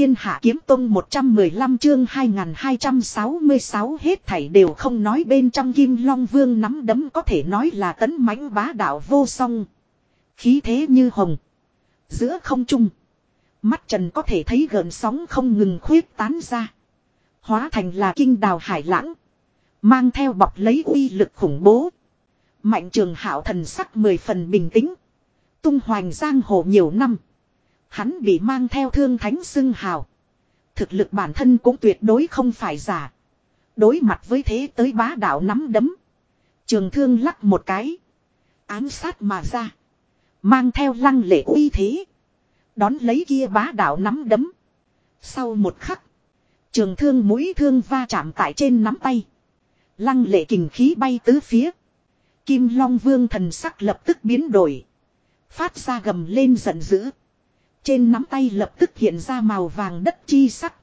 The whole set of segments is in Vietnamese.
thiên hạ kiếm tông 115 chương 2266 hết thảy đều không nói bên trong kim long vương nắm đấm có thể nói là tấn mãnh bá đạo vô song. Khí thế như hồng. Giữa không trung. Mắt trần có thể thấy gợn sóng không ngừng khuyết tán ra. Hóa thành là kinh đào hải lãng. Mang theo bọc lấy uy lực khủng bố. Mạnh trường hảo thần sắc mười phần bình tĩnh. Tung hoành giang hồ nhiều năm. Hắn bị mang theo thương thánh xưng hào. Thực lực bản thân cũng tuyệt đối không phải giả. Đối mặt với thế tới bá đạo nắm đấm. Trường thương lắc một cái. Ám sát mà ra. Mang theo lăng lệ uy thế. Đón lấy kia bá đạo nắm đấm. Sau một khắc. Trường thương mũi thương va chạm tại trên nắm tay. Lăng lệ kình khí bay tứ phía. Kim Long Vương thần sắc lập tức biến đổi. Phát ra gầm lên giận dữ. Trên nắm tay lập tức hiện ra màu vàng đất chi sắc.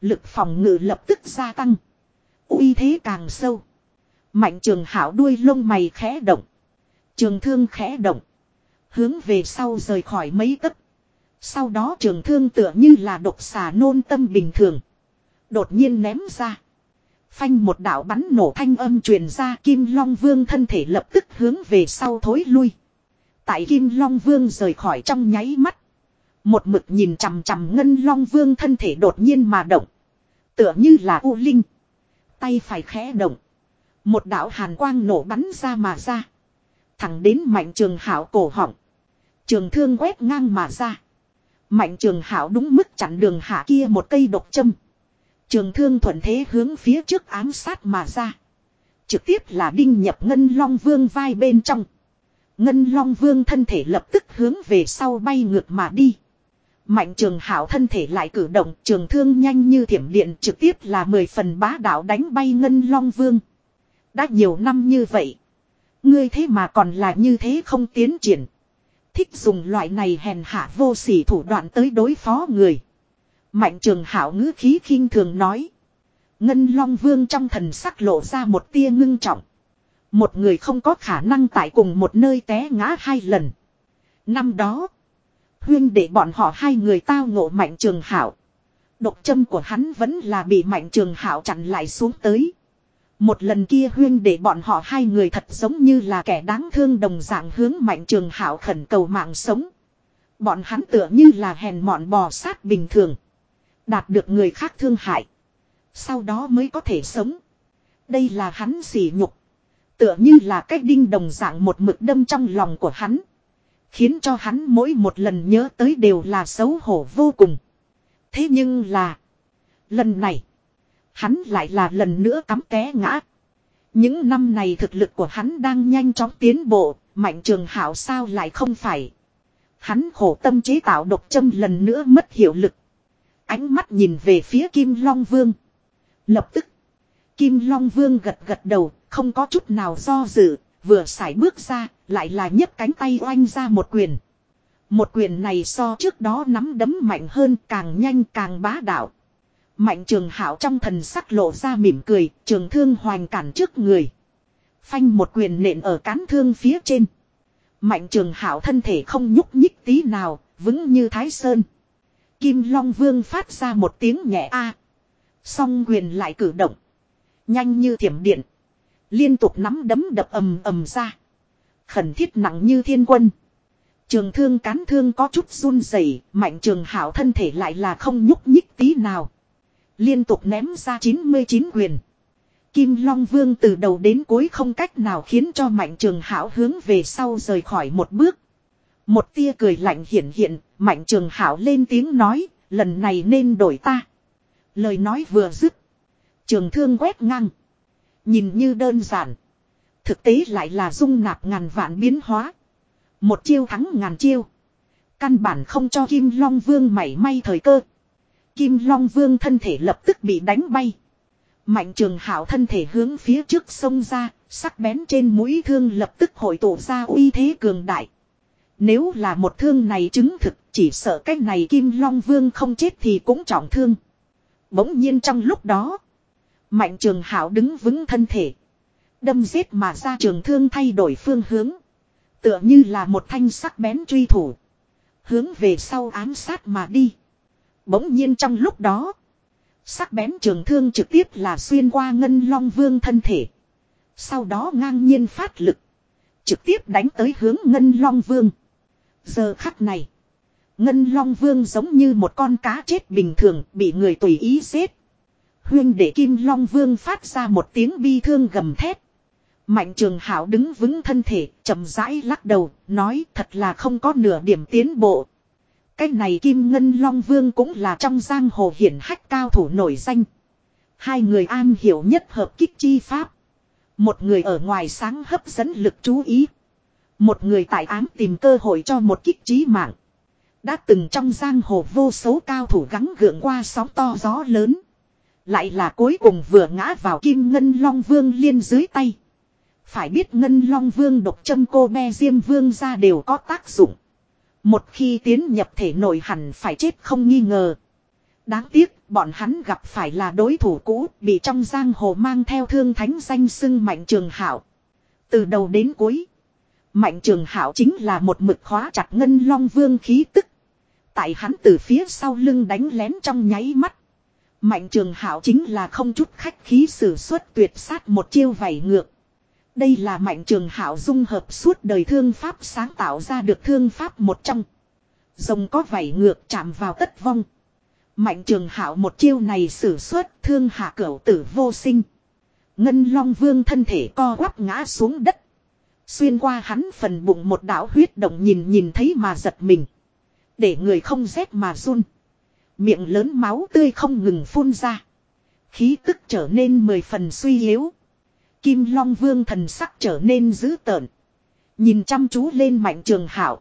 Lực phòng ngự lập tức gia tăng. uy thế càng sâu. Mạnh trường hảo đuôi lông mày khẽ động. Trường thương khẽ động. Hướng về sau rời khỏi mấy tấc. Sau đó trường thương tựa như là độc xà nôn tâm bình thường. Đột nhiên ném ra. Phanh một đạo bắn nổ thanh âm truyền ra Kim Long Vương thân thể lập tức hướng về sau thối lui. Tại Kim Long Vương rời khỏi trong nháy mắt. Một mực nhìn chằm chằm Ngân Long Vương thân thể đột nhiên mà động. Tựa như là U Linh. Tay phải khẽ động. Một đạo hàn quang nổ bắn ra mà ra. Thẳng đến mạnh trường hảo cổ họng. Trường thương quét ngang mà ra. Mạnh trường hảo đúng mức chặn đường hạ kia một cây độc châm. Trường thương thuận thế hướng phía trước ám sát mà ra. Trực tiếp là đinh nhập Ngân Long Vương vai bên trong. Ngân Long Vương thân thể lập tức hướng về sau bay ngược mà đi. Mạnh trường hảo thân thể lại cử động, trường thương nhanh như thiểm điện trực tiếp là mười phần bá đạo đánh bay Ngân Long Vương. Đã nhiều năm như vậy. Ngươi thế mà còn là như thế không tiến triển. Thích dùng loại này hèn hạ vô sỉ thủ đoạn tới đối phó người. Mạnh trường hảo ngữ khí khinh thường nói. Ngân Long Vương trong thần sắc lộ ra một tia ngưng trọng. Một người không có khả năng tại cùng một nơi té ngã hai lần. Năm đó. Huyên để bọn họ hai người tao ngộ mạnh trường hảo. Độc châm của hắn vẫn là bị mạnh trường hảo chặn lại xuống tới. Một lần kia huyên để bọn họ hai người thật giống như là kẻ đáng thương đồng dạng hướng mạnh trường hảo khẩn cầu mạng sống. Bọn hắn tựa như là hèn mọn bò sát bình thường. Đạt được người khác thương hại. Sau đó mới có thể sống. Đây là hắn sỉ nhục. Tựa như là cách đinh đồng dạng một mực đâm trong lòng của hắn. Khiến cho hắn mỗi một lần nhớ tới đều là xấu hổ vô cùng. Thế nhưng là. Lần này. Hắn lại là lần nữa cắm té ngã. Những năm này thực lực của hắn đang nhanh chóng tiến bộ. Mạnh trường hảo sao lại không phải. Hắn khổ tâm chế tạo độc châm lần nữa mất hiệu lực. Ánh mắt nhìn về phía Kim Long Vương. Lập tức. Kim Long Vương gật gật đầu, không có chút nào do dự, vừa xài bước ra, lại là nhấc cánh tay oanh ra một quyền. Một quyền này so trước đó nắm đấm mạnh hơn càng nhanh càng bá đạo. Mạnh trường hảo trong thần sắc lộ ra mỉm cười, trường thương hoành cản trước người. Phanh một quyền nện ở cán thương phía trên. Mạnh trường hảo thân thể không nhúc nhích tí nào, vững như thái sơn. Kim Long Vương phát ra một tiếng nhẹ a. Song quyền lại cử động. Nhanh như thiểm điện. Liên tục nắm đấm đập ầm ầm ra. Khẩn thiết nặng như thiên quân. Trường thương cán thương có chút run rẩy, mạnh trường hảo thân thể lại là không nhúc nhích tí nào. Liên tục ném ra 99 quyền. Kim Long Vương từ đầu đến cuối không cách nào khiến cho mạnh trường hảo hướng về sau rời khỏi một bước. Một tia cười lạnh hiện hiện, mạnh trường hảo lên tiếng nói, lần này nên đổi ta. Lời nói vừa dứt. Trường thương quét ngang. Nhìn như đơn giản. Thực tế lại là dung nạp ngàn vạn biến hóa. Một chiêu thắng ngàn chiêu. Căn bản không cho Kim Long Vương mảy may thời cơ. Kim Long Vương thân thể lập tức bị đánh bay. Mạnh trường hảo thân thể hướng phía trước sông ra, sắc bén trên mũi thương lập tức hội tụ ra uy thế cường đại. Nếu là một thương này chứng thực, chỉ sợ cái này Kim Long Vương không chết thì cũng trọng thương. Bỗng nhiên trong lúc đó, Mạnh trường hảo đứng vững thân thể. Đâm giết mà ra trường thương thay đổi phương hướng. Tựa như là một thanh sắc bén truy thủ. Hướng về sau ám sát mà đi. Bỗng nhiên trong lúc đó. Sắc bén trường thương trực tiếp là xuyên qua ngân long vương thân thể. Sau đó ngang nhiên phát lực. Trực tiếp đánh tới hướng ngân long vương. Giờ khắc này. Ngân long vương giống như một con cá chết bình thường bị người tùy ý giết. Huyên để kim long vương phát ra một tiếng bi thương gầm thét. Mạnh trường hảo đứng vững thân thể, chậm rãi lắc đầu, nói thật là không có nửa điểm tiến bộ. Cái này Kim Ngân Long Vương cũng là trong giang hồ hiển hách cao thủ nổi danh. Hai người an hiểu nhất hợp kích chi pháp. Một người ở ngoài sáng hấp dẫn lực chú ý. Một người tại ám tìm cơ hội cho một kích trí mạng. Đã từng trong giang hồ vô số cao thủ gắng gượng qua sóng to gió lớn. Lại là cuối cùng vừa ngã vào Kim Ngân Long Vương liên dưới tay. Phải biết Ngân Long Vương độc châm cô me diêm vương ra đều có tác dụng. Một khi tiến nhập thể nội hẳn phải chết không nghi ngờ. Đáng tiếc, bọn hắn gặp phải là đối thủ cũ, bị trong giang hồ mang theo thương thánh danh xưng Mạnh Trường Hảo. Từ đầu đến cuối, Mạnh Trường Hảo chính là một mực khóa chặt Ngân Long Vương khí tức. Tại hắn từ phía sau lưng đánh lén trong nháy mắt. Mạnh Trường Hảo chính là không chút khách khí sử xuất tuyệt sát một chiêu vảy ngược. Đây là mạnh trường hảo dung hợp suốt đời thương pháp sáng tạo ra được thương pháp một trong. Rồng có vảy ngược chạm vào tất vong. Mạnh trường hảo một chiêu này sử xuất thương hạ cửu tử vô sinh. Ngân long vương thân thể co quắp ngã xuống đất. Xuyên qua hắn phần bụng một đảo huyết động nhìn nhìn thấy mà giật mình. Để người không rét mà run. Miệng lớn máu tươi không ngừng phun ra. Khí tức trở nên mười phần suy yếu. Kim Long Vương thần sắc trở nên dữ tợn. Nhìn chăm chú lên Mạnh Trường Hảo.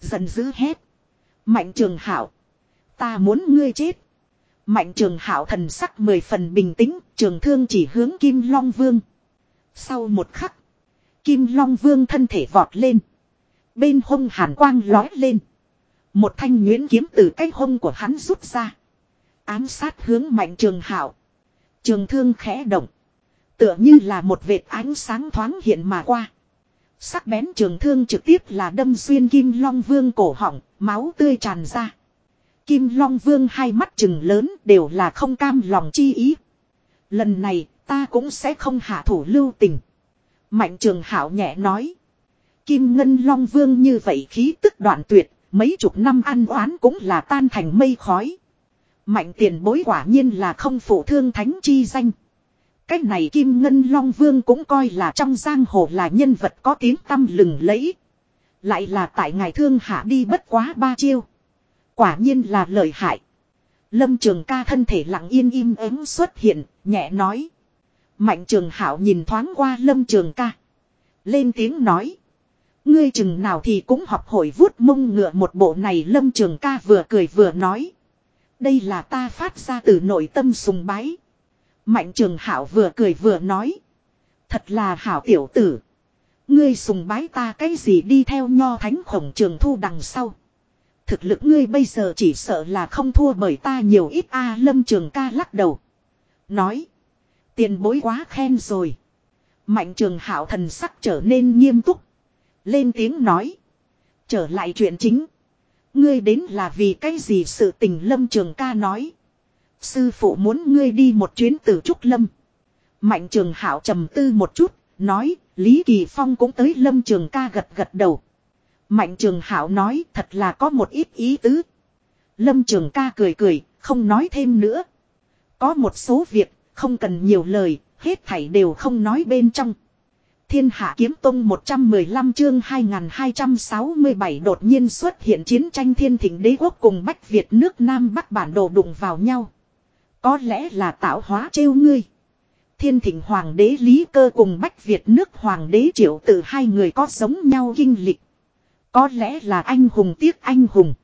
Dần dữ hét. Mạnh Trường Hảo. Ta muốn ngươi chết. Mạnh Trường Hảo thần sắc mười phần bình tĩnh. Trường thương chỉ hướng Kim Long Vương. Sau một khắc. Kim Long Vương thân thể vọt lên. Bên hông hàn quang lói lên. Một thanh nguyễn kiếm từ cái hông của hắn rút ra. Ám sát hướng Mạnh Trường Hảo. Trường thương khẽ động. Tựa như là một vệt ánh sáng thoáng hiện mà qua. Sắc bén trường thương trực tiếp là đâm xuyên Kim Long Vương cổ họng, máu tươi tràn ra. Kim Long Vương hai mắt trừng lớn đều là không cam lòng chi ý. Lần này ta cũng sẽ không hạ thủ lưu tình. Mạnh trường hảo nhẹ nói. Kim Ngân Long Vương như vậy khí tức đoạn tuyệt, mấy chục năm ăn oán cũng là tan thành mây khói. Mạnh tiền bối quả nhiên là không phụ thương thánh chi danh. Cái này Kim Ngân Long Vương cũng coi là trong giang hồ là nhân vật có tiếng tăm lừng lẫy. Lại là tại ngài thương hạ đi bất quá ba chiêu. Quả nhiên là lợi hại. Lâm Trường ca thân thể lặng yên im ắng xuất hiện, nhẹ nói. Mạnh Trường Hảo nhìn thoáng qua Lâm Trường ca. Lên tiếng nói. Ngươi chừng nào thì cũng học hội vuốt mông ngựa một bộ này Lâm Trường ca vừa cười vừa nói. Đây là ta phát ra từ nội tâm sùng bái. Mạnh trường hảo vừa cười vừa nói. Thật là hảo tiểu tử. Ngươi sùng bái ta cái gì đi theo nho thánh khổng trường thu đằng sau. Thực lực ngươi bây giờ chỉ sợ là không thua bởi ta nhiều ít a lâm trường ca lắc đầu. Nói. Tiền bối quá khen rồi. Mạnh trường hảo thần sắc trở nên nghiêm túc. Lên tiếng nói. Trở lại chuyện chính. Ngươi đến là vì cái gì sự tình lâm trường ca nói. Sư phụ muốn ngươi đi một chuyến từ Trúc Lâm. Mạnh trường hảo trầm tư một chút, nói, Lý Kỳ Phong cũng tới lâm trường ca gật gật đầu. Mạnh trường hảo nói thật là có một ít ý tứ. Lâm trường ca cười cười, không nói thêm nữa. Có một số việc, không cần nhiều lời, hết thảy đều không nói bên trong. Thiên Hạ Kiếm Tông 115 chương 2267 đột nhiên xuất hiện chiến tranh thiên thỉnh đế quốc cùng Bách Việt nước Nam Bắc bản đồ đụng vào nhau. Có lẽ là tạo hóa trêu ngươi. Thiên thịnh hoàng đế Lý Cơ cùng Bách Việt nước hoàng đế triệu tử hai người có giống nhau kinh lịch. Có lẽ là anh hùng tiếc anh hùng.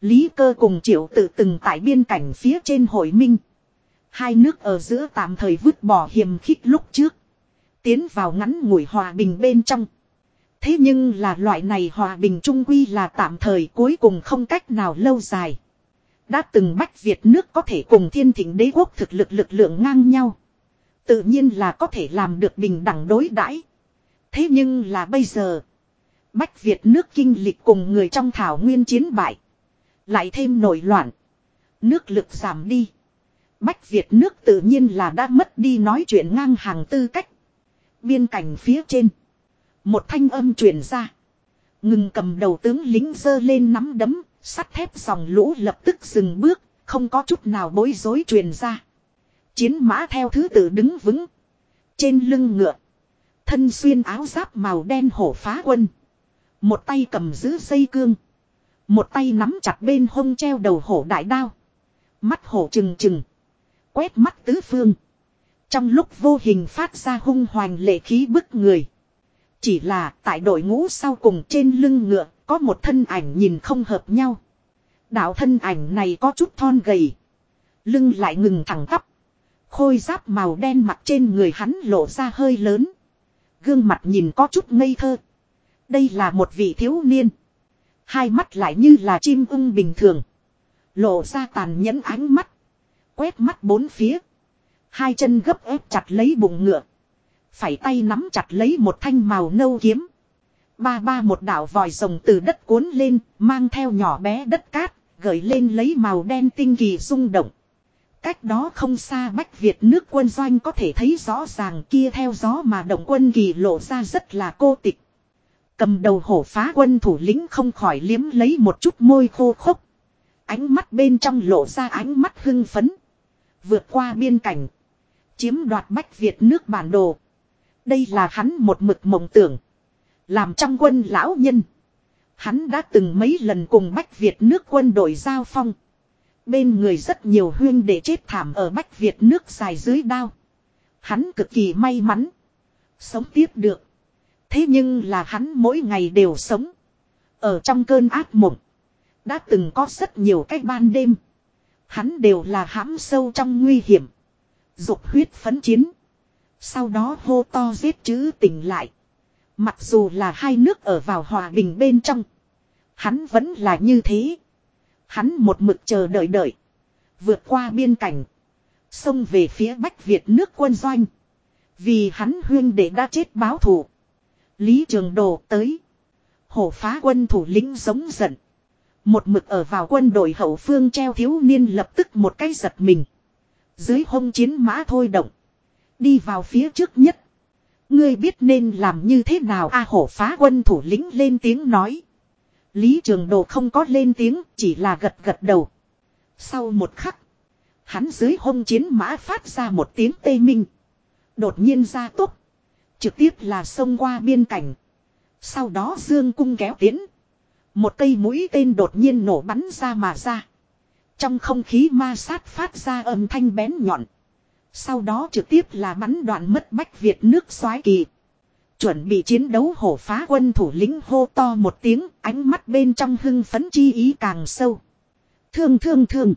Lý Cơ cùng triệu tử từng tại biên cảnh phía trên hội minh. Hai nước ở giữa tạm thời vứt bỏ hiềm khích lúc trước. Tiến vào ngắn ngủi hòa bình bên trong. Thế nhưng là loại này hòa bình trung quy là tạm thời cuối cùng không cách nào lâu dài. Đã từng Bách Việt nước có thể cùng thiên thịnh đế quốc thực lực lực lượng ngang nhau. Tự nhiên là có thể làm được bình đẳng đối đãi. Thế nhưng là bây giờ. Bách Việt nước kinh lịch cùng người trong thảo nguyên chiến bại. Lại thêm nổi loạn. Nước lực giảm đi. Bách Việt nước tự nhiên là đã mất đi nói chuyện ngang hàng tư cách. Biên cảnh phía trên. Một thanh âm truyền ra. Ngừng cầm đầu tướng lính dơ lên nắm đấm, sắt thép dòng lũ lập tức dừng bước, không có chút nào bối rối truyền ra. Chiến mã theo thứ tự đứng vững. Trên lưng ngựa. Thân xuyên áo giáp màu đen hổ phá quân. Một tay cầm giữ dây cương. Một tay nắm chặt bên hông treo đầu hổ đại đao. Mắt hổ trừng trừng. Quét mắt tứ phương. Trong lúc vô hình phát ra hung hoành lệ khí bức người. Chỉ là tại đội ngũ sau cùng trên lưng ngựa có một thân ảnh nhìn không hợp nhau. Đạo thân ảnh này có chút thon gầy. Lưng lại ngừng thẳng tắp. Khôi giáp màu đen mặt trên người hắn lộ ra hơi lớn. Gương mặt nhìn có chút ngây thơ. Đây là một vị thiếu niên. Hai mắt lại như là chim ưng bình thường. Lộ ra tàn nhẫn ánh mắt. Quét mắt bốn phía. Hai chân gấp ép chặt lấy bụng ngựa. Phải tay nắm chặt lấy một thanh màu nâu kiếm. Ba ba một đảo vòi rồng từ đất cuốn lên, mang theo nhỏ bé đất cát, gởi lên lấy màu đen tinh kỳ rung động. Cách đó không xa Bách Việt nước quân doanh có thể thấy rõ ràng kia theo gió mà động quân kỳ lộ ra rất là cô tịch. Cầm đầu hổ phá quân thủ lĩnh không khỏi liếm lấy một chút môi khô khốc. Ánh mắt bên trong lộ ra ánh mắt hưng phấn. Vượt qua biên cảnh. Chiếm đoạt Bách Việt nước bản đồ. Đây là hắn một mực mộng tưởng. Làm trong quân lão nhân. Hắn đã từng mấy lần cùng Bách Việt nước quân đội giao phong. Bên người rất nhiều huyên để chết thảm ở Bách Việt nước dài dưới đao. Hắn cực kỳ may mắn. Sống tiếp được. Thế nhưng là hắn mỗi ngày đều sống. Ở trong cơn ác mộng. Đã từng có rất nhiều cách ban đêm. Hắn đều là hãm sâu trong nguy hiểm. Dục huyết phấn chiến. Sau đó hô to giết chữ tỉnh lại. Mặc dù là hai nước ở vào hòa bình bên trong. Hắn vẫn là như thế. Hắn một mực chờ đợi đợi. Vượt qua biên cảnh. Xông về phía Bách Việt nước quân doanh. Vì hắn huyên để đã chết báo thù. Lý Trường Đồ tới. Hổ phá quân thủ lĩnh giống giận. Một mực ở vào quân đội hậu phương treo thiếu niên lập tức một cái giật mình. Dưới hông chiến mã thôi động. Đi vào phía trước nhất. Ngươi biết nên làm như thế nào a hổ phá quân thủ lĩnh lên tiếng nói. Lý Trường Đồ không có lên tiếng, chỉ là gật gật đầu. Sau một khắc, hắn dưới hông chiến mã phát ra một tiếng tê minh. Đột nhiên ra tốc. Trực tiếp là xông qua biên cảnh. Sau đó dương cung kéo tiến. Một cây mũi tên đột nhiên nổ bắn ra mà ra. Trong không khí ma sát phát ra âm thanh bén nhọn. Sau đó trực tiếp là bắn đoạn mất bách Việt nước xoái kỳ. Chuẩn bị chiến đấu hổ phá quân thủ lĩnh hô to một tiếng, ánh mắt bên trong hưng phấn chi ý càng sâu. Thương thương thương.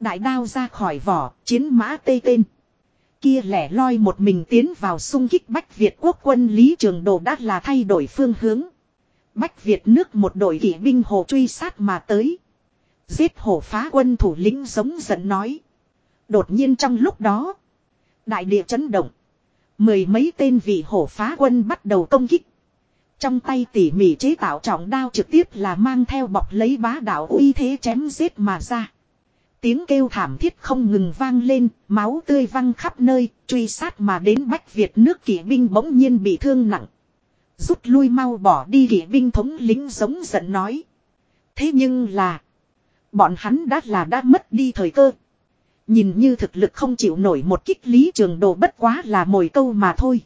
Đại đao ra khỏi vỏ, chiến mã tê tên. Kia lẻ loi một mình tiến vào xung kích Bách Việt quốc quân Lý Trường Đồ đã là thay đổi phương hướng. Bách Việt nước một đội kỵ binh hồ truy sát mà tới. Giết hổ phá quân thủ lĩnh giống giận nói. Đột nhiên trong lúc đó. Đại địa chấn động. Mười mấy tên vị hổ phá quân bắt đầu công kích. Trong tay tỉ mỉ chế tạo trọng đao trực tiếp là mang theo bọc lấy bá đạo uy thế chém giết mà ra. Tiếng kêu thảm thiết không ngừng vang lên, máu tươi văng khắp nơi, truy sát mà đến Bách Việt nước kỵ binh bỗng nhiên bị thương nặng. Rút lui mau bỏ đi kỵ binh thống lính giống giận nói. Thế nhưng là, bọn hắn đã là đã mất đi thời cơ. Nhìn như thực lực không chịu nổi một kích lý trường đồ bất quá là mồi câu mà thôi.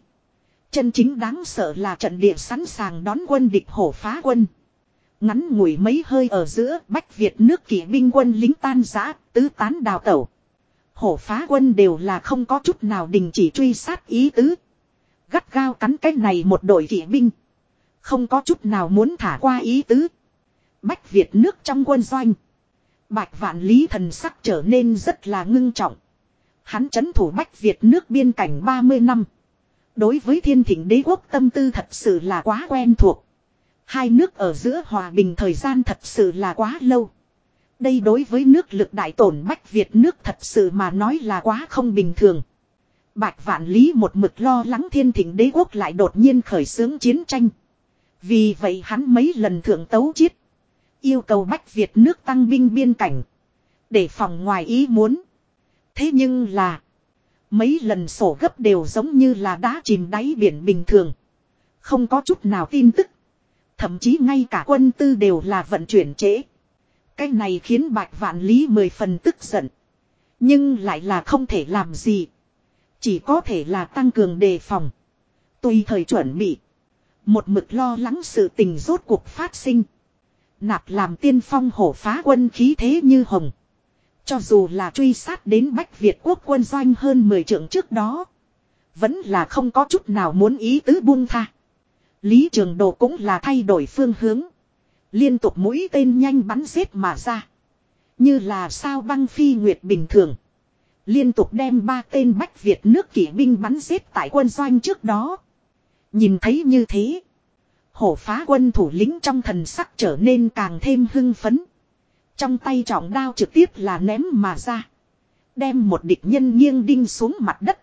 Chân chính đáng sợ là trận địa sẵn sàng đón quân địch hổ phá quân. Ngắn ngủi mấy hơi ở giữa Bách Việt nước kỵ binh quân lính tan giã, tứ tán đào tẩu. Hổ phá quân đều là không có chút nào đình chỉ truy sát ý tứ. Gắt gao cắn cái này một đội kỵ binh. Không có chút nào muốn thả qua ý tứ. Bách Việt nước trong quân doanh. Bạch vạn lý thần sắc trở nên rất là ngưng trọng. Hắn chấn thủ Bách Việt nước biên cảnh 30 năm. Đối với thiên thịnh đế quốc tâm tư thật sự là quá quen thuộc. Hai nước ở giữa hòa bình thời gian thật sự là quá lâu. Đây đối với nước lực đại tổn Bách Việt nước thật sự mà nói là quá không bình thường. Bạch vạn lý một mực lo lắng thiên thịnh đế quốc lại đột nhiên khởi xướng chiến tranh. Vì vậy hắn mấy lần thượng tấu chiết. Yêu cầu Bách Việt nước tăng binh biên cảnh. Để phòng ngoài ý muốn. Thế nhưng là. Mấy lần sổ gấp đều giống như là đá chìm đáy biển bình thường. Không có chút nào tin tức. Thậm chí ngay cả quân tư đều là vận chuyển trễ. Cái này khiến bạch vạn lý mười phần tức giận. Nhưng lại là không thể làm gì. Chỉ có thể là tăng cường đề phòng. Tùy thời chuẩn bị. Một mực lo lắng sự tình rốt cuộc phát sinh. Nạp làm tiên phong hổ phá quân khí thế như hồng. Cho dù là truy sát đến Bách Việt quốc quân doanh hơn 10 trượng trước đó. Vẫn là không có chút nào muốn ý tứ buông tha. Lý Trường Đồ cũng là thay đổi phương hướng. Liên tục mũi tên nhanh bắn giết mà ra. Như là sao băng phi nguyệt bình thường. Liên tục đem ba tên Bách Việt nước kỵ binh bắn giết tại quân doanh trước đó. Nhìn thấy như thế. Hổ phá quân thủ lĩnh trong thần sắc trở nên càng thêm hưng phấn. Trong tay trọng đao trực tiếp là ném mà ra. Đem một địch nhân nghiêng đinh xuống mặt đất.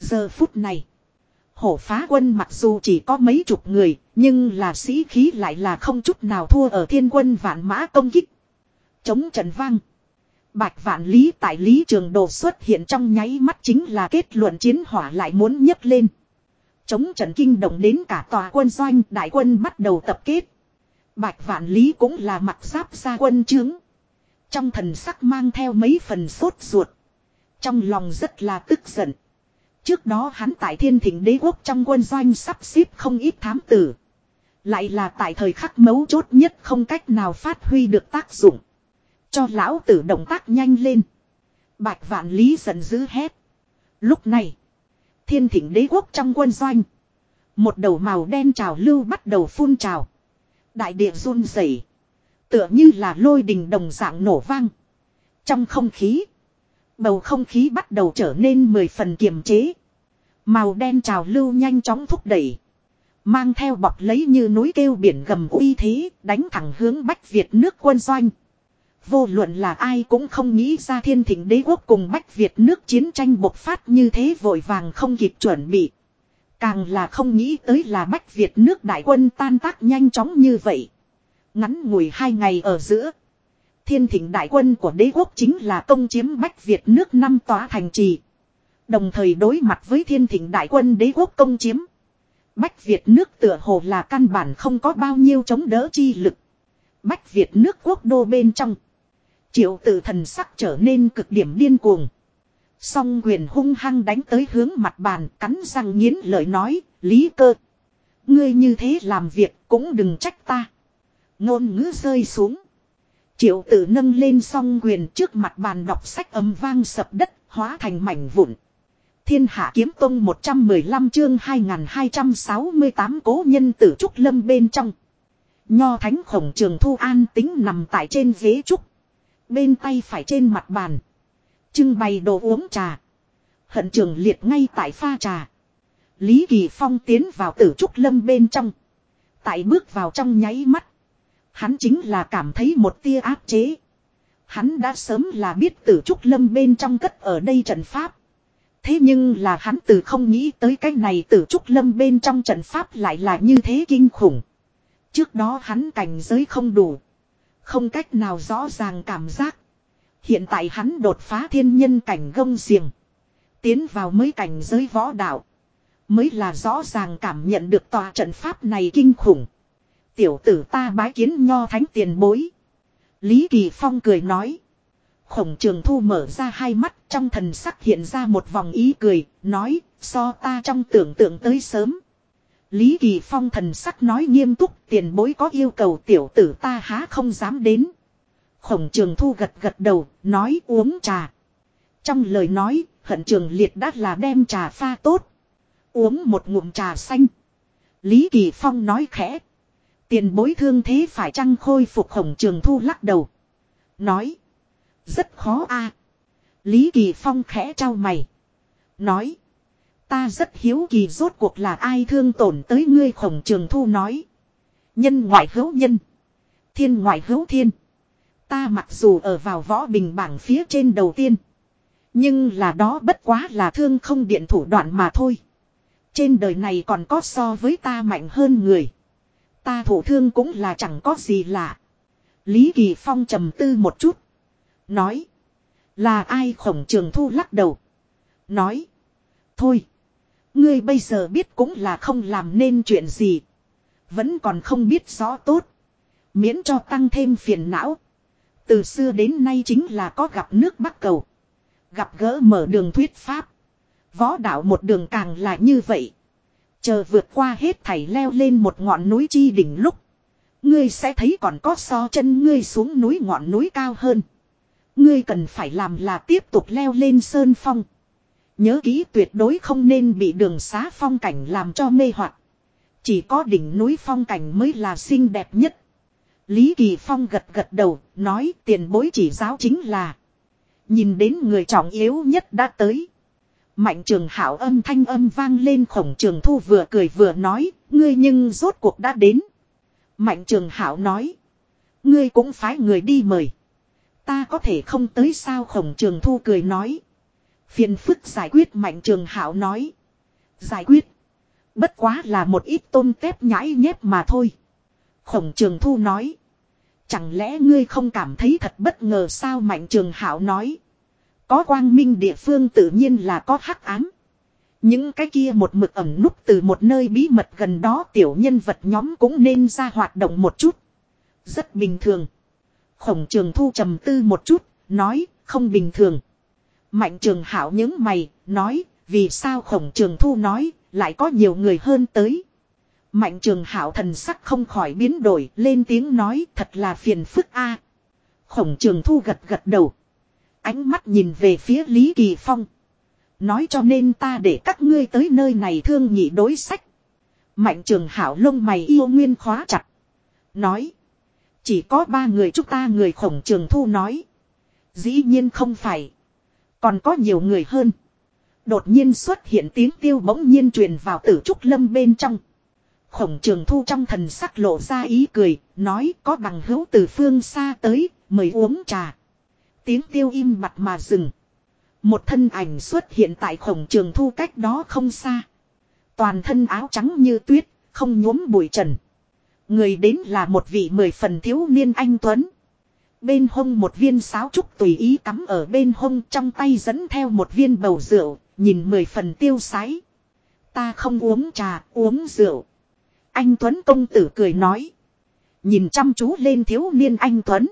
Giờ phút này. Hổ phá quân mặc dù chỉ có mấy chục người. Nhưng là sĩ khí lại là không chút nào thua ở thiên quân vạn mã công kích. Chống Trần vang. Bạch vạn lý tại lý trường đồ xuất hiện trong nháy mắt chính là kết luận chiến hỏa lại muốn nhấc lên. Chống trận kinh động đến cả tòa quân doanh, đại quân bắt đầu tập kết. Bạch vạn lý cũng là mặt giáp ra quân trướng. Trong thần sắc mang theo mấy phần sốt ruột. Trong lòng rất là tức giận. Trước đó hắn tại thiên thỉnh đế quốc trong quân doanh sắp xếp không ít thám tử. Lại là tại thời khắc mấu chốt nhất không cách nào phát huy được tác dụng. Cho lão tử động tác nhanh lên. Bạch vạn lý giận dữ hét. Lúc này. Thiên thỉnh đế quốc trong quân doanh. Một đầu màu đen trào lưu bắt đầu phun trào. Đại địa run rẩy, Tựa như là lôi đình đồng dạng nổ vang. Trong không khí. Bầu không khí bắt đầu trở nên mười phần kiềm chế. Màu đen trào lưu nhanh chóng thúc đẩy. Mang theo bọc lấy như núi kêu biển gầm uy thế, đánh thẳng hướng Bách Việt nước quân doanh. Vô luận là ai cũng không nghĩ ra thiên thỉnh đế quốc cùng Bách Việt nước chiến tranh bộc phát như thế vội vàng không kịp chuẩn bị. Càng là không nghĩ tới là Bách Việt nước đại quân tan tác nhanh chóng như vậy. Ngắn ngủi hai ngày ở giữa. Thiên thỉnh đại quân của đế quốc chính là công chiếm Bách Việt nước năm tòa thành trì. Đồng thời đối mặt với thiên thỉnh đại quân đế quốc công chiếm. Bách Việt nước tựa hồ là căn bản không có bao nhiêu chống đỡ chi lực. Bách Việt nước quốc đô bên trong. Triệu tử thần sắc trở nên cực điểm điên cuồng. Song quyền hung hăng đánh tới hướng mặt bàn cắn răng nghiến lời nói, lý cơ. Ngươi như thế làm việc cũng đừng trách ta. Ngôn ngữ rơi xuống. Triệu tử nâng lên song quyền trước mặt bàn đọc sách âm vang sập đất, hóa thành mảnh vụn. Thiên hạ kiếm tông 115 chương 2268 cố nhân tử trúc lâm bên trong. Nho thánh khổng trường thu an tính nằm tại trên ghế trúc. Bên tay phải trên mặt bàn. Trưng bày đồ uống trà. Hận trường liệt ngay tại pha trà. Lý Kỳ Phong tiến vào tử trúc lâm bên trong. Tại bước vào trong nháy mắt. Hắn chính là cảm thấy một tia áp chế. Hắn đã sớm là biết tử trúc lâm bên trong cất ở đây trận pháp. Thế nhưng là hắn từ không nghĩ tới cái này tử trúc lâm bên trong trận pháp lại là như thế kinh khủng. Trước đó hắn cảnh giới không đủ. Không cách nào rõ ràng cảm giác. Hiện tại hắn đột phá thiên nhân cảnh gông xiềng. Tiến vào mới cảnh giới võ đạo. Mới là rõ ràng cảm nhận được tòa trận pháp này kinh khủng. Tiểu tử ta bái kiến nho thánh tiền bối. Lý Kỳ Phong cười nói. Khổng trường thu mở ra hai mắt trong thần sắc hiện ra một vòng ý cười, nói, so ta trong tưởng tượng tới sớm. Lý Kỳ Phong thần sắc nói nghiêm túc tiền bối có yêu cầu tiểu tử ta há không dám đến. Khổng trường thu gật gật đầu, nói uống trà. Trong lời nói, hận trường liệt đã là đem trà pha tốt. Uống một ngụm trà xanh. Lý Kỳ Phong nói khẽ. Tiền bối thương thế phải chăng khôi phục khổng trường thu lắc đầu. Nói. Rất khó a. Lý Kỳ Phong khẽ trao mày. Nói. Ta rất hiếu kỳ rốt cuộc là ai thương tổn tới ngươi, khổng trường thu nói. Nhân ngoại hữu nhân. Thiên ngoại hữu thiên. Ta mặc dù ở vào võ bình bảng phía trên đầu tiên. Nhưng là đó bất quá là thương không điện thủ đoạn mà thôi. Trên đời này còn có so với ta mạnh hơn người. Ta thủ thương cũng là chẳng có gì lạ. Lý Kỳ Phong trầm tư một chút. Nói. Là ai khổng trường thu lắc đầu. Nói. Thôi. Ngươi bây giờ biết cũng là không làm nên chuyện gì. Vẫn còn không biết rõ tốt. Miễn cho tăng thêm phiền não. Từ xưa đến nay chính là có gặp nước bắc cầu. Gặp gỡ mở đường thuyết pháp. Võ đạo một đường càng là như vậy. Chờ vượt qua hết thảy leo lên một ngọn núi chi đỉnh lúc. Ngươi sẽ thấy còn có so chân ngươi xuống núi ngọn núi cao hơn. Ngươi cần phải làm là tiếp tục leo lên sơn phong. Nhớ kỹ tuyệt đối không nên bị đường xá phong cảnh làm cho mê hoặc. Chỉ có đỉnh núi phong cảnh mới là xinh đẹp nhất. Lý Kỳ Phong gật gật đầu, nói tiền bối chỉ giáo chính là. Nhìn đến người trọng yếu nhất đã tới. Mạnh trường hảo âm thanh âm vang lên khổng trường thu vừa cười vừa nói, ngươi nhưng rốt cuộc đã đến. Mạnh trường hảo nói, ngươi cũng phái người đi mời. Ta có thể không tới sao khổng trường thu cười nói. Phiền phức giải quyết mạnh trường hảo nói. Giải quyết. Bất quá là một ít tôm tép nhãi nhép mà thôi. Khổng trường thu nói. Chẳng lẽ ngươi không cảm thấy thật bất ngờ sao mạnh trường hảo nói. Có quang minh địa phương tự nhiên là có hắc ám. Những cái kia một mực ẩm núp từ một nơi bí mật gần đó tiểu nhân vật nhóm cũng nên ra hoạt động một chút. Rất bình thường. Khổng trường thu trầm tư một chút, nói, không bình thường. Mạnh trường hảo những mày, nói, vì sao khổng trường thu nói, lại có nhiều người hơn tới. Mạnh trường hảo thần sắc không khỏi biến đổi, lên tiếng nói thật là phiền phức a. Khổng trường thu gật gật đầu. Ánh mắt nhìn về phía Lý Kỳ Phong. Nói cho nên ta để các ngươi tới nơi này thương nhị đối sách. Mạnh trường hảo lông mày yêu nguyên khóa chặt. Nói. Chỉ có ba người chúng ta người khổng trường thu nói. Dĩ nhiên không phải. Còn có nhiều người hơn. Đột nhiên xuất hiện tiếng tiêu bỗng nhiên truyền vào tử trúc lâm bên trong. Khổng trường thu trong thần sắc lộ ra ý cười, nói có bằng hữu từ phương xa tới, mời uống trà. Tiếng tiêu im mặt mà dừng. Một thân ảnh xuất hiện tại khổng trường thu cách đó không xa. Toàn thân áo trắng như tuyết, không nhuốm bụi trần. Người đến là một vị mười phần thiếu niên anh Tuấn. Bên hông một viên sáo trúc tùy ý cắm ở bên hông trong tay dẫn theo một viên bầu rượu, nhìn mười phần tiêu sái. Ta không uống trà, uống rượu. Anh Tuấn công tử cười nói. Nhìn chăm chú lên thiếu niên anh Tuấn.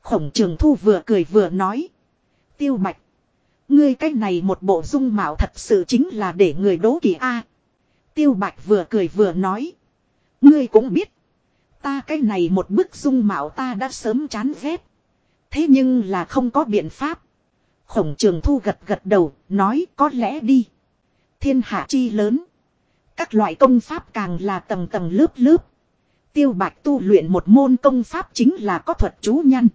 Khổng trường thu vừa cười vừa nói. Tiêu bạch. Ngươi cái này một bộ dung mạo thật sự chính là để người đố kỳ A. Tiêu bạch vừa cười vừa nói. Ngươi cũng biết. Ta cái này một bức dung mạo ta đã sớm chán ghét. Thế nhưng là không có biện pháp. Khổng trường thu gật gật đầu, nói có lẽ đi. Thiên hạ chi lớn. Các loại công pháp càng là tầng tầng lớp lớp. Tiêu bạch tu luyện một môn công pháp chính là có thuật chú nhân.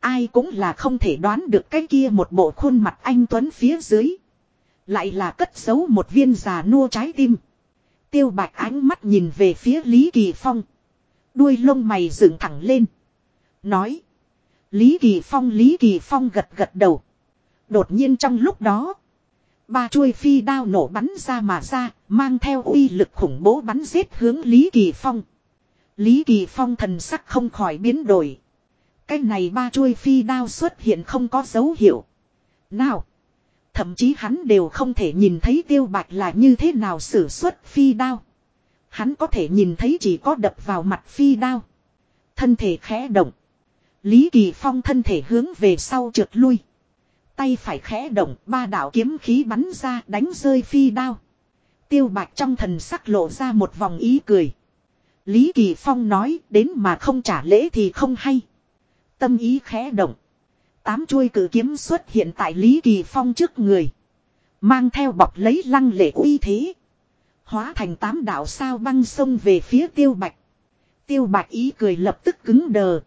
Ai cũng là không thể đoán được cái kia một bộ khuôn mặt anh Tuấn phía dưới. Lại là cất giấu một viên già nua trái tim. Tiêu bạch ánh mắt nhìn về phía Lý Kỳ Phong. Đuôi lông mày dựng thẳng lên. Nói. Lý Kỳ Phong Lý Kỳ Phong gật gật đầu. Đột nhiên trong lúc đó. Ba chuôi phi đao nổ bắn ra mà ra, mang theo uy lực khủng bố bắn giết hướng Lý Kỳ Phong. Lý Kỳ Phong thần sắc không khỏi biến đổi. Cái này ba chuôi phi đao xuất hiện không có dấu hiệu. Nào. Thậm chí hắn đều không thể nhìn thấy tiêu bạch là như thế nào sử xuất phi đao. Hắn có thể nhìn thấy chỉ có đập vào mặt phi đao. Thân thể khẽ động. Lý Kỳ Phong thân thể hướng về sau trượt lui. Tay phải khẽ động, ba đạo kiếm khí bắn ra đánh rơi phi đao. Tiêu bạch trong thần sắc lộ ra một vòng ý cười. Lý Kỳ Phong nói đến mà không trả lễ thì không hay. Tâm ý khẽ động. Tám chuôi cử kiếm xuất hiện tại Lý Kỳ Phong trước người. Mang theo bọc lấy lăng lệ uy thế. Hóa thành tám đạo sao băng sông về phía tiêu bạch. Tiêu bạch ý cười lập tức cứng đờ.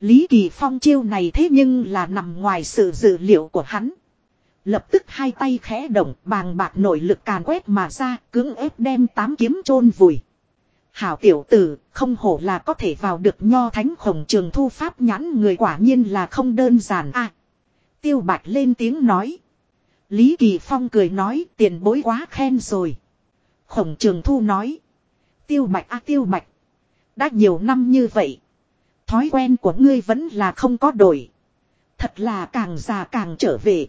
Lý Kỳ Phong chiêu này thế nhưng là nằm ngoài sự dự liệu của hắn. Lập tức hai tay khẽ động bàng bạc nội lực càn quét mà ra cưỡng ép đem tám kiếm chôn vùi. Hảo tiểu tử, không hổ là có thể vào được nho thánh khổng trường thu pháp nhãn người quả nhiên là không đơn giản a. tiêu bạch lên tiếng nói. Lý Kỳ Phong cười nói tiền bối quá khen rồi. Khổng trường thu nói. Tiêu bạch a tiêu bạch. Đã nhiều năm như vậy. Thói quen của ngươi vẫn là không có đổi. Thật là càng già càng trở về.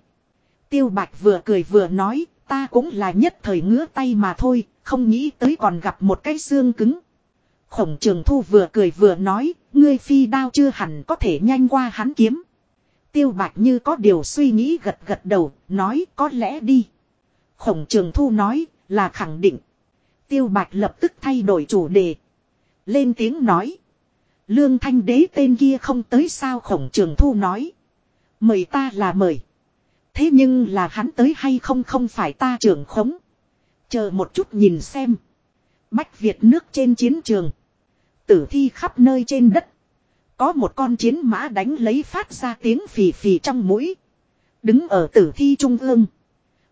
Tiêu Bạch vừa cười vừa nói, ta cũng là nhất thời ngứa tay mà thôi, không nghĩ tới còn gặp một cái xương cứng. Khổng trường thu vừa cười vừa nói, ngươi phi đao chưa hẳn có thể nhanh qua hắn kiếm. Tiêu Bạch như có điều suy nghĩ gật gật đầu, nói có lẽ đi. Khổng trường thu nói, là khẳng định. Tiêu Bạch lập tức thay đổi chủ đề. Lên tiếng nói. Lương thanh đế tên kia không tới sao khổng trường thu nói. Mời ta là mời. Thế nhưng là hắn tới hay không không phải ta trưởng khống. Chờ một chút nhìn xem. Bách Việt nước trên chiến trường. Tử thi khắp nơi trên đất. Có một con chiến mã đánh lấy phát ra tiếng phì phì trong mũi. Đứng ở tử thi trung ương.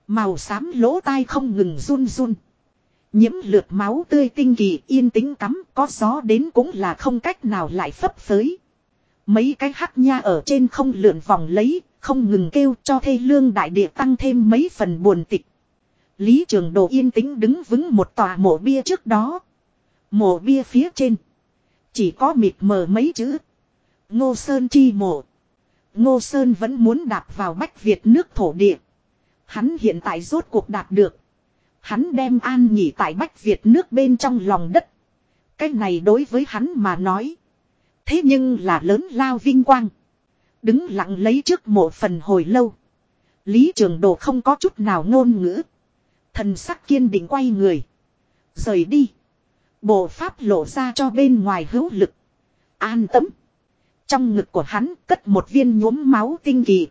Màu xám lỗ tai không ngừng run run. Nhiễm lượt máu tươi tinh kỳ yên tĩnh cắm có gió đến cũng là không cách nào lại phấp phới. Mấy cái hắc nha ở trên không lượn vòng lấy, không ngừng kêu cho thê lương đại địa tăng thêm mấy phần buồn tịch. Lý Trường Đồ yên tĩnh đứng vững một tòa mộ bia trước đó. Mộ bia phía trên. Chỉ có mịt mờ mấy chữ. Ngô Sơn chi mộ. Ngô Sơn vẫn muốn đạp vào Bách Việt nước thổ địa. Hắn hiện tại rốt cuộc đạt được. Hắn đem an nghỉ tại Bách Việt nước bên trong lòng đất. Cái này đối với hắn mà nói. Thế nhưng là lớn lao vinh quang. Đứng lặng lấy trước mộ phần hồi lâu. Lý Trường Đồ không có chút nào ngôn ngữ. Thần sắc kiên định quay người. Rời đi. Bộ pháp lộ ra cho bên ngoài hữu lực. An tâm. Trong ngực của hắn cất một viên nhuốm máu tinh kỳ.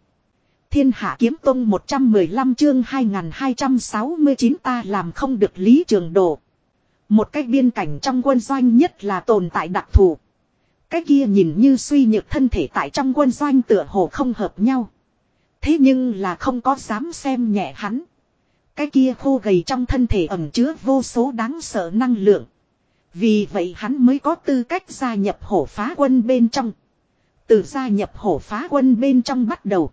Thiên hạ kiếm tông 115 chương 2269 ta làm không được lý trường đồ. Một cách biên cảnh trong quân doanh nhất là tồn tại đặc thù. Cái kia nhìn như suy nhược thân thể tại trong quân doanh tựa hồ không hợp nhau. Thế nhưng là không có dám xem nhẹ hắn. Cái kia khô gầy trong thân thể ẩm chứa vô số đáng sợ năng lượng. Vì vậy hắn mới có tư cách gia nhập hổ phá quân bên trong. Từ gia nhập hổ phá quân bên trong bắt đầu.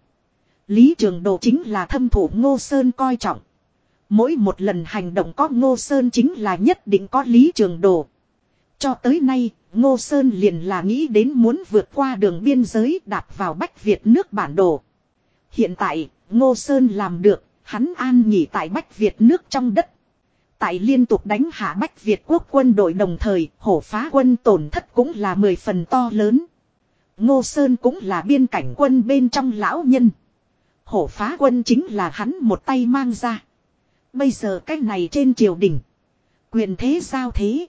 Lý Trường Đồ chính là thâm thủ Ngô Sơn coi trọng. Mỗi một lần hành động có Ngô Sơn chính là nhất định có Lý Trường Đồ. Cho tới nay, Ngô Sơn liền là nghĩ đến muốn vượt qua đường biên giới đạp vào Bách Việt nước bản đồ. Hiện tại, Ngô Sơn làm được, hắn an nghỉ tại Bách Việt nước trong đất. Tại liên tục đánh hạ Bách Việt quốc quân đội đồng thời, hổ phá quân tổn thất cũng là mười phần to lớn. Ngô Sơn cũng là biên cảnh quân bên trong lão nhân. Hổ phá quân chính là hắn một tay mang ra. Bây giờ cái này trên triều đình. Quyền thế sao thế?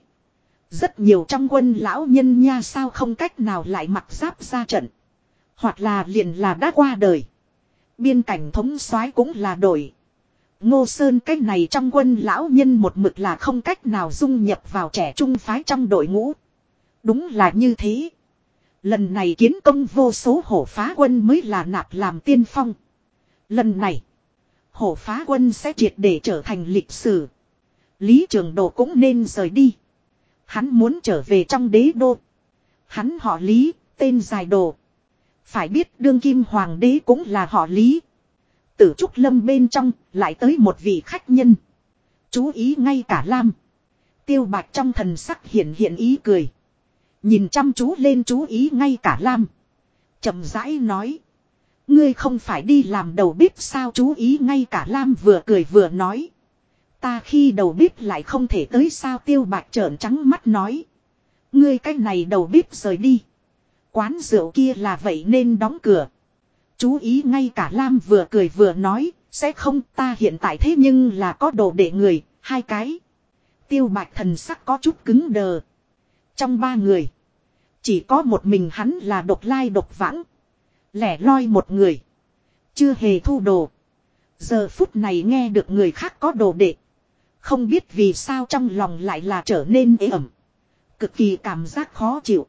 Rất nhiều trong quân lão nhân nha sao không cách nào lại mặc giáp ra trận. Hoặc là liền là đã qua đời. Biên cảnh thống soái cũng là đổi. Ngô Sơn cái này trong quân lão nhân một mực là không cách nào dung nhập vào trẻ trung phái trong đội ngũ. Đúng là như thế. Lần này kiến công vô số hổ phá quân mới là nạp làm tiên phong. Lần này, hổ phá quân sẽ triệt để trở thành lịch sử. Lý Trường Đồ cũng nên rời đi. Hắn muốn trở về trong đế đô. Hắn họ Lý, tên dài đồ. Phải biết đương kim hoàng đế cũng là họ Lý. Tử Trúc Lâm bên trong lại tới một vị khách nhân. Chú ý ngay cả Lam. Tiêu bạch trong thần sắc hiện hiện ý cười. Nhìn chăm chú lên chú ý ngay cả Lam. chậm rãi nói. Ngươi không phải đi làm đầu bếp sao chú ý ngay cả Lam vừa cười vừa nói. Ta khi đầu bếp lại không thể tới sao tiêu bạch trợn trắng mắt nói. Ngươi cách này đầu bếp rời đi. Quán rượu kia là vậy nên đóng cửa. Chú ý ngay cả Lam vừa cười vừa nói. Sẽ không ta hiện tại thế nhưng là có đồ để người, hai cái. Tiêu bạch thần sắc có chút cứng đờ. Trong ba người. Chỉ có một mình hắn là độc lai độc vãng. Lẻ loi một người. Chưa hề thu đồ. Giờ phút này nghe được người khác có đồ đệ. Không biết vì sao trong lòng lại là trở nên ế ẩm. Cực kỳ cảm giác khó chịu.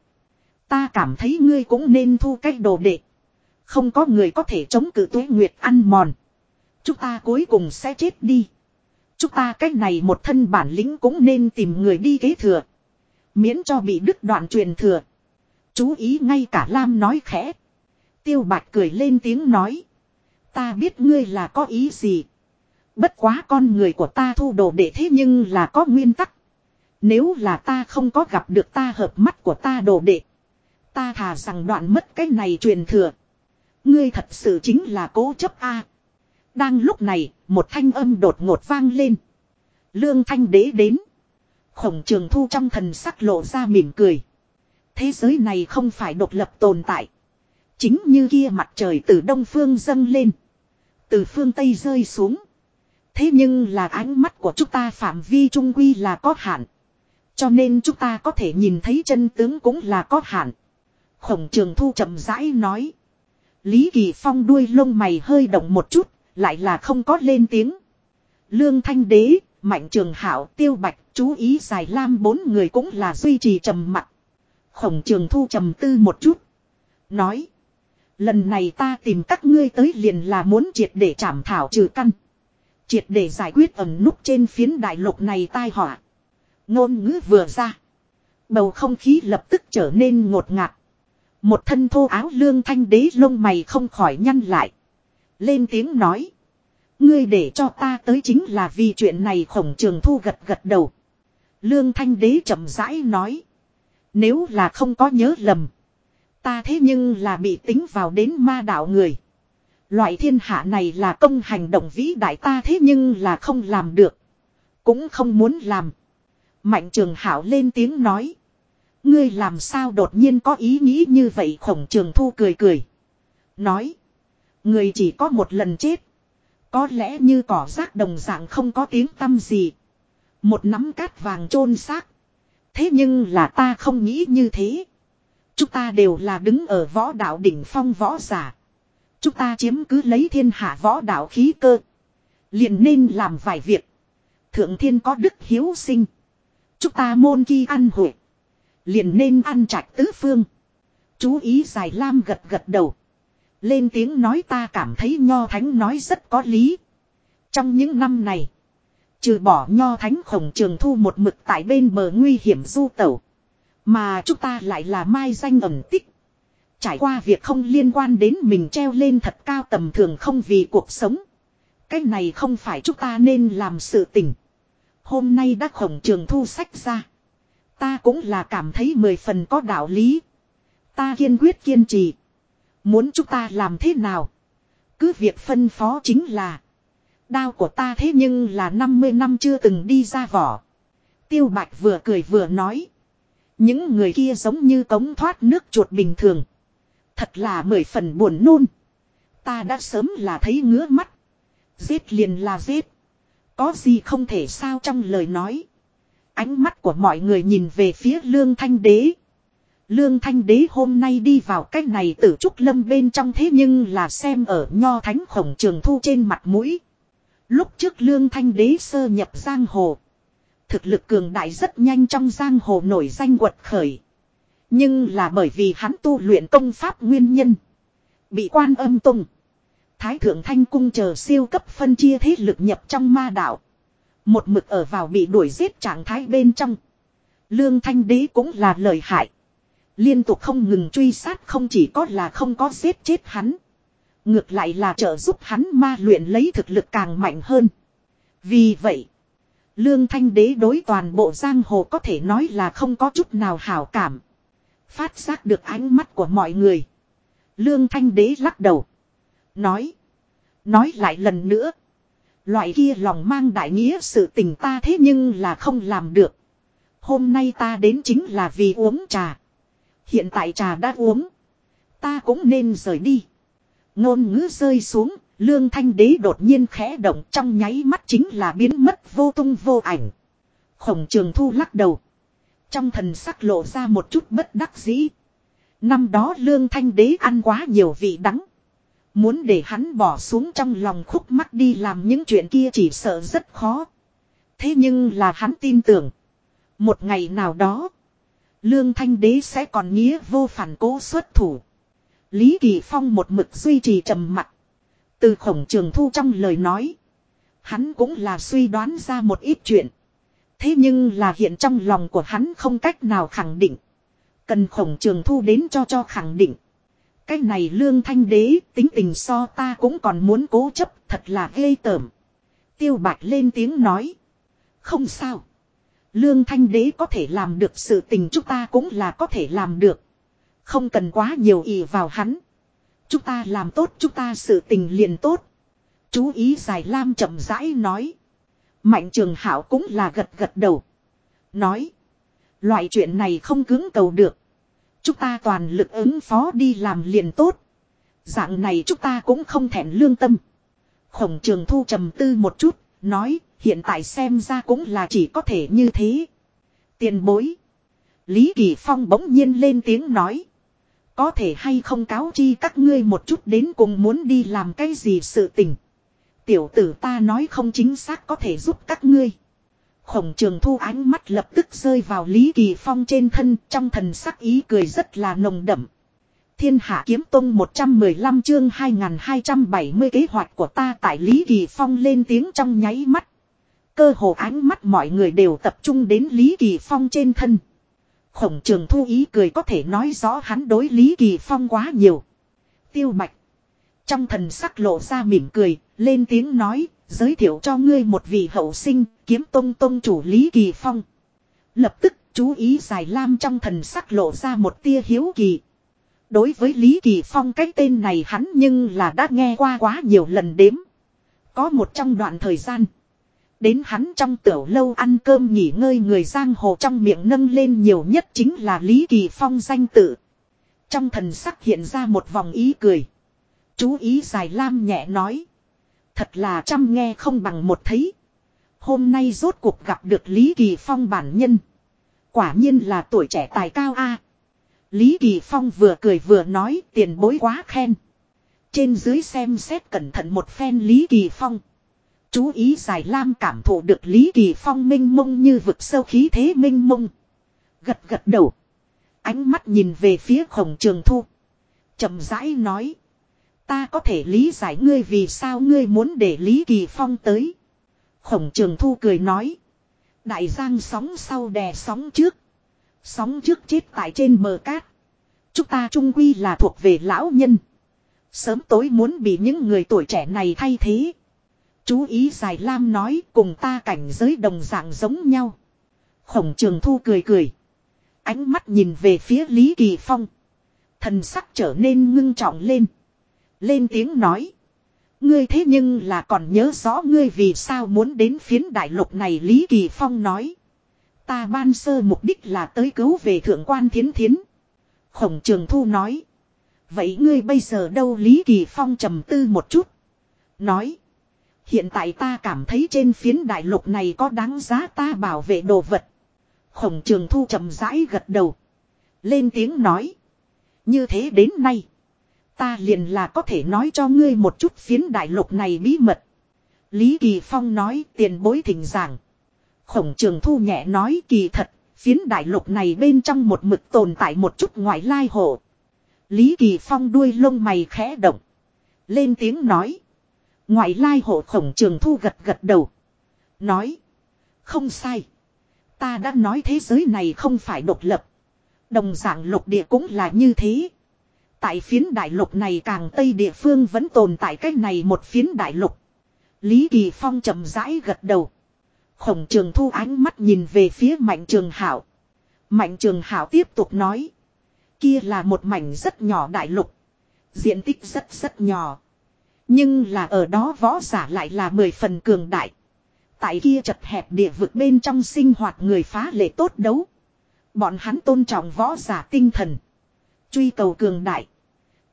Ta cảm thấy ngươi cũng nên thu cách đồ đệ. Không có người có thể chống cự tuế nguyệt ăn mòn. Chúng ta cuối cùng sẽ chết đi. Chúng ta cách này một thân bản lĩnh cũng nên tìm người đi kế thừa. Miễn cho bị đứt đoạn truyền thừa. Chú ý ngay cả Lam nói khẽ. Tiêu bạch cười lên tiếng nói. Ta biết ngươi là có ý gì. Bất quá con người của ta thu đồ để thế nhưng là có nguyên tắc. Nếu là ta không có gặp được ta hợp mắt của ta đồ đệ. Ta thà rằng đoạn mất cái này truyền thừa. Ngươi thật sự chính là cố chấp a. Đang lúc này, một thanh âm đột ngột vang lên. Lương thanh đế đến. Khổng trường thu trong thần sắc lộ ra mỉm cười. Thế giới này không phải độc lập tồn tại. Chính như kia mặt trời từ đông phương dâng lên. Từ phương Tây rơi xuống. Thế nhưng là ánh mắt của chúng ta phạm vi trung quy là có hạn. Cho nên chúng ta có thể nhìn thấy chân tướng cũng là có hạn. Khổng trường thu chậm rãi nói. Lý Kỳ Phong đuôi lông mày hơi động một chút, lại là không có lên tiếng. Lương Thanh Đế, Mạnh Trường Hảo, Tiêu Bạch, chú ý Giải Lam bốn người cũng là duy trì trầm mặt. Khổng Trường Thu trầm tư một chút. Nói. Lần này ta tìm các ngươi tới liền là muốn triệt để trảm thảo trừ căn. Triệt để giải quyết ẩn nút trên phiến đại lục này tai họa. Ngôn ngữ vừa ra. Bầu không khí lập tức trở nên ngột ngạt. Một thân thô áo lương thanh đế lông mày không khỏi nhăn lại. Lên tiếng nói. Ngươi để cho ta tới chính là vì chuyện này khổng trường thu gật gật đầu. Lương thanh đế chậm rãi nói. Nếu là không có nhớ lầm. Ta thế nhưng là bị tính vào đến ma đạo người. Loại thiên hạ này là công hành động vĩ đại ta thế nhưng là không làm được. Cũng không muốn làm. Mạnh trường hảo lên tiếng nói. Ngươi làm sao đột nhiên có ý nghĩ như vậy khổng trường thu cười cười. Nói. Người chỉ có một lần chết. Có lẽ như cỏ rác đồng dạng không có tiếng tâm gì. Một nắm cát vàng chôn xác. Thế nhưng là ta không nghĩ như thế. Chúng ta đều là đứng ở võ đạo đỉnh phong võ giả. Chúng ta chiếm cứ lấy thiên hạ võ đạo khí cơ. liền nên làm vài việc. Thượng thiên có đức hiếu sinh. Chúng ta môn ki ăn hội. Liền nên ăn trạch tứ phương. Chú ý dài lam gật gật đầu. Lên tiếng nói ta cảm thấy nho thánh nói rất có lý. Trong những năm này. Trừ bỏ nho thánh khổng trường thu một mực tại bên bờ nguy hiểm du tẩu. Mà chúng ta lại là mai danh ẩn tích. Trải qua việc không liên quan đến mình treo lên thật cao tầm thường không vì cuộc sống. Cái này không phải chúng ta nên làm sự tình. Hôm nay đã khổng trường thu sách ra. Ta cũng là cảm thấy mười phần có đạo lý. Ta kiên quyết kiên trì. Muốn chúng ta làm thế nào? Cứ việc phân phó chính là. Đao của ta thế nhưng là 50 năm chưa từng đi ra vỏ. Tiêu Bạch vừa cười vừa nói. Những người kia giống như cống thoát nước chuột bình thường. Thật là mười phần buồn nôn. Ta đã sớm là thấy ngứa mắt. Giết liền là giết. Có gì không thể sao trong lời nói. Ánh mắt của mọi người nhìn về phía Lương Thanh Đế. Lương Thanh Đế hôm nay đi vào cách này tử trúc lâm bên trong thế nhưng là xem ở nho thánh khổng trường thu trên mặt mũi. Lúc trước Lương Thanh Đế sơ nhập giang hồ. Thực lực cường đại rất nhanh trong giang hồ nổi danh quật khởi. Nhưng là bởi vì hắn tu luyện công pháp nguyên nhân. Bị quan âm tung. Thái thượng thanh cung chờ siêu cấp phân chia thế lực nhập trong ma đạo. Một mực ở vào bị đuổi giết trạng thái bên trong. Lương thanh đế cũng là lợi hại. Liên tục không ngừng truy sát không chỉ có là không có giết chết hắn. Ngược lại là trợ giúp hắn ma luyện lấy thực lực càng mạnh hơn. Vì vậy, Lương Thanh Đế đối toàn bộ giang hồ có thể nói là không có chút nào hảo cảm. Phát giác được ánh mắt của mọi người. Lương Thanh Đế lắc đầu. Nói. Nói lại lần nữa. Loại kia lòng mang đại nghĩa sự tình ta thế nhưng là không làm được. Hôm nay ta đến chính là vì uống trà. Hiện tại trà đã uống. Ta cũng nên rời đi. Ngôn ngữ rơi xuống, lương thanh đế đột nhiên khẽ động trong nháy mắt chính là biến mất vô tung vô ảnh. Khổng trường thu lắc đầu. Trong thần sắc lộ ra một chút bất đắc dĩ. Năm đó lương thanh đế ăn quá nhiều vị đắng. Muốn để hắn bỏ xuống trong lòng khúc mắt đi làm những chuyện kia chỉ sợ rất khó. Thế nhưng là hắn tin tưởng. Một ngày nào đó. Lương thanh đế sẽ còn nghĩa vô phản cố xuất thủ. Lý Kỳ Phong một mực duy trì trầm mặt. Từ khổng trường thu trong lời nói. Hắn cũng là suy đoán ra một ít chuyện. Thế nhưng là hiện trong lòng của hắn không cách nào khẳng định. Cần khổng trường thu đến cho cho khẳng định. Cái này lương thanh đế, tính tình so ta cũng còn muốn cố chấp, thật là ghê tởm. Tiêu bạch lên tiếng nói. Không sao. Lương thanh đế có thể làm được sự tình chúng ta cũng là có thể làm được. Không cần quá nhiều ý vào hắn. Chúng ta làm tốt chúng ta sự tình liền tốt. Chú ý giải lam chậm rãi nói. Mạnh trường hảo cũng là gật gật đầu. Nói. Loại chuyện này không cứng cầu được. Chúng ta toàn lực ứng phó đi làm liền tốt. Dạng này chúng ta cũng không thẹn lương tâm. Khổng trường thu trầm tư một chút, nói, hiện tại xem ra cũng là chỉ có thể như thế. Tiền bối. Lý Kỳ Phong bỗng nhiên lên tiếng nói. Có thể hay không cáo chi các ngươi một chút đến cùng muốn đi làm cái gì sự tình. Tiểu tử ta nói không chính xác có thể giúp các ngươi. Khổng trường thu ánh mắt lập tức rơi vào Lý Kỳ Phong trên thân, trong thần sắc ý cười rất là nồng đậm. Thiên hạ kiếm tông 115 chương 2270 kế hoạch của ta tại Lý Kỳ Phong lên tiếng trong nháy mắt. Cơ hồ ánh mắt mọi người đều tập trung đến Lý Kỳ Phong trên thân. Khổng trường thu ý cười có thể nói rõ hắn đối Lý Kỳ Phong quá nhiều. Tiêu Bạch. Trong thần sắc lộ ra mỉm cười, lên tiếng nói, giới thiệu cho ngươi một vị hậu sinh, kiếm tông tông chủ Lý Kỳ Phong. Lập tức chú ý giải lam trong thần sắc lộ ra một tia hiếu kỳ. Đối với Lý Kỳ Phong cái tên này hắn nhưng là đã nghe qua quá nhiều lần đếm. Có một trong đoạn thời gian. Đến hắn trong tiểu lâu ăn cơm nghỉ ngơi người giang hồ trong miệng nâng lên nhiều nhất chính là Lý Kỳ Phong danh tự. Trong thần sắc hiện ra một vòng ý cười. Chú ý dài lam nhẹ nói. Thật là chăm nghe không bằng một thấy. Hôm nay rốt cuộc gặp được Lý Kỳ Phong bản nhân. Quả nhiên là tuổi trẻ tài cao a. Lý Kỳ Phong vừa cười vừa nói, tiền bối quá khen. Trên dưới xem xét cẩn thận một phen Lý Kỳ Phong. Chú ý giải lam cảm thụ được Lý Kỳ Phong minh mông như vực sâu khí thế minh mông. Gật gật đầu. Ánh mắt nhìn về phía khổng trường thu. chậm rãi nói. Ta có thể lý giải ngươi vì sao ngươi muốn để Lý Kỳ Phong tới. Khổng trường thu cười nói. Đại giang sóng sau đè sóng trước. Sóng trước chết tại trên bờ cát. Chúng ta trung quy là thuộc về lão nhân. Sớm tối muốn bị những người tuổi trẻ này thay thế. Chú ý Giải Lam nói cùng ta cảnh giới đồng dạng giống nhau. Khổng trường thu cười cười. Ánh mắt nhìn về phía Lý Kỳ Phong. Thần sắc trở nên ngưng trọng lên. Lên tiếng nói. Ngươi thế nhưng là còn nhớ rõ ngươi vì sao muốn đến phiến đại lục này Lý Kỳ Phong nói. Ta ban sơ mục đích là tới cứu về thượng quan thiến thiến. Khổng trường thu nói. Vậy ngươi bây giờ đâu Lý Kỳ Phong trầm tư một chút. Nói. Hiện tại ta cảm thấy trên phiến đại lục này có đáng giá ta bảo vệ đồ vật. Khổng trường thu chậm rãi gật đầu. Lên tiếng nói. Như thế đến nay. Ta liền là có thể nói cho ngươi một chút phiến đại lục này bí mật. Lý Kỳ Phong nói tiền bối thỉnh giảng. Khổng trường thu nhẹ nói kỳ thật, phiến đại lục này bên trong một mực tồn tại một chút ngoại lai hộ. Lý Kỳ Phong đuôi lông mày khẽ động. Lên tiếng nói. Ngoại lai hộ khổng trường thu gật gật đầu. Nói. Không sai. Ta đã nói thế giới này không phải độc lập. Đồng dạng lục địa cũng là như thế. Tại phiến đại lục này càng tây địa phương vẫn tồn tại cách này một phiến đại lục. Lý Kỳ Phong chậm rãi gật đầu. Khổng trường thu ánh mắt nhìn về phía mạnh trường hảo. Mạnh trường hảo tiếp tục nói. Kia là một mảnh rất nhỏ đại lục. Diện tích rất rất nhỏ. Nhưng là ở đó võ giả lại là mười phần cường đại. Tại kia chật hẹp địa vực bên trong sinh hoạt người phá lệ tốt đấu. Bọn hắn tôn trọng võ giả tinh thần. Truy cầu cường đại.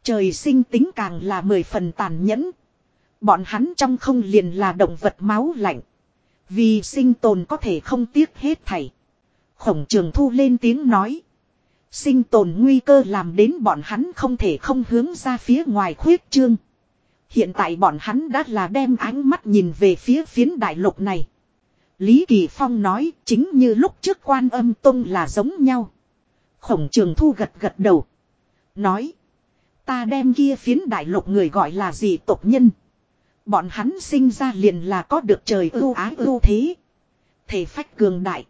Trời sinh tính càng là mười phần tàn nhẫn. Bọn hắn trong không liền là động vật máu lạnh. Vì sinh tồn có thể không tiếc hết thảy. Khổng trường thu lên tiếng nói. Sinh tồn nguy cơ làm đến bọn hắn không thể không hướng ra phía ngoài khuyết trương. Hiện tại bọn hắn đã là đem ánh mắt nhìn về phía phiến đại lục này. Lý Kỳ Phong nói, chính như lúc trước quan âm tông là giống nhau. Khổng trường thu gật gật đầu. Nói. Ta đem kia phiến đại lục người gọi là gì tộc nhân. Bọn hắn sinh ra liền là có được trời ưu ái ưu thế. Thể phách cường đại.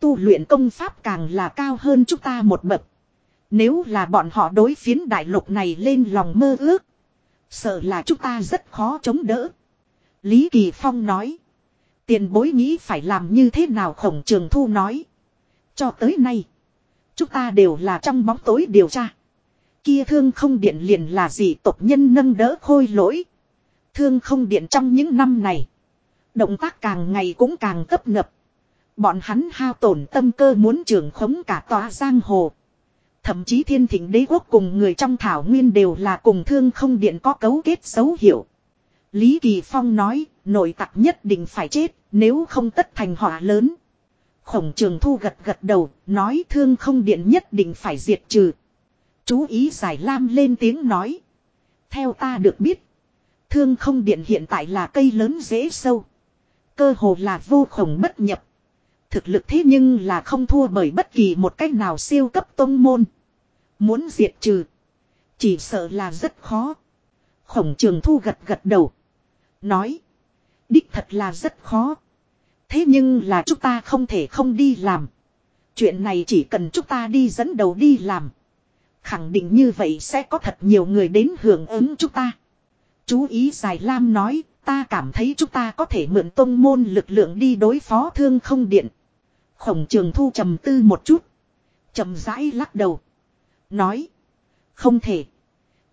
Tu luyện công pháp càng là cao hơn chúng ta một bậc. Nếu là bọn họ đối phiến đại lục này lên lòng mơ ước. Sợ là chúng ta rất khó chống đỡ. Lý Kỳ Phong nói. Tiền bối nghĩ phải làm như thế nào khổng trường thu nói. Cho tới nay. Chúng ta đều là trong bóng tối điều tra. Kia thương không điện liền là gì tộc nhân nâng đỡ khôi lỗi. Thương không điện trong những năm này. Động tác càng ngày cũng càng cấp ngập. Bọn hắn hao tổn tâm cơ muốn trưởng khống cả tòa giang hồ. Thậm chí thiên thịnh đế quốc cùng người trong thảo nguyên đều là cùng thương không điện có cấu kết xấu hiểu. Lý Kỳ Phong nói, nội tặc nhất định phải chết, nếu không tất thành họa lớn. Khổng trường thu gật gật đầu, nói thương không điện nhất định phải diệt trừ. Chú ý giải lam lên tiếng nói. Theo ta được biết, thương không điện hiện tại là cây lớn dễ sâu. Cơ hồ là vô khổng bất nhập. Thực lực thế nhưng là không thua bởi bất kỳ một cách nào siêu cấp tông môn. Muốn diệt trừ. Chỉ sợ là rất khó. Khổng trường thu gật gật đầu. Nói. Đích thật là rất khó. Thế nhưng là chúng ta không thể không đi làm. Chuyện này chỉ cần chúng ta đi dẫn đầu đi làm. Khẳng định như vậy sẽ có thật nhiều người đến hưởng ứng chúng ta. Chú ý Giải Lam nói, ta cảm thấy chúng ta có thể mượn tông môn lực lượng đi đối phó thương không điện. Khổng trường thu trầm tư một chút. trầm rãi lắc đầu. Nói. Không thể.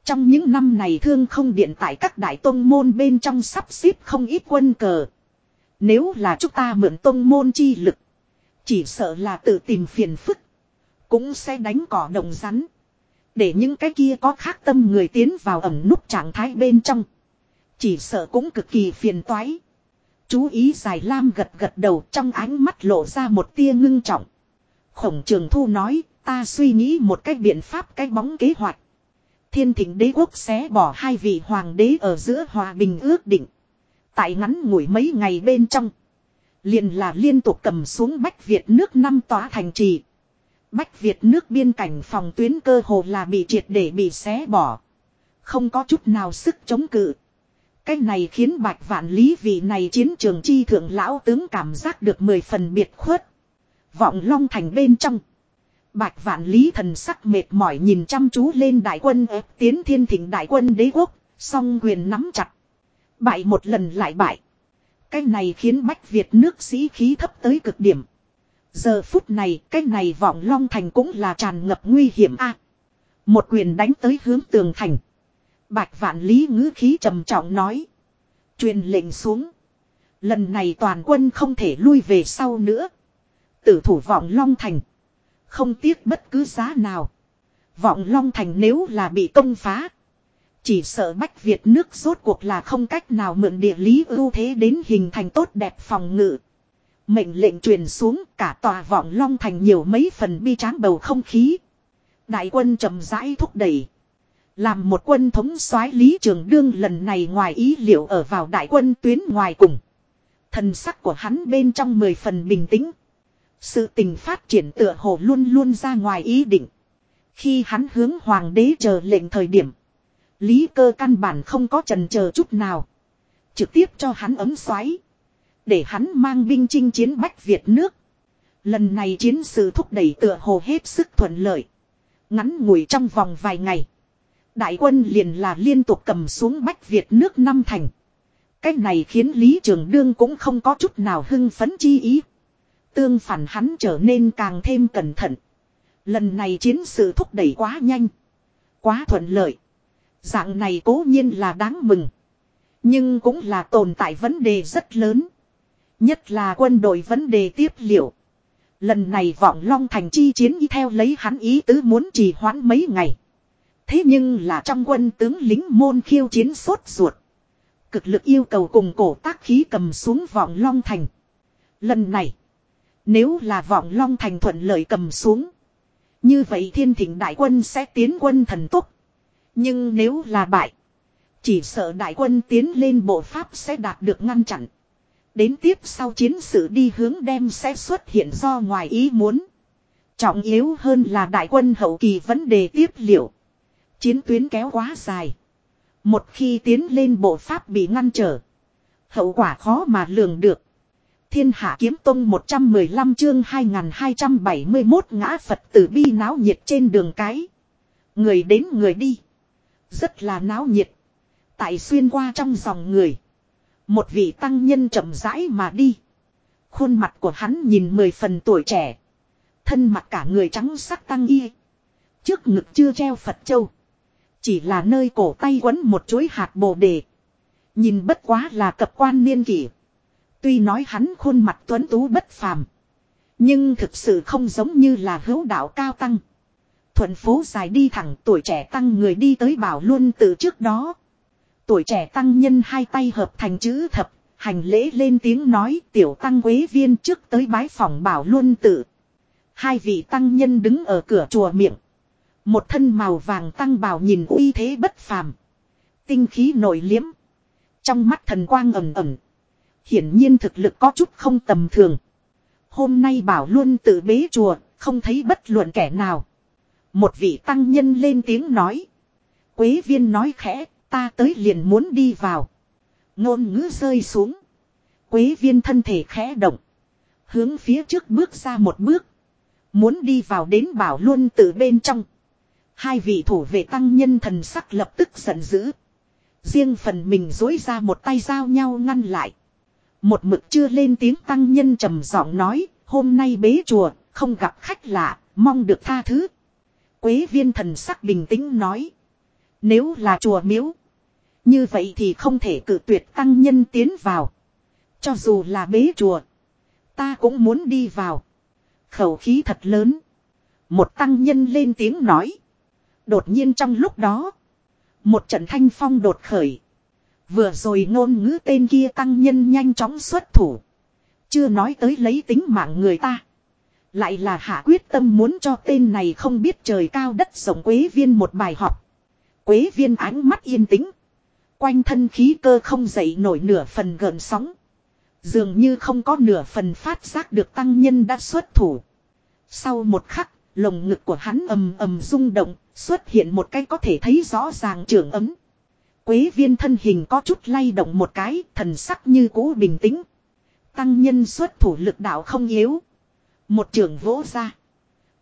Trong những năm này thương không điện tại các đại tông môn bên trong sắp xếp không ít quân cờ. Nếu là chúng ta mượn tông môn chi lực. Chỉ sợ là tự tìm phiền phức. Cũng sẽ đánh cỏ đồng rắn. Để những cái kia có khác tâm người tiến vào ẩm nút trạng thái bên trong. Chỉ sợ cũng cực kỳ phiền toái. Chú ý dài lam gật gật đầu trong ánh mắt lộ ra một tia ngưng trọng. Khổng trường thu nói, ta suy nghĩ một cách biện pháp, cái bóng kế hoạch. Thiên thịnh đế quốc sẽ bỏ hai vị hoàng đế ở giữa hòa bình ước định. Tại ngắn ngủi mấy ngày bên trong. liền là liên tục cầm xuống Bách Việt nước năm tòa thành trì. Bách Việt nước biên cảnh phòng tuyến cơ hồ là bị triệt để bị xé bỏ. Không có chút nào sức chống cự. Cái này khiến bạch vạn lý vị này chiến trường chi thượng lão tướng cảm giác được mười phần biệt khuất. Vọng long thành bên trong. Bạch vạn lý thần sắc mệt mỏi nhìn chăm chú lên đại quân ép tiến thiên thịnh đại quân đế quốc, song quyền nắm chặt. Bại một lần lại bại. Cái này khiến Bách Việt nước sĩ khí thấp tới cực điểm. Giờ phút này, cái này vọng long thành cũng là tràn ngập nguy hiểm a. một quyền đánh tới hướng tường thành. Bạch vạn lý ngữ khí trầm trọng nói. Truyền lệnh xuống. Lần này toàn quân không thể lui về sau nữa. Tử thủ vọng long thành. Không tiếc bất cứ giá nào. Vọng long thành nếu là bị công phá. Chỉ sợ Bách Việt nước rốt cuộc là không cách nào mượn địa lý ưu thế đến hình thành tốt đẹp phòng ngự. Mệnh lệnh truyền xuống cả tòa vọng long thành nhiều mấy phần bi tráng bầu không khí. Đại quân trầm rãi thúc đẩy. Làm một quân thống soái lý trường đương lần này ngoài ý liệu ở vào đại quân tuyến ngoài cùng. Thần sắc của hắn bên trong mười phần bình tĩnh. Sự tình phát triển tựa hồ luôn luôn ra ngoài ý định. Khi hắn hướng hoàng đế chờ lệnh thời điểm. Lý cơ căn bản không có trần chờ chút nào. Trực tiếp cho hắn ấm xoáy. Để hắn mang binh chinh chiến Bách Việt nước. Lần này chiến sự thúc đẩy tựa hồ hết sức thuận lợi. Ngắn ngủi trong vòng vài ngày. Đại quân liền là liên tục cầm xuống Bách Việt nước năm thành. Cách này khiến Lý Trường Đương cũng không có chút nào hưng phấn chi ý. Tương phản hắn trở nên càng thêm cẩn thận. Lần này chiến sự thúc đẩy quá nhanh. Quá thuận lợi. Dạng này cố nhiên là đáng mừng. Nhưng cũng là tồn tại vấn đề rất lớn. Nhất là quân đội vấn đề tiếp liệu. Lần này vọng long thành chi chiến y theo lấy hắn ý tứ muốn trì hoãn mấy ngày. Thế nhưng là trong quân tướng lính môn khiêu chiến sốt ruột. Cực lực yêu cầu cùng cổ tác khí cầm xuống vọng long thành. Lần này. Nếu là vọng long thành thuận lợi cầm xuống. Như vậy thiên thịnh đại quân sẽ tiến quân thần tốc. Nhưng nếu là bại. Chỉ sợ đại quân tiến lên bộ pháp sẽ đạt được ngăn chặn. Đến tiếp sau chiến sự đi hướng đem sẽ xuất hiện do ngoài ý muốn. Trọng yếu hơn là đại quân hậu kỳ vấn đề tiếp liệu. Chiến tuyến kéo quá dài. Một khi tiến lên bộ pháp bị ngăn trở. Hậu quả khó mà lường được. Thiên hạ kiếm tông 115 chương 2271 ngã Phật tử bi náo nhiệt trên đường cái. Người đến người đi. Rất là náo nhiệt. Tại xuyên qua trong dòng người. Một vị tăng nhân chậm rãi mà đi. Khuôn mặt của hắn nhìn mười phần tuổi trẻ. Thân mặt cả người trắng sắc tăng y. Trước ngực chưa treo Phật châu. Chỉ là nơi cổ tay quấn một chuỗi hạt bồ đề. Nhìn bất quá là cập quan niên kỷ. Tuy nói hắn khuôn mặt tuấn tú bất phàm. Nhưng thực sự không giống như là hữu đạo cao tăng. Thuận phố dài đi thẳng tuổi trẻ tăng người đi tới bảo luôn từ trước đó. Tuổi trẻ tăng nhân hai tay hợp thành chữ thập, hành lễ lên tiếng nói tiểu tăng quế viên trước tới bái phòng bảo luôn tự. Hai vị tăng nhân đứng ở cửa chùa miệng. Một thân màu vàng tăng bào nhìn uy thế bất phàm. Tinh khí nổi liếm. Trong mắt thần quang ẩm ẩm. Hiển nhiên thực lực có chút không tầm thường. Hôm nay bảo luôn tự bế chùa, không thấy bất luận kẻ nào. Một vị tăng nhân lên tiếng nói. Quế viên nói khẽ, ta tới liền muốn đi vào. Ngôn ngữ rơi xuống. Quế viên thân thể khẽ động. Hướng phía trước bước ra một bước. Muốn đi vào đến bảo luôn từ bên trong. Hai vị thủ vệ tăng nhân thần sắc lập tức giận dữ. Riêng phần mình dối ra một tay giao nhau ngăn lại. Một mực chưa lên tiếng tăng nhân trầm giọng nói, hôm nay bế chùa, không gặp khách lạ, mong được tha thứ. Quế viên thần sắc bình tĩnh nói. Nếu là chùa miếu. Như vậy thì không thể cử tuyệt tăng nhân tiến vào. Cho dù là bế chùa. Ta cũng muốn đi vào. Khẩu khí thật lớn. Một tăng nhân lên tiếng nói. Đột nhiên trong lúc đó. Một trận thanh phong đột khởi. Vừa rồi ngôn ngữ tên kia tăng nhân nhanh chóng xuất thủ. Chưa nói tới lấy tính mạng người ta. Lại là hạ quyết tâm muốn cho tên này không biết trời cao đất rộng quế viên một bài học. Quế viên ánh mắt yên tĩnh. Quanh thân khí cơ không dậy nổi nửa phần gợn sóng. Dường như không có nửa phần phát giác được tăng nhân đã xuất thủ. Sau một khắc, lồng ngực của hắn ầm ầm rung động, xuất hiện một cái có thể thấy rõ ràng trưởng ấm. Quế viên thân hình có chút lay động một cái, thần sắc như cũ bình tĩnh. Tăng nhân xuất thủ lực đạo không yếu. Một trường vỗ ra.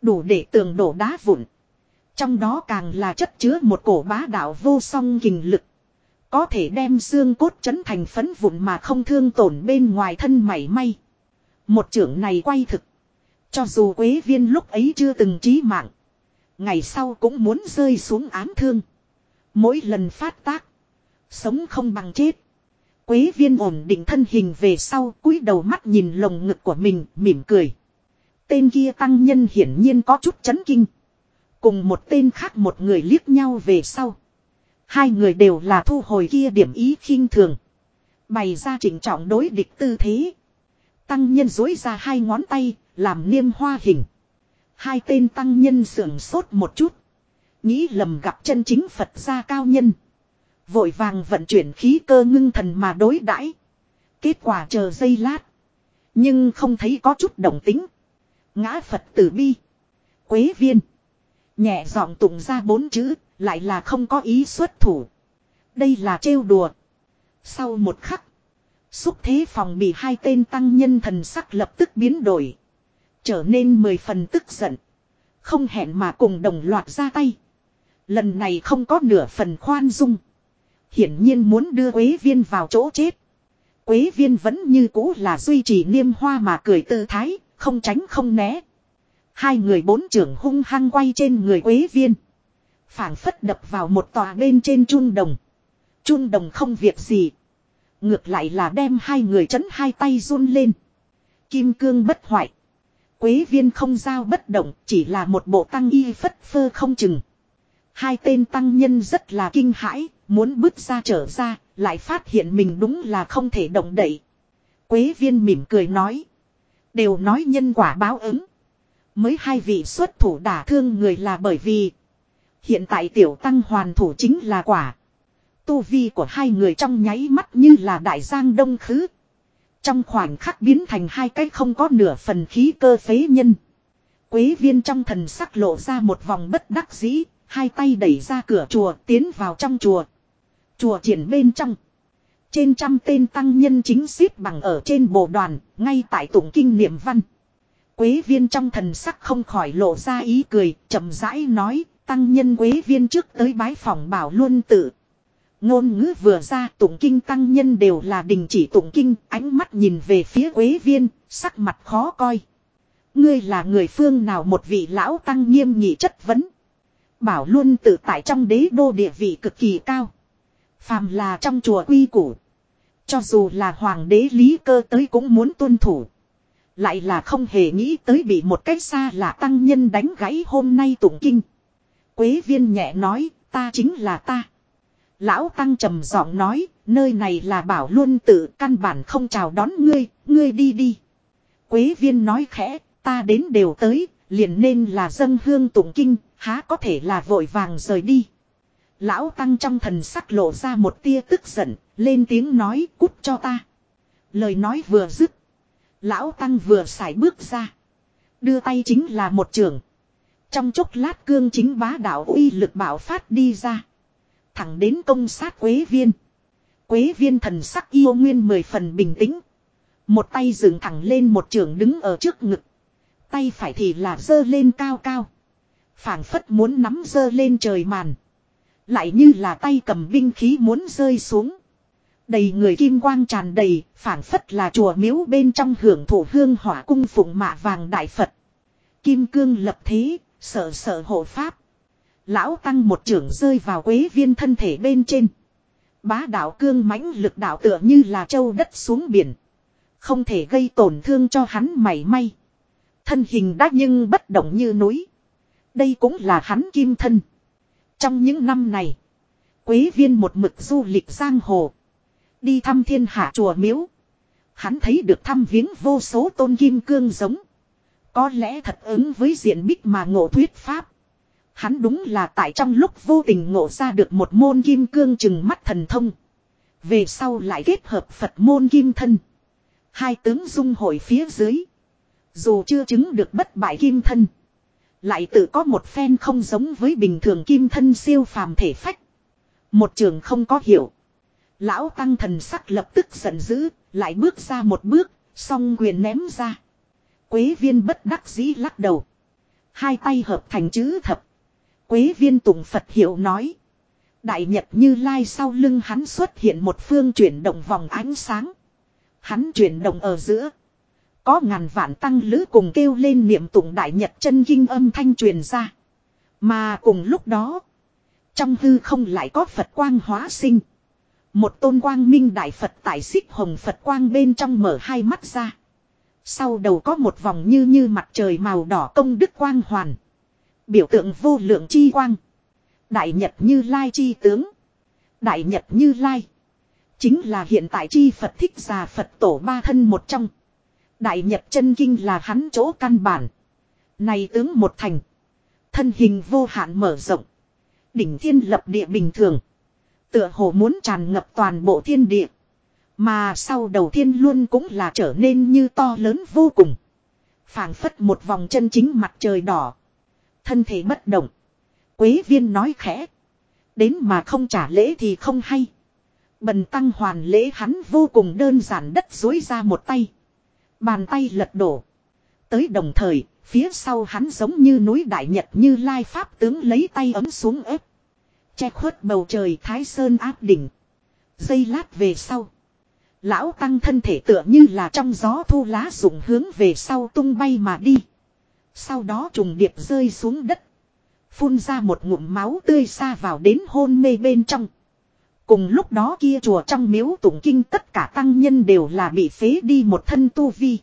Đủ để tường đổ đá vụn. Trong đó càng là chất chứa một cổ bá đạo vô song kình lực. Có thể đem xương cốt chấn thành phấn vụn mà không thương tổn bên ngoài thân mảy may. Một trưởng này quay thực. Cho dù quế viên lúc ấy chưa từng trí mạng. Ngày sau cũng muốn rơi xuống ám thương. Mỗi lần phát tác. Sống không bằng chết. Quế viên ổn định thân hình về sau, cúi đầu mắt nhìn lồng ngực của mình, mỉm cười. Tên kia tăng nhân hiển nhiên có chút chấn kinh. Cùng một tên khác một người liếc nhau về sau. Hai người đều là thu hồi kia điểm ý khinh thường. Bày ra chỉnh trọng đối địch tư thế. Tăng nhân dối ra hai ngón tay, làm niêm hoa hình. Hai tên tăng nhân sưởng sốt một chút. Nghĩ lầm gặp chân chính Phật gia cao nhân. Vội vàng vận chuyển khí cơ ngưng thần mà đối đãi. Kết quả chờ giây lát. Nhưng không thấy có chút động tính. Ngã Phật tử bi. Quế viên. Nhẹ giọng tụng ra bốn chữ, lại là không có ý xuất thủ. Đây là trêu đùa. Sau một khắc. Xúc thế phòng bị hai tên tăng nhân thần sắc lập tức biến đổi. Trở nên mười phần tức giận. Không hẹn mà cùng đồng loạt ra tay. Lần này không có nửa phần khoan dung. Hiển nhiên muốn đưa Quế Viên vào chỗ chết. Quế Viên vẫn như cũ là duy trì niêm hoa mà cười tư thái, không tránh không né. Hai người bốn trưởng hung hăng quay trên người Quế Viên. phảng phất đập vào một tòa bên trên trung đồng. Trung đồng không việc gì. Ngược lại là đem hai người chấn hai tay run lên. Kim cương bất hoại. Quế viên không giao bất động, chỉ là một bộ tăng y phất phơ không chừng. Hai tên tăng nhân rất là kinh hãi, muốn bước ra trở ra, lại phát hiện mình đúng là không thể động đậy. Quế viên mỉm cười nói. Đều nói nhân quả báo ứng. Mới hai vị xuất thủ đả thương người là bởi vì. Hiện tại tiểu tăng hoàn thủ chính là quả. Tu vi của hai người trong nháy mắt như là đại giang đông khứ. Trong khoảnh khắc biến thành hai cái không có nửa phần khí cơ phế nhân. Quế viên trong thần sắc lộ ra một vòng bất đắc dĩ, hai tay đẩy ra cửa chùa tiến vào trong chùa. Chùa triển bên trong. Trên trăm tên tăng nhân chính xếp bằng ở trên bộ đoàn, ngay tại tụng kinh niệm văn. Quế viên trong thần sắc không khỏi lộ ra ý cười, chậm rãi nói, tăng nhân quế viên trước tới bái phòng bảo luôn tự. Ngôn ngữ vừa ra tụng kinh tăng nhân đều là đình chỉ tụng kinh, ánh mắt nhìn về phía quế viên, sắc mặt khó coi. Ngươi là người phương nào một vị lão tăng nghiêm nghị chất vấn. Bảo luôn tự tại trong đế đô địa vị cực kỳ cao. Phàm là trong chùa quy củ. Cho dù là hoàng đế lý cơ tới cũng muốn tuân thủ. Lại là không hề nghĩ tới bị một cách xa là tăng nhân đánh gãy hôm nay tụng kinh. Quế viên nhẹ nói, ta chính là ta. Lão Tăng trầm giọng nói, nơi này là bảo luôn tự căn bản không chào đón ngươi, ngươi đi đi. Quế viên nói khẽ, ta đến đều tới, liền nên là dân hương tụng kinh, há có thể là vội vàng rời đi. Lão Tăng trong thần sắc lộ ra một tia tức giận, lên tiếng nói cút cho ta. Lời nói vừa dứt. Lão Tăng vừa xài bước ra. Đưa tay chính là một trường. Trong chốc lát cương chính bá đạo uy lực bảo phát đi ra. Thẳng đến công sát quế viên. Quế viên thần sắc yêu nguyên mười phần bình tĩnh. Một tay dựng thẳng lên một trường đứng ở trước ngực. Tay phải thì là dơ lên cao cao. phảng phất muốn nắm dơ lên trời màn. Lại như là tay cầm binh khí muốn rơi xuống. Đầy người kim quang tràn đầy, phảng phất là chùa miếu bên trong hưởng thụ hương hỏa cung phụng mạ vàng đại Phật. Kim cương lập thế, sợ sợ hộ pháp. Lão tăng một trưởng rơi vào quế viên thân thể bên trên. Bá đạo cương mãnh lực đạo tựa như là châu đất xuống biển. Không thể gây tổn thương cho hắn mảy may. Thân hình đã nhưng bất động như núi. Đây cũng là hắn kim thân. Trong những năm này, Quế viên một mực du lịch giang hồ. Đi thăm thiên hạ chùa miếu. Hắn thấy được thăm viếng vô số tôn kim cương giống. Có lẽ thật ứng với diện bích mà ngộ thuyết pháp. Hắn đúng là tại trong lúc vô tình ngộ ra được một môn kim cương chừng mắt thần thông. Về sau lại kết hợp Phật môn kim thân. Hai tướng dung hội phía dưới. Dù chưa chứng được bất bại kim thân. Lại tự có một phen không giống với bình thường kim thân siêu phàm thể phách. Một trường không có hiểu. Lão tăng thần sắc lập tức giận dữ, lại bước ra một bước, song quyền ném ra. Quế viên bất đắc dĩ lắc đầu. Hai tay hợp thành chữ thập. Quế viên tùng Phật Hiệu nói. Đại Nhật như lai sau lưng hắn xuất hiện một phương chuyển động vòng ánh sáng. Hắn chuyển động ở giữa. Có ngàn vạn tăng lữ cùng kêu lên niệm tụng Đại Nhật chân kinh âm thanh truyền ra. Mà cùng lúc đó. Trong hư không lại có Phật quang hóa sinh. Một tôn quang minh đại Phật tại xích hồng Phật quang bên trong mở hai mắt ra. Sau đầu có một vòng như như mặt trời màu đỏ công đức quang hoàn. Biểu tượng vô lượng chi quang. Đại Nhật Như Lai chi tướng. Đại Nhật Như Lai. Chính là hiện tại chi Phật thích già Phật tổ ba thân một trong. Đại Nhật chân kinh là hắn chỗ căn bản. Này tướng một thành. Thân hình vô hạn mở rộng. Đỉnh thiên lập địa bình thường. Tựa hồ muốn tràn ngập toàn bộ thiên địa. Mà sau đầu thiên luôn cũng là trở nên như to lớn vô cùng. phảng phất một vòng chân chính mặt trời đỏ. Thân thể bất động. Quế viên nói khẽ. Đến mà không trả lễ thì không hay. Bần tăng hoàn lễ hắn vô cùng đơn giản đất dối ra một tay. Bàn tay lật đổ. Tới đồng thời, phía sau hắn giống như núi đại nhật như lai pháp tướng lấy tay ấm xuống ép. Che khuất bầu trời thái sơn áp đỉnh. Giây lát về sau. Lão tăng thân thể tựa như là trong gió thu lá rụng hướng về sau tung bay mà đi. Sau đó trùng điệp rơi xuống đất. Phun ra một ngụm máu tươi xa vào đến hôn mê bên trong. Cùng lúc đó kia chùa trong miếu tụng kinh tất cả tăng nhân đều là bị phế đi một thân tu vi.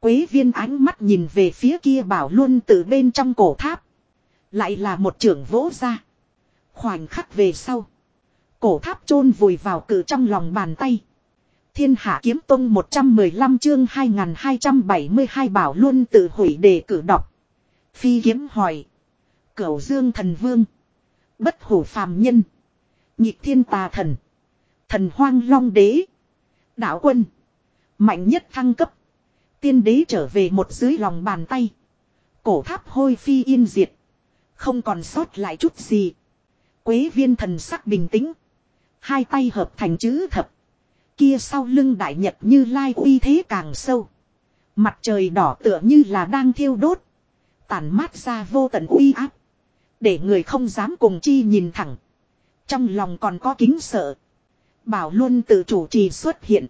Quế viên ánh mắt nhìn về phía kia bảo luôn từ bên trong cổ tháp. Lại là một trưởng vỗ ra. Khoảnh khắc về sau. Cổ tháp chôn vùi vào cử trong lòng bàn tay. Thiên hạ kiếm tông 115 chương 2272 bảo luôn tự hủy đề cử đọc. Phi kiếm hỏi. Cửu dương thần vương. Bất hủ phàm nhân. Nhịp thiên tà thần. Thần hoang long đế. Đạo quân. Mạnh nhất thăng cấp. Tiên đế trở về một dưới lòng bàn tay. Cổ tháp hôi phi yên diệt. Không còn sót lại chút gì. Quế viên thần sắc bình tĩnh. Hai tay hợp thành chữ thập. Kia sau lưng đại nhật như lai uy thế càng sâu. Mặt trời đỏ tựa như là đang thiêu đốt. Tản mát ra vô tận uy áp. Để người không dám cùng chi nhìn thẳng. Trong lòng còn có kính sợ. Bảo luôn tự chủ trì xuất hiện.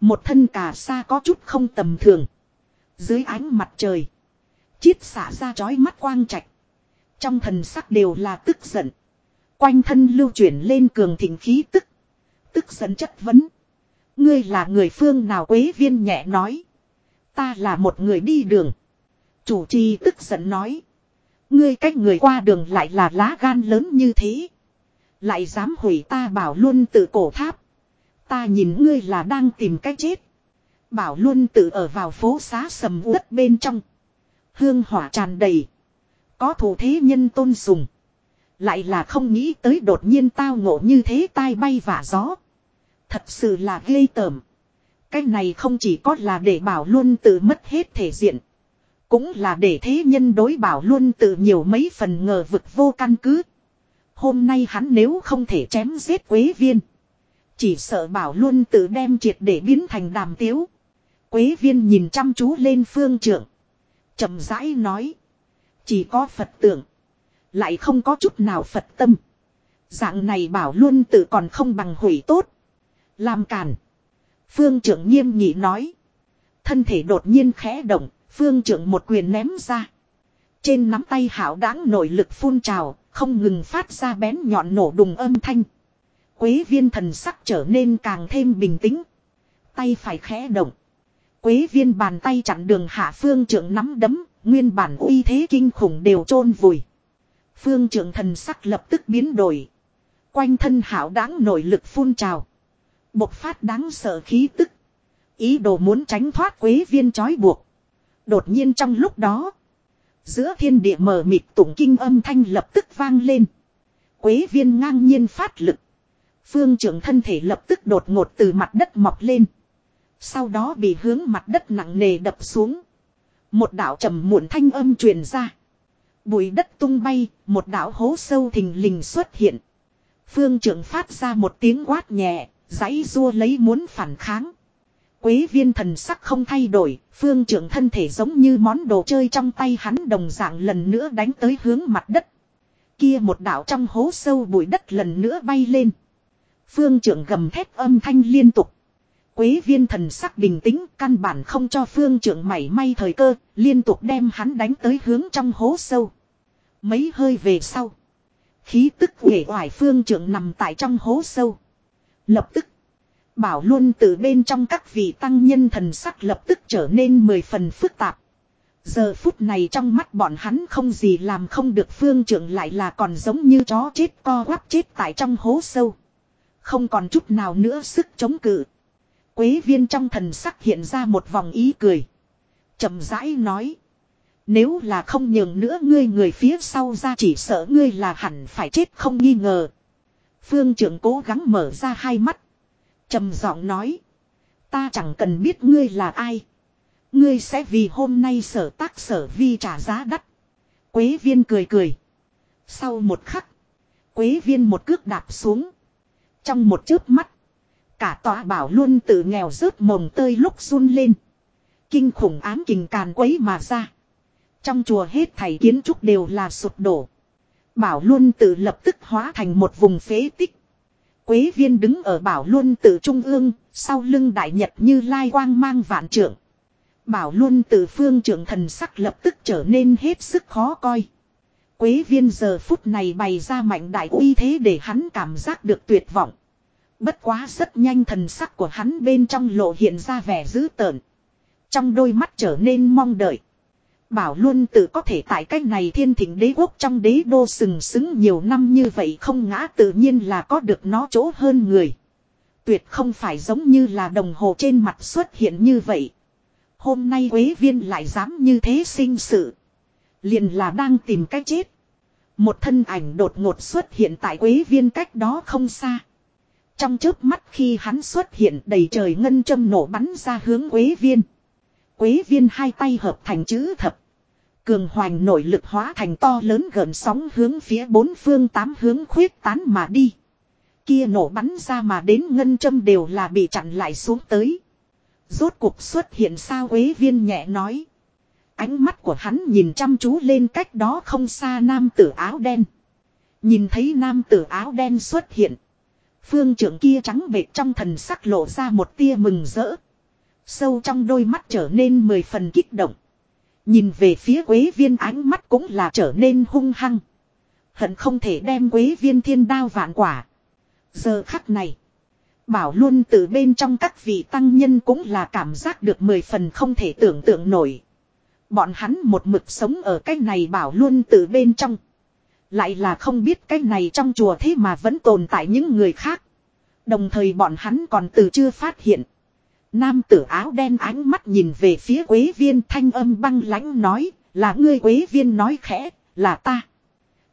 Một thân cà sa có chút không tầm thường. Dưới ánh mặt trời. Chiết xả ra chói mắt quang trạch. Trong thần sắc đều là tức giận. Quanh thân lưu chuyển lên cường thịnh khí tức. Tức giận chất vấn. Ngươi là người phương nào quế viên nhẹ nói. Ta là một người đi đường. Chủ trì tức giận nói. Ngươi cách người qua đường lại là lá gan lớn như thế. Lại dám hủy ta bảo luôn tự cổ tháp. Ta nhìn ngươi là đang tìm cách chết. Bảo luôn tự ở vào phố xá sầm uất bên trong. Hương hỏa tràn đầy. Có thủ thế nhân tôn sùng. Lại là không nghĩ tới đột nhiên tao ngộ như thế tai bay vả gió. Thật sự là ghê tởm. Cái này không chỉ có là để bảo luôn tự mất hết thể diện. Cũng là để thế nhân đối bảo luôn tự nhiều mấy phần ngờ vực vô căn cứ. Hôm nay hắn nếu không thể chém giết quế viên. Chỉ sợ bảo luôn tự đem triệt để biến thành đàm tiếu. Quế viên nhìn chăm chú lên phương trưởng. chậm rãi nói. Chỉ có Phật tưởng. Lại không có chút nào Phật tâm. Dạng này bảo luôn tự còn không bằng hủy tốt. Làm cản. Phương trưởng nghiêm nghị nói. Thân thể đột nhiên khẽ động. Phương trưởng một quyền ném ra. Trên nắm tay hảo đáng nội lực phun trào. Không ngừng phát ra bén nhọn nổ đùng âm thanh. Quế viên thần sắc trở nên càng thêm bình tĩnh. Tay phải khẽ động. Quế viên bàn tay chặn đường hạ phương trưởng nắm đấm. Nguyên bản uy thế kinh khủng đều chôn vùi. Phương trưởng thần sắc lập tức biến đổi. Quanh thân hảo đáng nội lực phun trào. Bộc phát đáng sợ khí tức. Ý đồ muốn tránh thoát quế viên trói buộc. Đột nhiên trong lúc đó. Giữa thiên địa mờ mịt tụng kinh âm thanh lập tức vang lên. Quế viên ngang nhiên phát lực. Phương trưởng thân thể lập tức đột ngột từ mặt đất mọc lên. Sau đó bị hướng mặt đất nặng nề đập xuống. Một đạo trầm muộn thanh âm truyền ra. Bụi đất tung bay, một đạo hố sâu thình lình xuất hiện. Phương trưởng phát ra một tiếng quát nhẹ, Giấy rua lấy muốn phản kháng. Quế viên thần sắc không thay đổi, phương trưởng thân thể giống như món đồ chơi trong tay hắn đồng dạng lần nữa đánh tới hướng mặt đất. Kia một đạo trong hố sâu bụi đất lần nữa bay lên. Phương trưởng gầm thét âm thanh liên tục. Quế viên thần sắc bình tĩnh căn bản không cho phương trưởng mảy may thời cơ, liên tục đem hắn đánh tới hướng trong hố sâu. Mấy hơi về sau. Khí tức uể oải phương trưởng nằm tại trong hố sâu. Lập tức. Bảo luôn từ bên trong các vị tăng nhân thần sắc lập tức trở nên mười phần phức tạp. Giờ phút này trong mắt bọn hắn không gì làm không được phương trưởng lại là còn giống như chó chết co quắp chết tại trong hố sâu. Không còn chút nào nữa sức chống cự. Quế viên trong thần sắc hiện ra một vòng ý cười. chậm rãi nói. Nếu là không nhường nữa ngươi người phía sau ra chỉ sợ ngươi là hẳn phải chết không nghi ngờ. Phương trưởng cố gắng mở ra hai mắt. trầm giọng nói. Ta chẳng cần biết ngươi là ai. Ngươi sẽ vì hôm nay sở tác sở vi trả giá đắt. Quế viên cười cười. Sau một khắc. Quế viên một cước đạp xuống. Trong một chớp mắt. Cả tòa bảo luôn tự nghèo rớt mồng tơi lúc run lên. Kinh khủng ám kình càn quấy mà ra. Trong chùa hết thảy kiến trúc đều là sụp đổ. Bảo luân tự lập tức hóa thành một vùng phế tích. Quế viên đứng ở bảo luân tự trung ương, sau lưng đại nhật như lai quang mang vạn trưởng. Bảo luân tự phương trưởng thần sắc lập tức trở nên hết sức khó coi. Quế viên giờ phút này bày ra mạnh đại uy thế để hắn cảm giác được tuyệt vọng. Bất quá rất nhanh thần sắc của hắn bên trong lộ hiện ra vẻ dữ tợn. Trong đôi mắt trở nên mong đợi. Bảo luôn tự có thể tại cách này thiên thỉnh đế quốc trong đế đô sừng sững nhiều năm như vậy không ngã tự nhiên là có được nó chỗ hơn người. Tuyệt không phải giống như là đồng hồ trên mặt xuất hiện như vậy. Hôm nay Quế Viên lại dám như thế sinh sự. Liền là đang tìm cách chết. Một thân ảnh đột ngột xuất hiện tại Quế Viên cách đó không xa. Trong chớp mắt khi hắn xuất hiện đầy trời ngân châm nổ bắn ra hướng Quế Viên. Quế Viên hai tay hợp thành chữ thập. Cường hoành nội lực hóa thành to lớn gần sóng hướng phía bốn phương tám hướng khuyết tán mà đi. Kia nổ bắn ra mà đến ngân châm đều là bị chặn lại xuống tới. Rốt cuộc xuất hiện sao quế viên nhẹ nói. Ánh mắt của hắn nhìn chăm chú lên cách đó không xa nam tử áo đen. Nhìn thấy nam tử áo đen xuất hiện. Phương trưởng kia trắng bệt trong thần sắc lộ ra một tia mừng rỡ. Sâu trong đôi mắt trở nên mười phần kích động. Nhìn về phía quế viên ánh mắt cũng là trở nên hung hăng. Hận không thể đem quế viên thiên đao vạn quả. Giờ khắc này. Bảo luôn từ bên trong các vị tăng nhân cũng là cảm giác được mười phần không thể tưởng tượng nổi. Bọn hắn một mực sống ở cái này bảo luôn từ bên trong. Lại là không biết cái này trong chùa thế mà vẫn tồn tại những người khác. Đồng thời bọn hắn còn từ chưa phát hiện. Nam tử áo đen ánh mắt nhìn về phía quế viên thanh âm băng lãnh nói, là ngươi quế viên nói khẽ, là ta.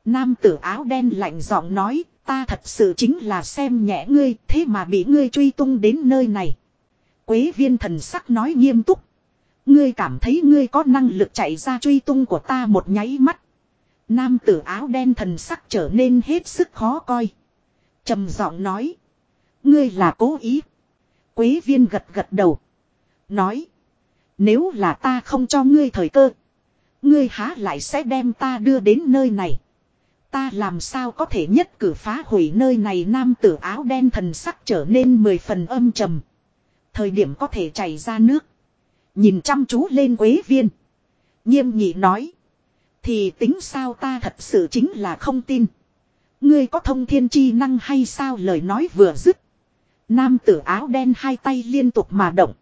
Nam tử áo đen lạnh giọng nói, ta thật sự chính là xem nhẹ ngươi, thế mà bị ngươi truy tung đến nơi này. Quế viên thần sắc nói nghiêm túc. Ngươi cảm thấy ngươi có năng lực chạy ra truy tung của ta một nháy mắt. Nam tử áo đen thần sắc trở nên hết sức khó coi. trầm giọng nói. Ngươi là cố ý. Quế viên gật gật đầu. Nói. Nếu là ta không cho ngươi thời cơ. Ngươi há lại sẽ đem ta đưa đến nơi này. Ta làm sao có thể nhất cử phá hủy nơi này nam tử áo đen thần sắc trở nên mười phần âm trầm. Thời điểm có thể chảy ra nước. Nhìn chăm chú lên quế viên. Nghiêm nhị nói. Thì tính sao ta thật sự chính là không tin. Ngươi có thông thiên chi năng hay sao lời nói vừa dứt. Nam tử áo đen hai tay liên tục mà động.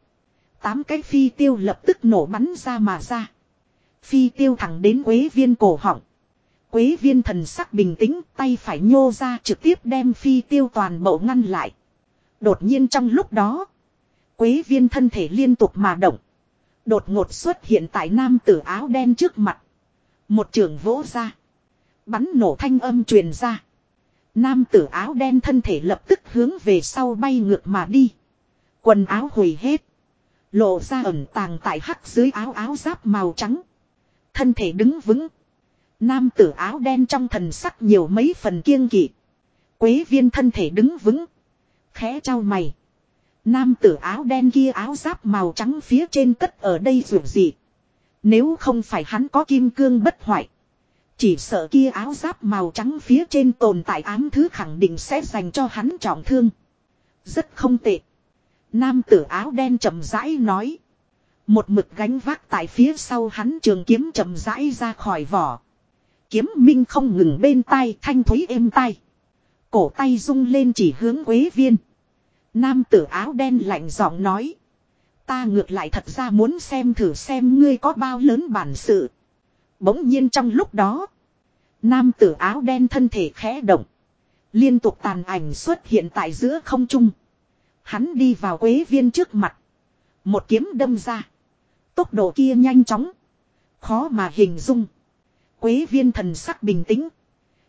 Tám cái phi tiêu lập tức nổ bắn ra mà ra. Phi tiêu thẳng đến quế viên cổ họng. Quế viên thần sắc bình tĩnh, tay phải nhô ra trực tiếp đem phi tiêu toàn bộ ngăn lại. Đột nhiên trong lúc đó. Quế viên thân thể liên tục mà động. Đột ngột xuất hiện tại nam tử áo đen trước mặt. Một trường vỗ ra. Bắn nổ thanh âm truyền ra. Nam tử áo đen thân thể lập tức hướng về sau bay ngược mà đi. Quần áo hủy hết. Lộ ra ẩn tàng tại hắc dưới áo áo giáp màu trắng. Thân thể đứng vững. Nam tử áo đen trong thần sắc nhiều mấy phần kiêng kỵ. Quế viên thân thể đứng vững. Khẽ trao mày. Nam tử áo đen kia áo giáp màu trắng phía trên cất ở đây rủ gì. Nếu không phải hắn có kim cương bất hoại. Chỉ sợ kia áo giáp màu trắng phía trên tồn tại ám thứ khẳng định sẽ dành cho hắn trọng thương. Rất không tệ. Nam tử áo đen chậm rãi nói. Một mực gánh vác tại phía sau hắn trường kiếm chậm rãi ra khỏi vỏ. Kiếm minh không ngừng bên tai, thanh thúy êm tai. Cổ tay rung lên chỉ hướng quế viên. Nam tử áo đen lạnh giọng nói. Ta ngược lại thật ra muốn xem thử xem ngươi có bao lớn bản sự. Bỗng nhiên trong lúc đó. Nam tử áo đen thân thể khẽ động. Liên tục tàn ảnh xuất hiện tại giữa không trung. Hắn đi vào quế viên trước mặt. Một kiếm đâm ra. Tốc độ kia nhanh chóng. Khó mà hình dung. Quế viên thần sắc bình tĩnh.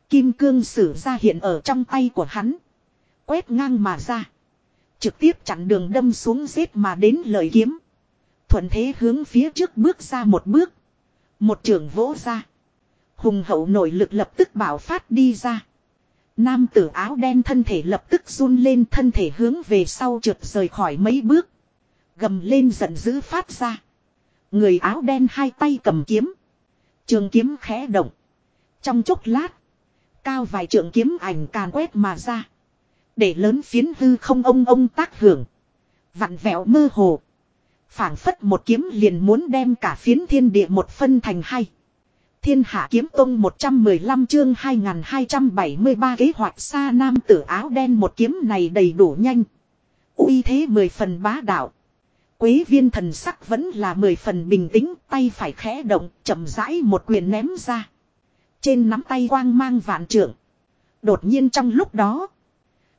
Kim cương sử ra hiện ở trong tay của hắn. Quét ngang mà ra. Trực tiếp chặn đường đâm xuống giết mà đến lời kiếm. Thuận thế hướng phía trước bước ra một bước. Một trường vỗ ra. Hùng hậu nội lực lập tức bảo phát đi ra. Nam tử áo đen thân thể lập tức run lên thân thể hướng về sau trượt rời khỏi mấy bước. Gầm lên giận dữ phát ra. Người áo đen hai tay cầm kiếm. Trường kiếm khẽ động. Trong chốc lát. Cao vài trường kiếm ảnh càn quét mà ra. Để lớn phiến hư không ông ông tác hưởng. Vặn vẹo mơ hồ phảng phất một kiếm liền muốn đem cả phiến thiên địa một phân thành hai. Thiên hạ kiếm tông 115 chương 2273 kế hoạch xa nam tử áo đen một kiếm này đầy đủ nhanh. uy thế mười phần bá đạo. Quế viên thần sắc vẫn là mười phần bình tĩnh, tay phải khẽ động, chậm rãi một quyền ném ra. Trên nắm tay quang mang vạn trượng. Đột nhiên trong lúc đó,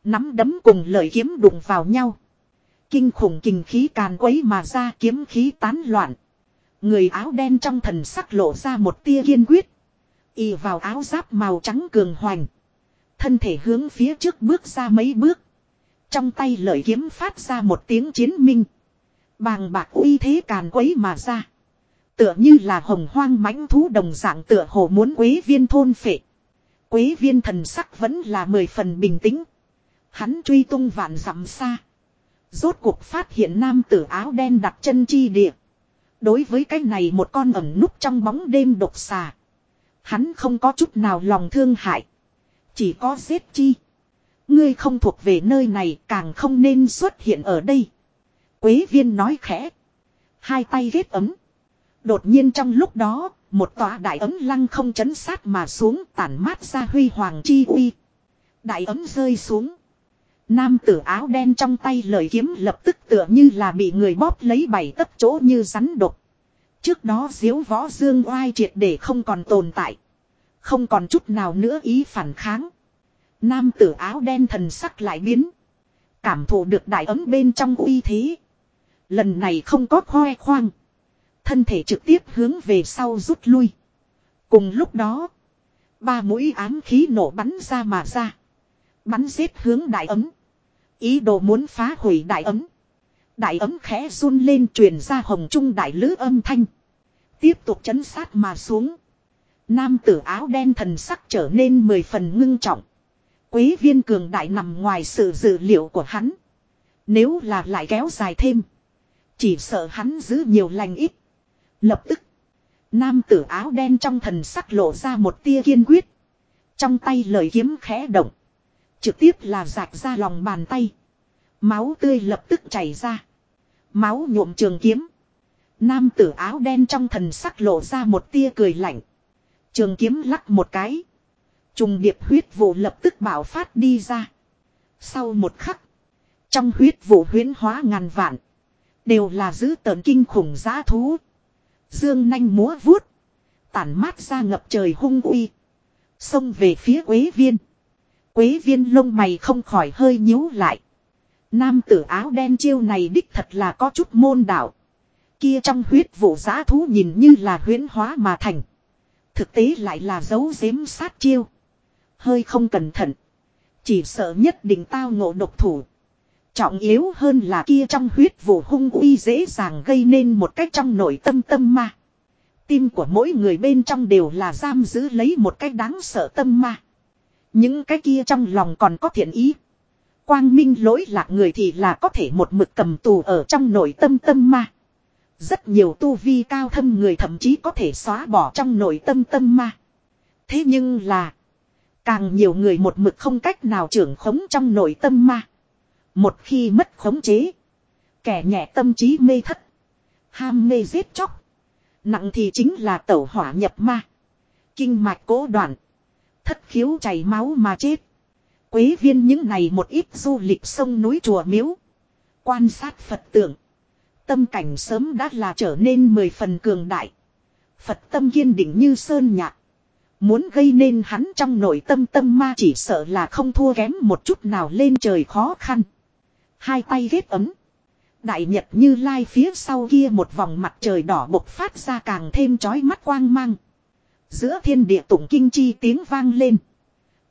nắm đấm cùng lời kiếm đụng vào nhau. Kinh khủng kình khí càn quấy mà ra kiếm khí tán loạn. Người áo đen trong thần sắc lộ ra một tia kiên quyết. Y vào áo giáp màu trắng cường hoành. Thân thể hướng phía trước bước ra mấy bước. Trong tay lợi kiếm phát ra một tiếng chiến minh. Bàng bạc uy thế càn quấy mà ra. Tựa như là hồng hoang mãnh thú đồng dạng tựa hồ muốn quế viên thôn phệ. Quế viên thần sắc vẫn là mười phần bình tĩnh. Hắn truy tung vạn dặm xa. Rốt cuộc phát hiện nam tử áo đen đặt chân chi địa. Đối với cái này một con ẩn núp trong bóng đêm độc xà. Hắn không có chút nào lòng thương hại. Chỉ có giết chi. Ngươi không thuộc về nơi này càng không nên xuất hiện ở đây. Quế viên nói khẽ. Hai tay ghét ấm. Đột nhiên trong lúc đó, một tòa đại ấm lăng không chấn sát mà xuống tản mát ra huy hoàng chi uy. Đại ấm rơi xuống. Nam tử áo đen trong tay lời kiếm lập tức tựa như là bị người bóp lấy bảy tấc chỗ như rắn độc. Trước đó diếu võ dương oai triệt để không còn tồn tại. Không còn chút nào nữa ý phản kháng. Nam tử áo đen thần sắc lại biến. Cảm thụ được đại ấm bên trong uy thế. Lần này không có khoe khoang. Thân thể trực tiếp hướng về sau rút lui. Cùng lúc đó. Ba mũi ám khí nổ bắn ra mà ra. Bắn xếp hướng đại ấm. Ý đồ muốn phá hủy đại ấm. Đại ấm khẽ run lên truyền ra hồng trung đại lữ âm thanh. Tiếp tục chấn sát mà xuống. Nam tử áo đen thần sắc trở nên mười phần ngưng trọng. Quế viên cường đại nằm ngoài sự dự liệu của hắn. Nếu là lại kéo dài thêm. Chỉ sợ hắn giữ nhiều lành ít. Lập tức. Nam tử áo đen trong thần sắc lộ ra một tia kiên quyết. Trong tay lời kiếm khẽ động. Trực tiếp là rạc ra lòng bàn tay. Máu tươi lập tức chảy ra. Máu nhuộm trường kiếm. Nam tử áo đen trong thần sắc lộ ra một tia cười lạnh. Trường kiếm lắc một cái. Trùng điệp huyết vụ lập tức bảo phát đi ra. Sau một khắc. Trong huyết vụ huyến hóa ngàn vạn. Đều là giữ tợn kinh khủng giá thú. Dương nanh múa vuốt. Tản mát ra ngập trời hung uy. Xông về phía quế viên. Quế viên lông mày không khỏi hơi nhíu lại. Nam tử áo đen chiêu này đích thật là có chút môn đạo. Kia trong huyết vụ giá thú nhìn như là huyễn hóa mà thành. Thực tế lại là dấu giếm sát chiêu. Hơi không cẩn thận. Chỉ sợ nhất định tao ngộ độc thủ. Trọng yếu hơn là kia trong huyết vụ hung uy dễ dàng gây nên một cách trong nội tâm tâm ma. Tim của mỗi người bên trong đều là giam giữ lấy một cách đáng sợ tâm ma. Những cái kia trong lòng còn có thiện ý. Quang minh lỗi lạc người thì là có thể một mực cầm tù ở trong nội tâm tâm ma. Rất nhiều tu vi cao thâm người thậm chí có thể xóa bỏ trong nội tâm tâm ma. Thế nhưng là. Càng nhiều người một mực không cách nào trưởng khống trong nội tâm ma. Một khi mất khống chế. Kẻ nhẹ tâm trí mê thất. Ham mê giết chóc. Nặng thì chính là tẩu hỏa nhập ma. Kinh mạch cố đoạn. Thất khiếu chảy máu mà chết. Quế viên những này một ít du lịch sông núi chùa miếu. Quan sát Phật tượng. Tâm cảnh sớm đã là trở nên mười phần cường đại. Phật tâm kiên định như sơn nhạc. Muốn gây nên hắn trong nội tâm tâm ma chỉ sợ là không thua kém một chút nào lên trời khó khăn. Hai tay ghét ấm. Đại nhật như lai phía sau kia một vòng mặt trời đỏ bộc phát ra càng thêm chói mắt quang mang. Giữa thiên địa tụng kinh chi tiếng vang lên.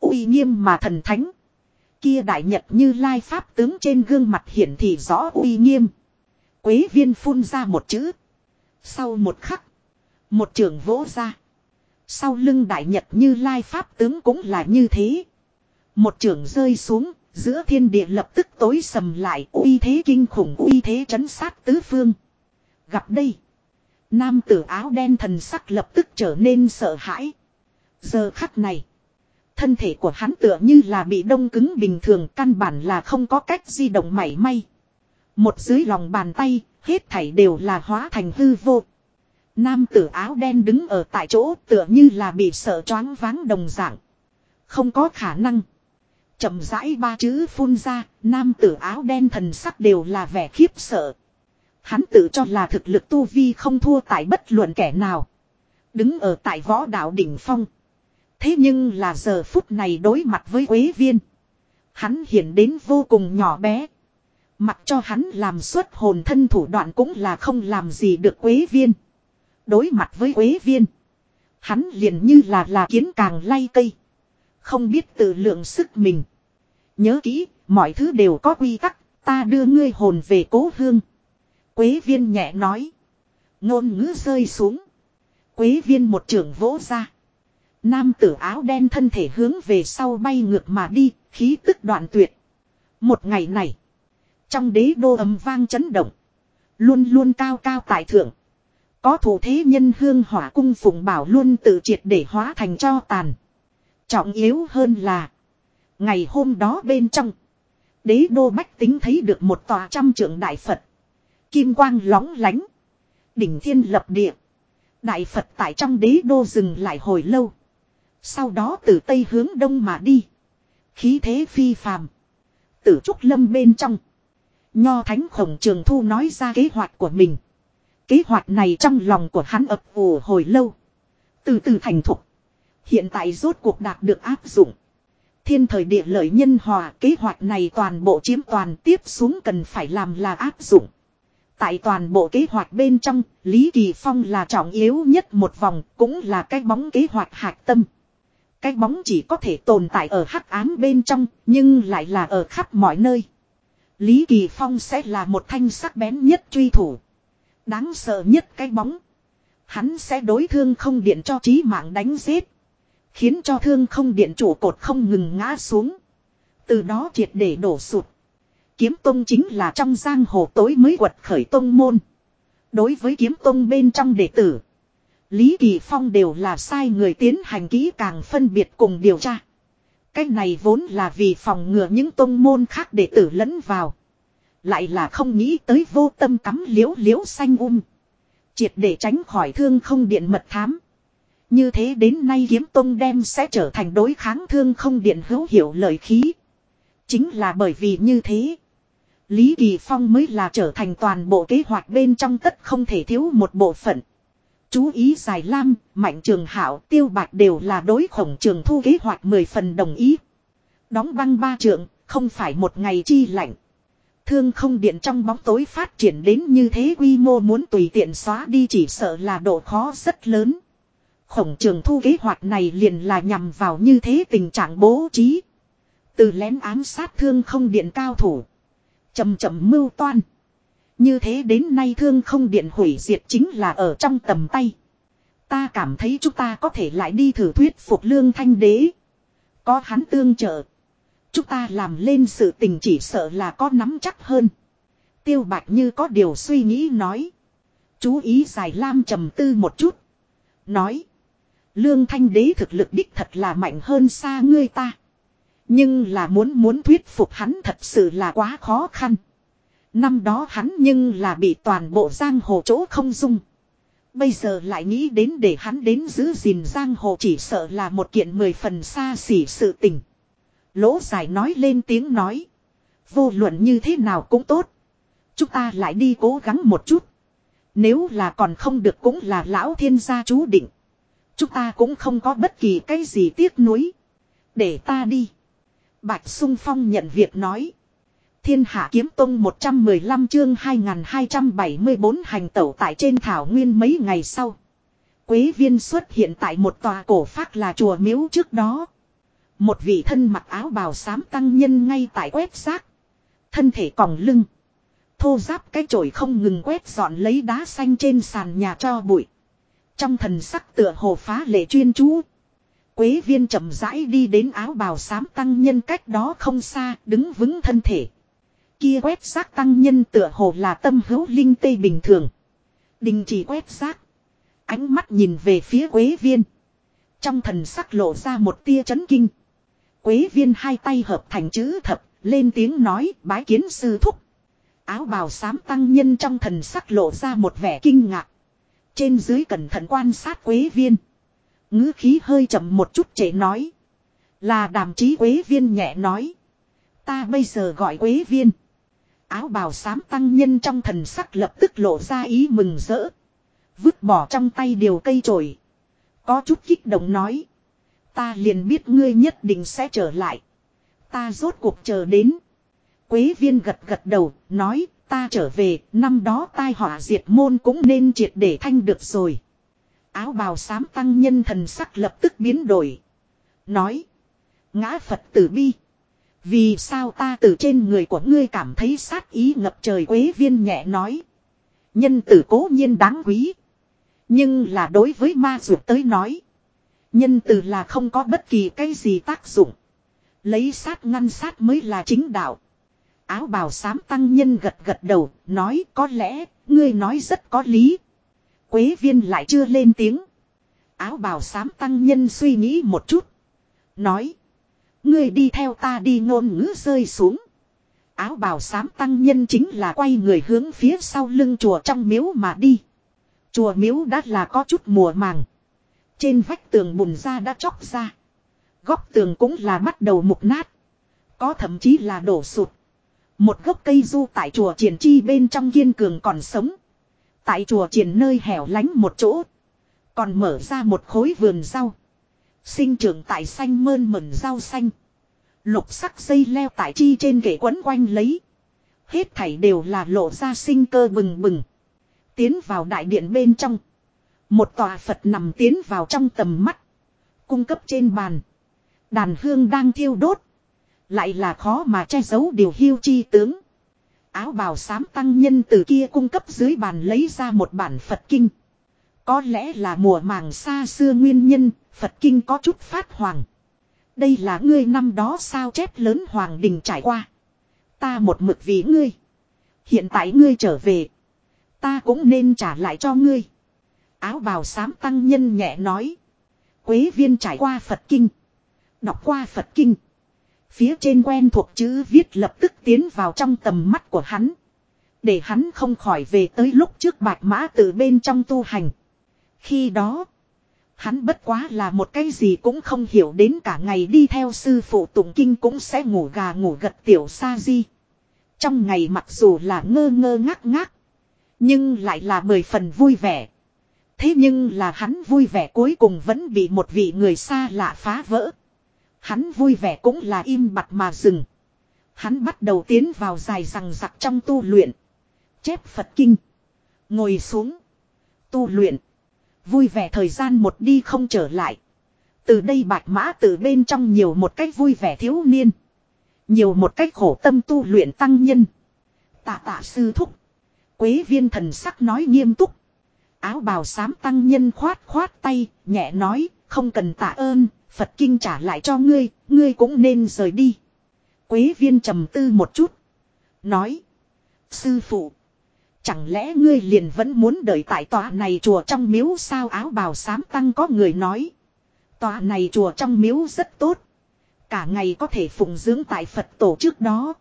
uy nghiêm mà thần thánh. Kia đại nhật như lai pháp tướng trên gương mặt hiển thị rõ uy nghiêm. Quế viên phun ra một chữ. Sau một khắc. Một trường vỗ ra. Sau lưng đại nhật như lai pháp tướng cũng là như thế. Một trường rơi xuống. Giữa thiên địa lập tức tối sầm lại, uy thế kinh khủng, uy thế chấn sát tứ phương. Gặp đây. Nam tử áo đen thần sắc lập tức trở nên sợ hãi. Giờ khắc này. Thân thể của hắn tựa như là bị đông cứng bình thường căn bản là không có cách di động mảy may. Một dưới lòng bàn tay, hết thảy đều là hóa thành hư vô. Nam tử áo đen đứng ở tại chỗ tựa như là bị sợ choáng váng đồng dạng. Không có khả năng. chậm rãi ba chữ phun ra, nam tử áo đen thần sắc đều là vẻ khiếp sợ. Hắn tự cho là thực lực tu vi không thua tại bất luận kẻ nào. Đứng ở tại võ đạo đỉnh phong. Thế nhưng là giờ phút này đối mặt với Quế Viên. Hắn hiện đến vô cùng nhỏ bé. Mặc cho hắn làm suốt hồn thân thủ đoạn cũng là không làm gì được Quế Viên. Đối mặt với Quế Viên. Hắn liền như là là kiến càng lay cây. Không biết tự lượng sức mình. Nhớ kỹ, mọi thứ đều có quy tắc, ta đưa ngươi hồn về cố hương. Quế viên nhẹ nói. Ngôn ngữ rơi xuống. Quế viên một trường vỗ ra. Nam tử áo đen thân thể hướng về sau bay ngược mà đi, khí tức đoạn tuyệt. Một ngày này, trong đế đô ấm vang chấn động, luôn luôn cao cao tại thượng. Có thủ thế nhân hương hỏa cung phụng bảo luôn tự triệt để hóa thành cho tàn. Trọng yếu hơn là, ngày hôm đó bên trong, đế đô bách tính thấy được một tòa trăm trưởng đại Phật. Kim quang lóng lánh. Đỉnh thiên lập địa. Đại Phật tại trong đế đô dừng lại hồi lâu. Sau đó từ tây hướng đông mà đi. Khí thế phi phàm. Tử trúc lâm bên trong. Nho thánh khổng trường thu nói ra kế hoạch của mình. Kế hoạch này trong lòng của hắn ập ủ hồi lâu. Từ từ thành thục. Hiện tại rốt cuộc đạt được áp dụng. Thiên thời địa lợi nhân hòa, kế hoạch này toàn bộ chiếm toàn tiếp xuống cần phải làm là áp dụng. Tại toàn bộ kế hoạch bên trong, Lý Kỳ Phong là trọng yếu nhất một vòng, cũng là cái bóng kế hoạch hạt tâm. Cái bóng chỉ có thể tồn tại ở hắc ám bên trong, nhưng lại là ở khắp mọi nơi. Lý Kỳ Phong sẽ là một thanh sắc bén nhất truy thủ. Đáng sợ nhất cái bóng. Hắn sẽ đối thương không điện cho trí mạng đánh giết. Khiến cho thương không điện chủ cột không ngừng ngã xuống. Từ đó triệt để đổ sụt. Kiếm tông chính là trong giang hồ tối mới quật khởi tông môn. Đối với kiếm tông bên trong đệ tử. Lý Kỳ Phong đều là sai người tiến hành kỹ càng phân biệt cùng điều tra. Cái này vốn là vì phòng ngừa những tông môn khác đệ tử lẫn vào. Lại là không nghĩ tới vô tâm cắm liễu liễu xanh um. Triệt để tránh khỏi thương không điện mật thám. Như thế đến nay kiếm tông đem sẽ trở thành đối kháng thương không điện hữu hiệu lợi khí. Chính là bởi vì như thế. Lý Kỳ Phong mới là trở thành toàn bộ kế hoạch bên trong tất không thể thiếu một bộ phận. Chú ý Giải Lam, Mạnh Trường Hảo, Tiêu Bạch đều là đối khổng trường thu kế hoạch 10 phần đồng ý. Đóng băng ba trượng, không phải một ngày chi lạnh. Thương không điện trong bóng tối phát triển đến như thế quy mô muốn tùy tiện xóa đi chỉ sợ là độ khó rất lớn. Khổng trường thu kế hoạch này liền là nhằm vào như thế tình trạng bố trí. Từ lén ám sát thương không điện cao thủ chậm chậm mưu toan. Như thế đến nay thương không điện hủy diệt chính là ở trong tầm tay. Ta cảm thấy chúng ta có thể lại đi thử thuyết phục lương thanh đế. Có hắn tương trợ. Chúng ta làm lên sự tình chỉ sợ là có nắm chắc hơn. Tiêu bạch như có điều suy nghĩ nói. Chú ý giải lam trầm tư một chút. Nói. Lương thanh đế thực lực đích thật là mạnh hơn xa ngươi ta. Nhưng là muốn muốn thuyết phục hắn thật sự là quá khó khăn. Năm đó hắn nhưng là bị toàn bộ giang hồ chỗ không dung. Bây giờ lại nghĩ đến để hắn đến giữ gìn giang hồ chỉ sợ là một kiện mười phần xa xỉ sự tình. Lỗ giải nói lên tiếng nói. Vô luận như thế nào cũng tốt. Chúng ta lại đi cố gắng một chút. Nếu là còn không được cũng là lão thiên gia chú định. Chúng ta cũng không có bất kỳ cái gì tiếc nuối. Để ta đi. Bạch Sung Phong nhận việc nói. Thiên Hạ Kiếm Tông 115 chương 2274 hành tẩu tại trên thảo nguyên mấy ngày sau. Quế viên xuất hiện tại một tòa cổ phát là chùa miếu trước đó. Một vị thân mặc áo bào xám tăng nhân ngay tại quét xác. Thân thể còng lưng. Thô giáp cái chổi không ngừng quét dọn lấy đá xanh trên sàn nhà cho bụi. Trong thần sắc tựa hồ phá lệ chuyên chú. Quế viên chậm rãi đi đến áo bào xám tăng nhân cách đó không xa, đứng vững thân thể. Kia quét xác tăng nhân tựa hồ là tâm hữu linh tây bình thường. Đình chỉ quét xác. Ánh mắt nhìn về phía quế viên. Trong thần sắc lộ ra một tia chấn kinh. Quế viên hai tay hợp thành chữ thập, lên tiếng nói bái kiến sư thúc. Áo bào xám tăng nhân trong thần sắc lộ ra một vẻ kinh ngạc. Trên dưới cẩn thận quan sát quế viên ngữ khí hơi chậm một chút trễ nói. Là đàm chí quế viên nhẹ nói. Ta bây giờ gọi quế viên. Áo bào xám tăng nhân trong thần sắc lập tức lộ ra ý mừng rỡ. Vứt bỏ trong tay điều cây chổi, Có chút kích động nói. Ta liền biết ngươi nhất định sẽ trở lại. Ta rốt cuộc chờ đến. Quế viên gật gật đầu, nói, ta trở về, năm đó tai họa diệt môn cũng nên triệt để thanh được rồi. Áo bào xám tăng nhân thần sắc lập tức biến đổi. Nói, ngã Phật tử bi. Vì sao ta từ trên người của ngươi cảm thấy sát ý ngập trời quế viên nhẹ nói. Nhân tử cố nhiên đáng quý. Nhưng là đối với ma dược tới nói. Nhân tử là không có bất kỳ cái gì tác dụng. Lấy sát ngăn sát mới là chính đạo. Áo bào xám tăng nhân gật gật đầu, nói có lẽ, ngươi nói rất có lý. Quế viên lại chưa lên tiếng. Áo bào xám tăng nhân suy nghĩ một chút. Nói. Ngươi đi theo ta đi ngôn ngữ rơi xuống. Áo bào xám tăng nhân chính là quay người hướng phía sau lưng chùa trong miếu mà đi. Chùa miếu đã là có chút mùa màng. Trên vách tường bùn ra đã chóc ra. Góc tường cũng là bắt đầu mục nát. Có thậm chí là đổ sụt. Một gốc cây du tại chùa triển chi bên trong kiên cường còn sống. Tại chùa triển nơi hẻo lánh một chỗ. Còn mở ra một khối vườn rau. Sinh trưởng tại xanh mơn mẩn rau xanh. Lục sắc dây leo tại chi trên ghế quấn quanh lấy. Hết thảy đều là lộ ra sinh cơ bừng bừng. Tiến vào đại điện bên trong. Một tòa Phật nằm tiến vào trong tầm mắt. Cung cấp trên bàn. Đàn hương đang thiêu đốt. Lại là khó mà che giấu điều hiu chi tướng. Áo bào xám tăng nhân từ kia cung cấp dưới bàn lấy ra một bản Phật kinh. Có lẽ là mùa màng xa xưa nguyên nhân, Phật kinh có chút phát hoàng. Đây là ngươi năm đó sao chép lớn hoàng đình trải qua. Ta một mực vì ngươi. Hiện tại ngươi trở về. Ta cũng nên trả lại cho ngươi. Áo bào xám tăng nhân nhẹ nói. Quế viên trải qua Phật kinh. Đọc qua Phật kinh. Phía trên quen thuộc chữ viết lập tức tiến vào trong tầm mắt của hắn. Để hắn không khỏi về tới lúc trước bạch mã từ bên trong tu hành. Khi đó, hắn bất quá là một cái gì cũng không hiểu đến cả ngày đi theo sư phụ tụng kinh cũng sẽ ngủ gà ngủ gật tiểu sa di. Trong ngày mặc dù là ngơ ngơ ngác ngác, nhưng lại là mười phần vui vẻ. Thế nhưng là hắn vui vẻ cuối cùng vẫn bị một vị người xa lạ phá vỡ. Hắn vui vẻ cũng là im bặt mà dừng. Hắn bắt đầu tiến vào dài rằng giặc trong tu luyện. Chép Phật Kinh. Ngồi xuống. Tu luyện. Vui vẻ thời gian một đi không trở lại. Từ đây bạch mã từ bên trong nhiều một cách vui vẻ thiếu niên. Nhiều một cách khổ tâm tu luyện tăng nhân. Tạ tạ sư thúc. Quế viên thần sắc nói nghiêm túc. Áo bào xám tăng nhân khoát khoát tay, nhẹ nói, không cần tạ ơn, Phật kinh trả lại cho ngươi, ngươi cũng nên rời đi. Quế viên trầm tư một chút. Nói. Sư phụ. Chẳng lẽ ngươi liền vẫn muốn đợi tại tòa này chùa trong miếu sao áo bào xám tăng có người nói. Tòa này chùa trong miếu rất tốt. Cả ngày có thể phụng dưỡng tại Phật tổ trước đó.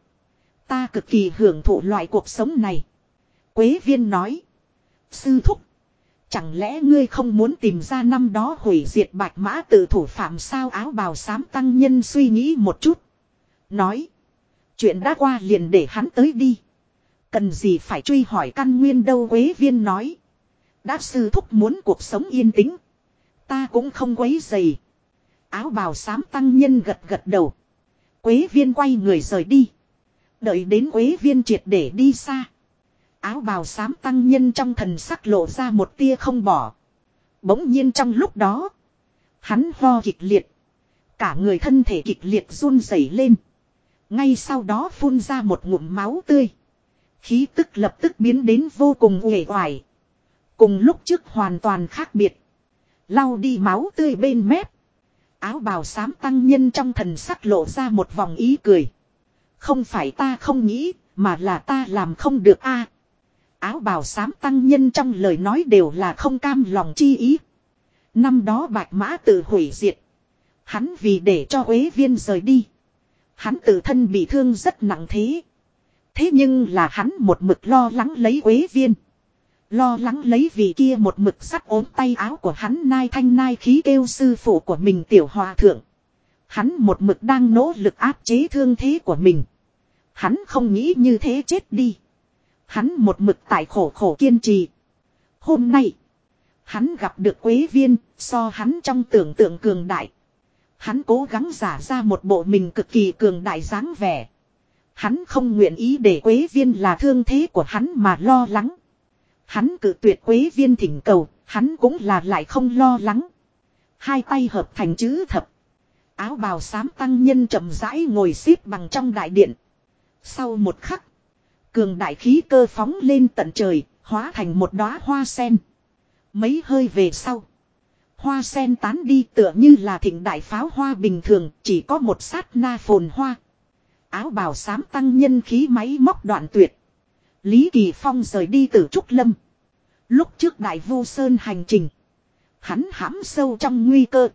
Ta cực kỳ hưởng thụ loại cuộc sống này. Quế viên nói. Sư thúc. Chẳng lẽ ngươi không muốn tìm ra năm đó hủy diệt bạch mã tự thủ phạm sao áo bào xám tăng nhân suy nghĩ một chút. Nói. Chuyện đã qua liền để hắn tới đi. Cần gì phải truy hỏi căn nguyên đâu quế viên nói. Đã sư thúc muốn cuộc sống yên tĩnh. Ta cũng không quấy dày. Áo bào xám tăng nhân gật gật đầu. Quế viên quay người rời đi. Đợi đến quế viên triệt để đi xa. Áo bào xám tăng nhân trong thần sắc lộ ra một tia không bỏ. Bỗng nhiên trong lúc đó. Hắn ho kịch liệt. Cả người thân thể kịch liệt run rẩy lên. Ngay sau đó phun ra một ngụm máu tươi. Khí tức lập tức biến đến vô cùng uể oải. Cùng lúc trước hoàn toàn khác biệt. Lau đi máu tươi bên mép. Áo bào xám tăng nhân trong thần sắc lộ ra một vòng ý cười. Không phải ta không nghĩ, mà là ta làm không được a áo bào xám tăng nhân trong lời nói đều là không cam lòng chi ý. Năm đó bạch mã tự hủy diệt. Hắn vì để cho Quế Viên rời đi. Hắn tự thân bị thương rất nặng thế. Thế nhưng là hắn một mực lo lắng lấy Quế Viên. Lo lắng lấy vì kia một mực sắt ốm tay áo của hắn nai thanh nai khí kêu sư phụ của mình tiểu hòa thượng. Hắn một mực đang nỗ lực áp chế thương thế của mình. Hắn không nghĩ như thế chết đi. Hắn một mực tại khổ khổ kiên trì. Hôm nay, hắn gặp được quế viên, so hắn trong tưởng tượng cường đại. Hắn cố gắng giả ra một bộ mình cực kỳ cường đại dáng vẻ. Hắn không nguyện ý để quế viên là thương thế của hắn mà lo lắng. Hắn cự tuyệt quế viên thỉnh cầu, hắn cũng là lại không lo lắng. Hai tay hợp thành chữ thập. Áo bào xám tăng nhân chậm rãi ngồi xếp bằng trong đại điện. Sau một khắc, cường đại khí cơ phóng lên tận trời, hóa thành một đóa hoa sen. Mấy hơi về sau, hoa sen tán đi tựa như là thịnh đại pháo hoa bình thường, chỉ có một sát na phồn hoa. Áo bào xám tăng nhân khí máy móc đoạn tuyệt. Lý Kỳ Phong rời đi từ Trúc Lâm. Lúc trước đại vu sơn hành trình. Hắn hãm sâu trong nguy cơ.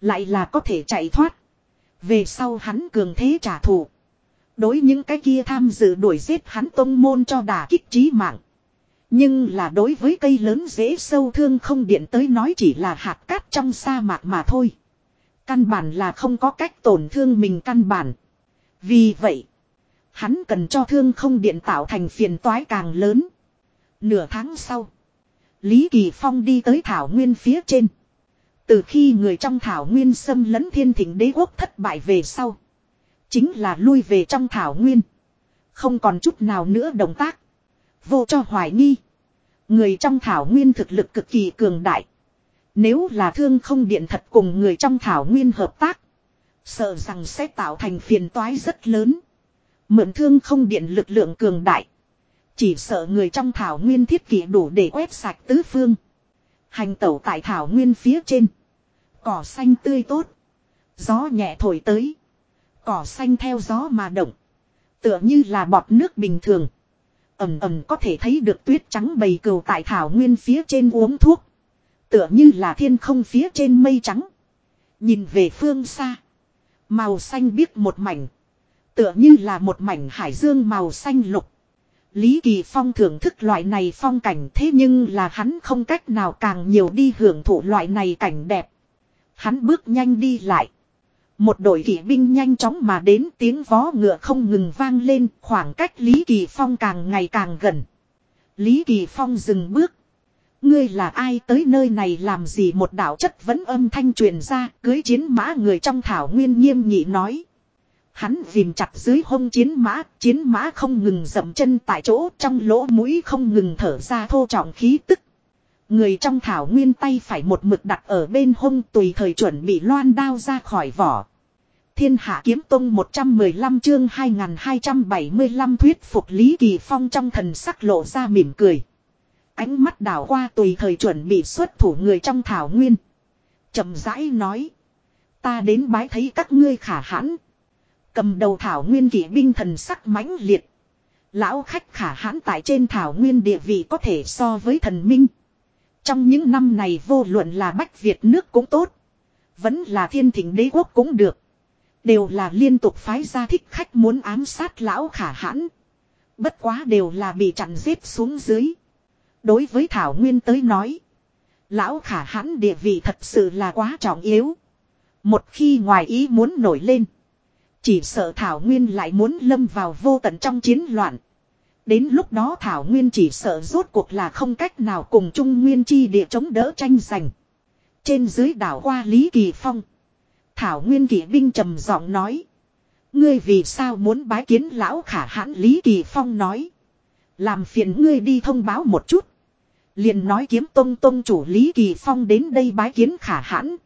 Lại là có thể chạy thoát. Về sau hắn cường thế trả thù. Đối những cái kia tham dự đuổi giết hắn tông môn cho đả kích trí mạng. Nhưng là đối với cây lớn dễ sâu thương không điện tới nói chỉ là hạt cát trong sa mạc mà thôi. Căn bản là không có cách tổn thương mình căn bản. Vì vậy, hắn cần cho thương không điện tạo thành phiền toái càng lớn. Nửa tháng sau, Lý Kỳ Phong đi tới Thảo Nguyên phía trên. Từ khi người trong Thảo Nguyên xâm lấn thiên thỉnh đế quốc thất bại về sau. Chính là lui về trong Thảo Nguyên. Không còn chút nào nữa động tác. Vô cho hoài nghi. Người trong Thảo Nguyên thực lực cực kỳ cường đại. Nếu là thương không điện thật cùng người trong Thảo Nguyên hợp tác. Sợ rằng sẽ tạo thành phiền toái rất lớn. Mượn thương không điện lực lượng cường đại. Chỉ sợ người trong Thảo Nguyên thiết kỷ đủ để quét sạch tứ phương. Hành tẩu tại Thảo Nguyên phía trên. Cỏ xanh tươi tốt. Gió nhẹ thổi tới. Cỏ xanh theo gió mà động. Tựa như là bọt nước bình thường. Ẩm ẩm có thể thấy được tuyết trắng bầy cừu tại Thảo Nguyên phía trên uống thuốc. Tựa như là thiên không phía trên mây trắng. Nhìn về phương xa. Màu xanh biếc một mảnh. Tựa như là một mảnh hải dương màu xanh lục. Lý Kỳ Phong thưởng thức loại này phong cảnh thế nhưng là hắn không cách nào càng nhiều đi hưởng thụ loại này cảnh đẹp. Hắn bước nhanh đi lại. Một đội kỵ binh nhanh chóng mà đến tiếng vó ngựa không ngừng vang lên khoảng cách Lý Kỳ Phong càng ngày càng gần. Lý Kỳ Phong dừng bước. Ngươi là ai tới nơi này làm gì một đạo chất vẫn âm thanh truyền ra cưới chiến mã người trong thảo nguyên nghiêm nghị nói. Hắn vìm chặt dưới hông chiến mã, chiến mã không ngừng dậm chân tại chỗ trong lỗ mũi không ngừng thở ra thô trọng khí tức. Người trong thảo nguyên tay phải một mực đặt ở bên hông tùy thời chuẩn bị loan đao ra khỏi vỏ. Thiên hạ kiếm tông 115 chương 2275 thuyết phục Lý Kỳ Phong trong thần sắc lộ ra mỉm cười. Ánh mắt đảo qua tùy thời chuẩn bị xuất thủ người trong thảo nguyên. chậm rãi nói. Ta đến bái thấy các ngươi khả hãn. Cầm đầu thảo nguyên kỵ binh thần sắc mãnh liệt. Lão khách khả hãn tại trên thảo nguyên địa vị có thể so với thần minh. Trong những năm này vô luận là Bách Việt nước cũng tốt. Vẫn là thiên thỉnh đế quốc cũng được. Đều là liên tục phái ra thích khách muốn ám sát lão khả hãn. Bất quá đều là bị chặn giết xuống dưới. Đối với Thảo Nguyên tới nói. Lão khả hãn địa vị thật sự là quá trọng yếu. Một khi ngoài ý muốn nổi lên. Chỉ sợ Thảo Nguyên lại muốn lâm vào vô tận trong chiến loạn. Đến lúc đó Thảo Nguyên chỉ sợ rốt cuộc là không cách nào cùng Trung Nguyên chi địa chống đỡ tranh giành. Trên dưới đảo qua Lý Kỳ Phong. Thảo Nguyên kỵ binh trầm giọng nói. Ngươi vì sao muốn bái kiến lão khả hãn Lý Kỳ Phong nói. Làm phiền ngươi đi thông báo một chút. Liền nói kiếm tông tông chủ Lý Kỳ Phong đến đây bái kiến khả hãn.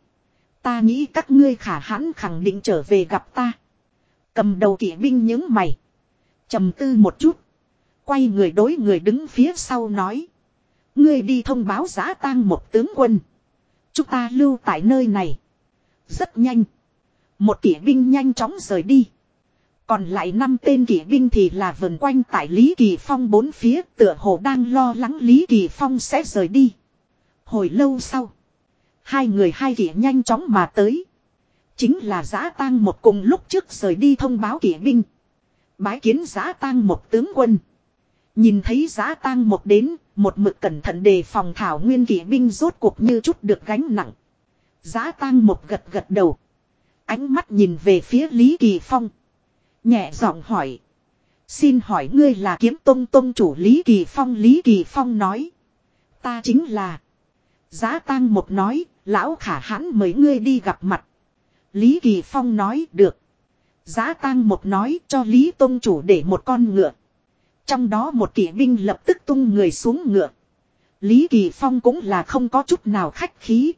Ta nghĩ các ngươi khả hãn khẳng định trở về gặp ta. Cầm đầu kỵ binh những mày. trầm tư một chút. Quay người đối người đứng phía sau nói. Ngươi đi thông báo giã tang một tướng quân. Chúng ta lưu tại nơi này. Rất nhanh. Một kỵ binh nhanh chóng rời đi. Còn lại năm tên kỵ binh thì là vần quanh tại Lý Kỳ Phong bốn phía, tựa hồ đang lo lắng Lý Kỳ Phong sẽ rời đi. Hồi lâu sau. Hai người hai kỵ nhanh chóng mà tới. Chính là giã tang một cùng lúc trước rời đi thông báo kỵ binh. Bái kiến giã tang một tướng quân. Nhìn thấy Giá tang một đến, một mực cẩn thận đề phòng thảo nguyên kỵ binh rốt cuộc như chút được gánh nặng. Giá tang một gật gật đầu. Ánh mắt nhìn về phía Lý Kỳ Phong. Nhẹ giọng hỏi. Xin hỏi ngươi là kiếm tông tông chủ Lý Kỳ Phong Lý Kỳ Phong nói. Ta chính là. Giá tang một nói, lão khả hãn mời ngươi đi gặp mặt. Lý Kỳ Phong nói được. Giá tang một nói cho Lý Tông chủ để một con ngựa. Trong đó một kỵ binh lập tức tung người xuống ngựa. Lý Kỳ Phong cũng là không có chút nào khách khí.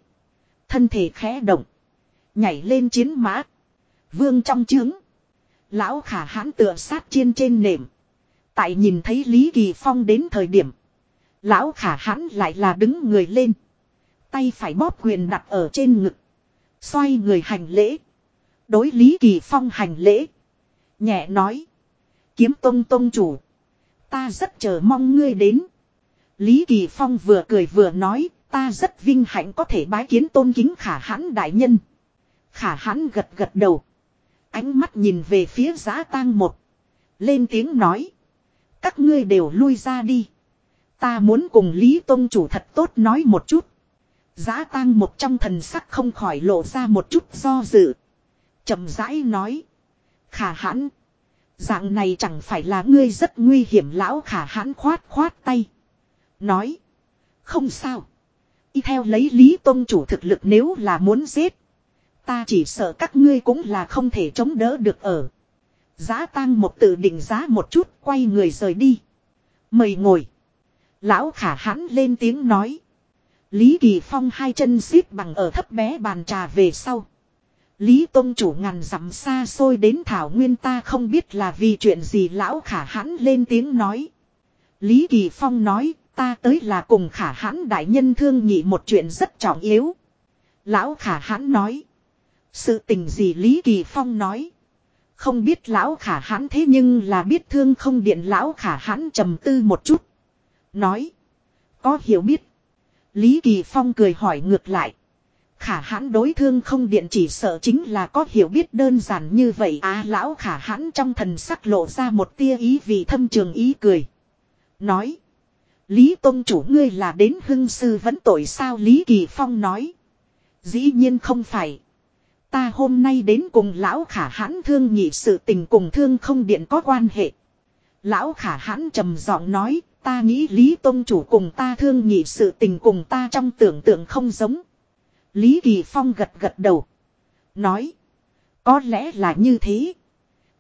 Thân thể khẽ động. Nhảy lên chiến mã. Vương trong trướng. Lão khả hãn tựa sát chiên trên nệm. Tại nhìn thấy Lý Kỳ Phong đến thời điểm. Lão khả hãn lại là đứng người lên. Tay phải bóp quyền đặt ở trên ngực. Xoay người hành lễ. Đối Lý Kỳ Phong hành lễ. Nhẹ nói. Kiếm tông tông chủ. Ta rất chờ mong ngươi đến. Lý Kỳ Phong vừa cười vừa nói. Ta rất vinh hạnh có thể bái kiến tôn kính khả hãn đại nhân. Khả hãn gật gật đầu. Ánh mắt nhìn về phía giá tang một. Lên tiếng nói. Các ngươi đều lui ra đi. Ta muốn cùng Lý Tôn chủ thật tốt nói một chút. Giá tang một trong thần sắc không khỏi lộ ra một chút do dự. chậm rãi nói. Khả hãn. Dạng này chẳng phải là ngươi rất nguy hiểm, lão khả hãn khoát khoát tay. Nói. Không sao. Y theo lấy Lý Tông chủ thực lực nếu là muốn giết. Ta chỉ sợ các ngươi cũng là không thể chống đỡ được ở. Giá tăng một tự định giá một chút, quay người rời đi. Mời ngồi. Lão khả hãn lên tiếng nói. Lý Kỳ Phong hai chân xiết bằng ở thấp bé bàn trà về sau. Lý Tông chủ ngàn dặm xa xôi đến Thảo Nguyên ta không biết là vì chuyện gì lão khả hãn lên tiếng nói. Lý Kỳ Phong nói, ta tới là cùng khả hãn đại nhân thương nhị một chuyện rất trọng yếu. Lão khả hãn nói. Sự tình gì Lý Kỳ Phong nói. Không biết lão khả hãn thế nhưng là biết thương không điện lão khả hãn trầm tư một chút. Nói. Có hiểu biết. Lý Kỳ Phong cười hỏi ngược lại. Khả hãn đối thương không điện chỉ sợ chính là có hiểu biết đơn giản như vậy à lão khả hãn trong thần sắc lộ ra một tia ý vì thâm trường ý cười. Nói. Lý Tông chủ ngươi là đến hưng sư vẫn tội sao Lý Kỳ Phong nói. Dĩ nhiên không phải. Ta hôm nay đến cùng lão khả hãn thương nhị sự tình cùng thương không điện có quan hệ. Lão khả hãn trầm giọng nói, ta nghĩ Lý Tông chủ cùng ta thương nhị sự tình cùng ta trong tưởng tượng không giống. Lý Kỳ Phong gật gật đầu. Nói, có lẽ là như thế.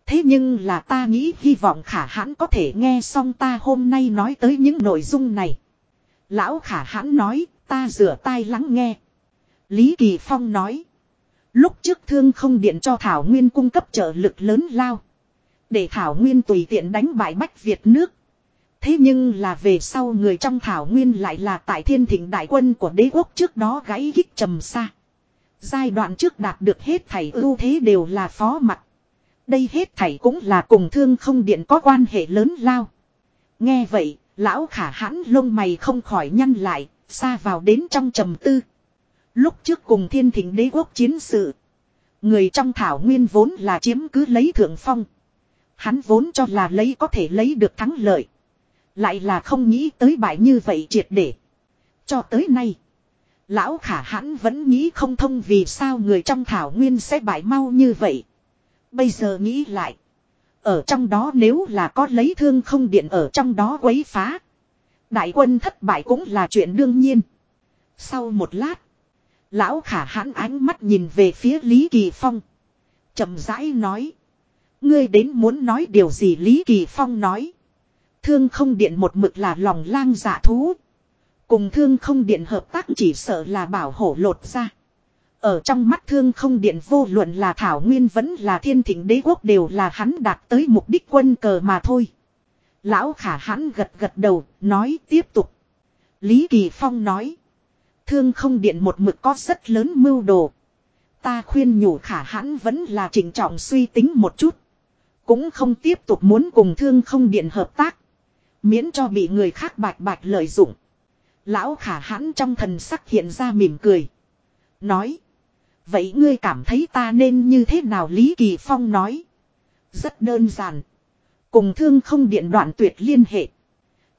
Thế nhưng là ta nghĩ hy vọng khả hãn có thể nghe xong ta hôm nay nói tới những nội dung này. Lão khả hãn nói, ta rửa tai lắng nghe. Lý Kỳ Phong nói. Lúc trước thương không điện cho Thảo Nguyên cung cấp trợ lực lớn lao. Để Thảo Nguyên tùy tiện đánh bại Bách Việt nước. Thế nhưng là về sau người trong Thảo Nguyên lại là tại thiên thịnh đại quân của đế quốc trước đó gãy gích trầm xa. Giai đoạn trước đạt được hết thảy ưu thế đều là phó mặt. Đây hết thảy cũng là cùng thương không điện có quan hệ lớn lao. Nghe vậy, lão khả hãn lông mày không khỏi nhăn lại, xa vào đến trong trầm tư. Lúc trước cùng thiên thỉnh đế quốc chiến sự. Người trong thảo nguyên vốn là chiếm cứ lấy thượng phong. Hắn vốn cho là lấy có thể lấy được thắng lợi. Lại là không nghĩ tới bại như vậy triệt để. Cho tới nay. Lão khả hãn vẫn nghĩ không thông vì sao người trong thảo nguyên sẽ bại mau như vậy. Bây giờ nghĩ lại. Ở trong đó nếu là có lấy thương không điện ở trong đó quấy phá. Đại quân thất bại cũng là chuyện đương nhiên. Sau một lát. Lão khả hãn ánh mắt nhìn về phía Lý Kỳ Phong. chậm rãi nói. Ngươi đến muốn nói điều gì Lý Kỳ Phong nói. Thương không điện một mực là lòng lang dạ thú. Cùng thương không điện hợp tác chỉ sợ là bảo hộ lột ra. Ở trong mắt thương không điện vô luận là Thảo Nguyên vẫn là thiên thịnh đế quốc đều là hắn đạt tới mục đích quân cờ mà thôi. Lão khả hắn gật gật đầu, nói tiếp tục. Lý Kỳ Phong nói. Thương không điện một mực có rất lớn mưu đồ. Ta khuyên nhủ khả hãn vẫn là trình trọng suy tính một chút. Cũng không tiếp tục muốn cùng thương không điện hợp tác. Miễn cho bị người khác bạch bạch lợi dụng. Lão khả hãn trong thần sắc hiện ra mỉm cười. Nói. Vậy ngươi cảm thấy ta nên như thế nào Lý Kỳ Phong nói. Rất đơn giản. Cùng thương không điện đoạn tuyệt liên hệ.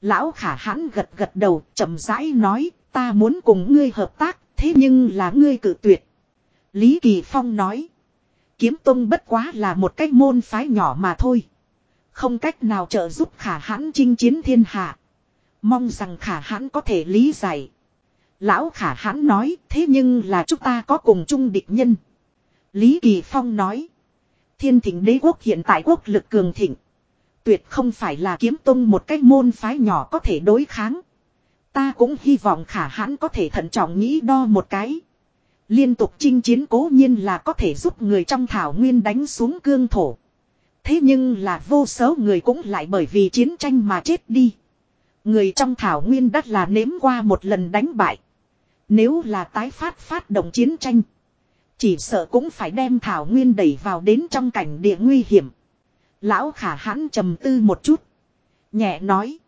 Lão khả hãn gật gật đầu, chậm rãi nói, ta muốn cùng ngươi hợp tác, thế nhưng là ngươi cự tuyệt. Lý Kỳ Phong nói. Kiếm Tông bất quá là một cách môn phái nhỏ mà thôi. Không cách nào trợ giúp khả hãn chinh chiến thiên hạ. Mong rằng khả hãn có thể lý giải. Lão khả hãn nói, thế nhưng là chúng ta có cùng chung địch nhân. Lý Kỳ Phong nói. Thiên thịnh đế quốc hiện tại quốc lực cường thịnh. Tuyệt không phải là kiếm tung một cách môn phái nhỏ có thể đối kháng. Ta cũng hy vọng khả hãn có thể thận trọng nghĩ đo một cái. Liên tục chinh chiến cố nhiên là có thể giúp người trong thảo nguyên đánh xuống cương thổ. Thế nhưng là vô số người cũng lại bởi vì chiến tranh mà chết đi. Người trong thảo nguyên đất là nếm qua một lần đánh bại. Nếu là tái phát phát động chiến tranh. Chỉ sợ cũng phải đem Thảo Nguyên đẩy vào đến trong cảnh địa nguy hiểm. Lão khả hãn trầm tư một chút. Nhẹ nói.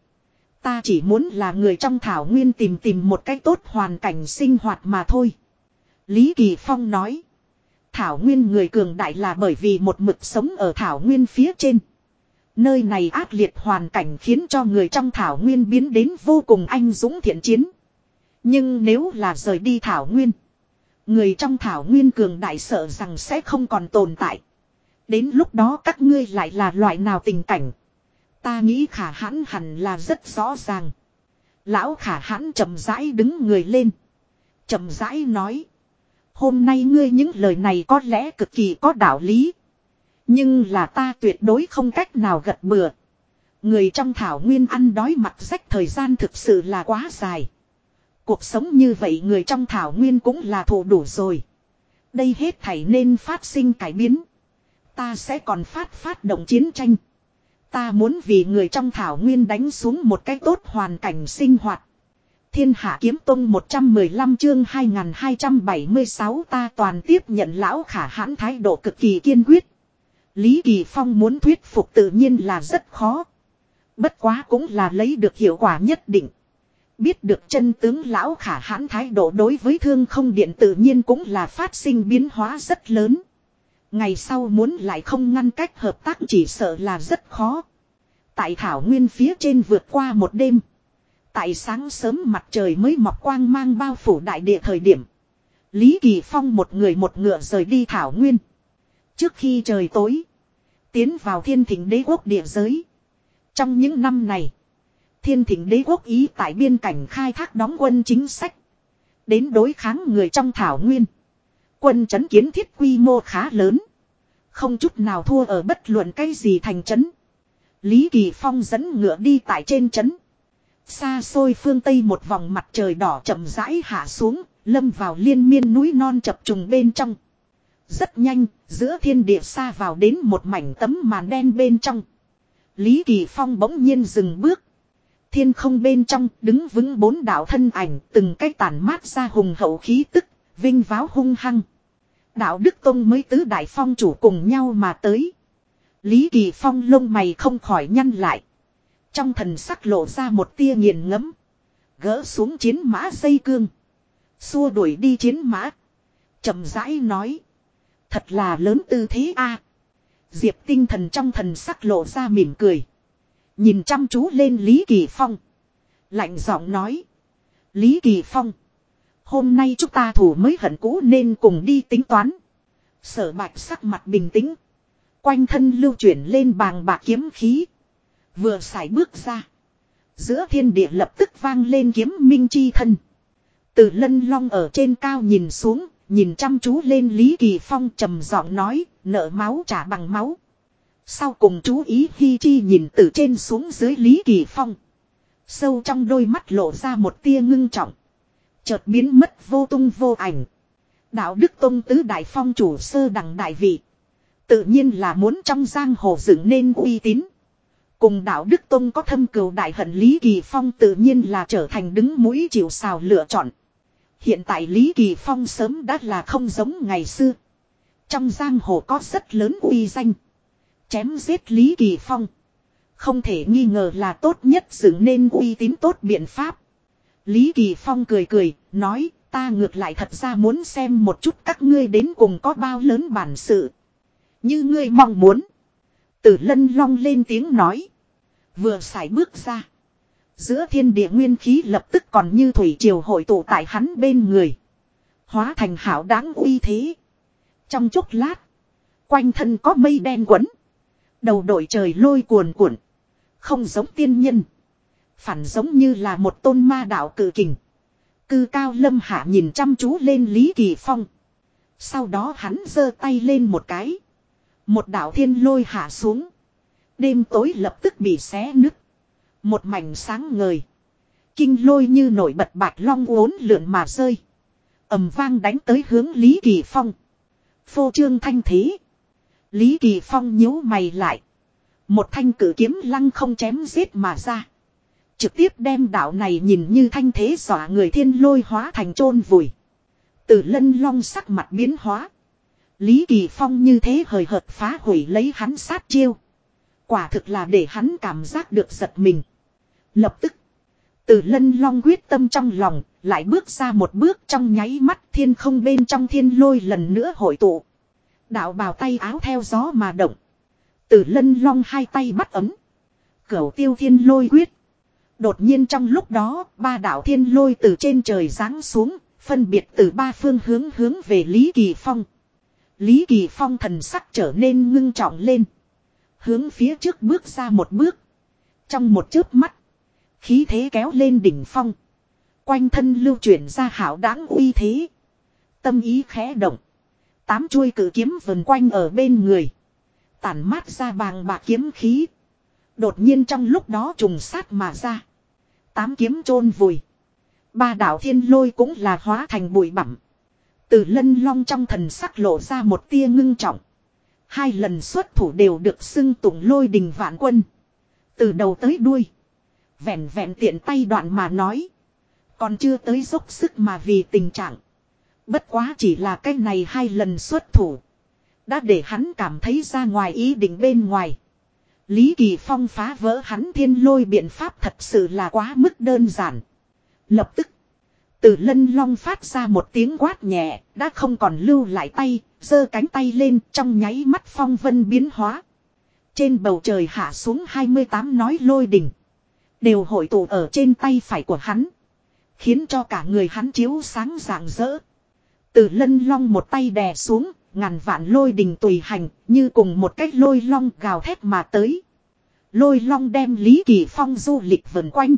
Ta chỉ muốn là người trong Thảo Nguyên tìm tìm một cách tốt hoàn cảnh sinh hoạt mà thôi. Lý Kỳ Phong nói. Thảo Nguyên người cường đại là bởi vì một mực sống ở Thảo Nguyên phía trên. Nơi này ác liệt hoàn cảnh khiến cho người trong thảo nguyên biến đến vô cùng anh dũng thiện chiến. Nhưng nếu là rời đi thảo nguyên. Người trong thảo nguyên cường đại sợ rằng sẽ không còn tồn tại. Đến lúc đó các ngươi lại là loại nào tình cảnh. Ta nghĩ khả hãn hẳn là rất rõ ràng. Lão khả hãn chậm rãi đứng người lên. chậm rãi nói. Hôm nay ngươi những lời này có lẽ cực kỳ có đạo lý. Nhưng là ta tuyệt đối không cách nào gật bừa. Người trong thảo nguyên ăn đói mặt rách thời gian thực sự là quá dài. Cuộc sống như vậy người trong thảo nguyên cũng là thổ đủ rồi. Đây hết thảy nên phát sinh cải biến. Ta sẽ còn phát phát động chiến tranh. Ta muốn vì người trong thảo nguyên đánh xuống một cái tốt hoàn cảnh sinh hoạt. Thiên hạ kiếm tông 115 chương 2276 ta toàn tiếp nhận lão khả hãn thái độ cực kỳ kiên quyết. Lý Kỳ Phong muốn thuyết phục tự nhiên là rất khó. Bất quá cũng là lấy được hiệu quả nhất định. Biết được chân tướng lão khả hãn thái độ đối với thương không điện tự nhiên cũng là phát sinh biến hóa rất lớn. Ngày sau muốn lại không ngăn cách hợp tác chỉ sợ là rất khó. Tại thảo nguyên phía trên vượt qua một đêm. Tại sáng sớm mặt trời mới mọc quang mang bao phủ đại địa thời điểm. Lý Kỳ Phong một người một ngựa rời đi thảo nguyên. Trước khi trời tối. Tiến vào thiên thỉnh đế quốc địa giới. Trong những năm này. Thiên thỉnh đế quốc ý tại biên cảnh khai thác đóng quân chính sách. Đến đối kháng người trong thảo nguyên. Quân chấn kiến thiết quy mô khá lớn. Không chút nào thua ở bất luận cái gì thành chấn. Lý Kỳ Phong dẫn ngựa đi tại trên chấn. Xa xôi phương Tây một vòng mặt trời đỏ chậm rãi hạ xuống, lâm vào liên miên núi non chập trùng bên trong. Rất nhanh, giữa thiên địa xa vào đến một mảnh tấm màn đen bên trong. Lý Kỳ Phong bỗng nhiên dừng bước. Thiên không bên trong đứng vững bốn đạo thân ảnh từng cái tàn mát ra hùng hậu khí tức, vinh váo hung hăng. Đạo Đức Tông mới tứ đại phong chủ cùng nhau mà tới. Lý Kỳ Phong lông mày không khỏi nhăn lại. Trong thần sắc lộ ra một tia nghiền ngẫm, Gỡ xuống chiến mã dây cương. Xua đuổi đi chiến mã. chậm rãi nói. Thật là lớn tư thế a. Diệp tinh thần trong thần sắc lộ ra mỉm cười. Nhìn chăm chú lên Lý Kỳ Phong. Lạnh giọng nói. Lý Kỳ Phong. Hôm nay chúng ta thủ mới hận cũ nên cùng đi tính toán. Sở bạch sắc mặt bình tĩnh. Quanh thân lưu chuyển lên bàng bạc kiếm khí. Vừa xài bước ra. Giữa thiên địa lập tức vang lên kiếm minh chi thân. Từ lân long ở trên cao nhìn xuống, nhìn chăm chú lên Lý Kỳ Phong trầm giọng nói, nợ máu trả bằng máu. Sau cùng chú ý Hi Chi nhìn từ trên xuống dưới Lý Kỳ Phong. Sâu trong đôi mắt lộ ra một tia ngưng trọng. Chợt biến mất vô tung vô ảnh. Đạo Đức Tông Tứ Đại Phong chủ sơ đẳng đại vị. Tự nhiên là muốn trong giang hồ dựng nên uy tín. Cùng đạo Đức Tông có thâm cừu đại hận Lý Kỳ Phong tự nhiên là trở thành đứng mũi chịu sào lựa chọn. Hiện tại Lý Kỳ Phong sớm đã là không giống ngày xưa. Trong giang hồ có rất lớn uy danh. Chém giết Lý Kỳ Phong. Không thể nghi ngờ là tốt nhất dựng nên uy tín tốt biện pháp. Lý Kỳ Phong cười cười, nói, ta ngược lại thật ra muốn xem một chút các ngươi đến cùng có bao lớn bản sự. Như ngươi mong muốn. Tử lân long lên tiếng nói. Vừa xài bước ra. Giữa thiên địa nguyên khí lập tức còn như thủy triều hội tụ tại hắn bên người. Hóa thành hảo đáng uy thế. Trong chốc lát. Quanh thân có mây đen quấn. Đầu đội trời lôi cuồn cuộn. Không giống tiên nhân. Phản giống như là một tôn ma đạo cự kình. Cư cao lâm hạ nhìn chăm chú lên Lý Kỳ Phong. Sau đó hắn giơ tay lên một cái. Một đạo thiên lôi hạ xuống. Đêm tối lập tức bị xé nứt. Một mảnh sáng ngời. Kinh lôi như nổi bật bạc long uốn lượn mà rơi. ầm vang đánh tới hướng Lý Kỳ Phong. Phô trương thanh thế. Lý Kỳ Phong nhíu mày lại. Một thanh cử kiếm lăng không chém giết mà ra. Trực tiếp đem đạo này nhìn như thanh thế dọa người thiên lôi hóa thành chôn vùi. Từ lân long sắc mặt biến hóa. Lý Kỳ Phong như thế hời hợt phá hủy lấy hắn sát chiêu. Quả thực là để hắn cảm giác được giật mình. Lập tức. Từ lân long quyết tâm trong lòng. Lại bước ra một bước trong nháy mắt thiên không bên trong thiên lôi lần nữa hội tụ. Đạo bào tay áo theo gió mà động. Từ lân long hai tay bắt ấm. Cửu tiêu thiên lôi quyết. Đột nhiên trong lúc đó, ba đạo thiên lôi từ trên trời giáng xuống, phân biệt từ ba phương hướng hướng về Lý Kỳ Phong. Lý Kỳ Phong thần sắc trở nên ngưng trọng lên. Hướng phía trước bước ra một bước. Trong một chớp mắt, khí thế kéo lên đỉnh phong. Quanh thân lưu chuyển ra hảo đáng uy thế. Tâm ý khẽ động. Tám chuôi cử kiếm vần quanh ở bên người. Tản mát ra bàng bạc kiếm khí. Đột nhiên trong lúc đó trùng sát mà ra. Tám kiếm chôn vùi. Ba đạo thiên lôi cũng là hóa thành bụi bặm. Từ lân long trong thần sắc lộ ra một tia ngưng trọng. Hai lần xuất thủ đều được xưng tụng lôi đình vạn quân. Từ đầu tới đuôi. Vẹn vẹn tiện tay đoạn mà nói. Còn chưa tới dốc sức mà vì tình trạng. Bất quá chỉ là cái này hai lần xuất thủ. Đã để hắn cảm thấy ra ngoài ý định bên ngoài. Lý Kỳ Phong phá vỡ hắn thiên lôi biện pháp thật sự là quá mức đơn giản. Lập tức. Từ lân long phát ra một tiếng quát nhẹ, đã không còn lưu lại tay, giơ cánh tay lên trong nháy mắt phong vân biến hóa. Trên bầu trời hạ xuống 28 nói lôi đỉnh. Đều hội tụ ở trên tay phải của hắn. Khiến cho cả người hắn chiếu sáng rạng rỡ. Từ lân long một tay đè xuống, ngàn vạn lôi đình tùy hành, như cùng một cách lôi long gào thét mà tới. Lôi long đem Lý Kỳ Phong du lịch vần quanh.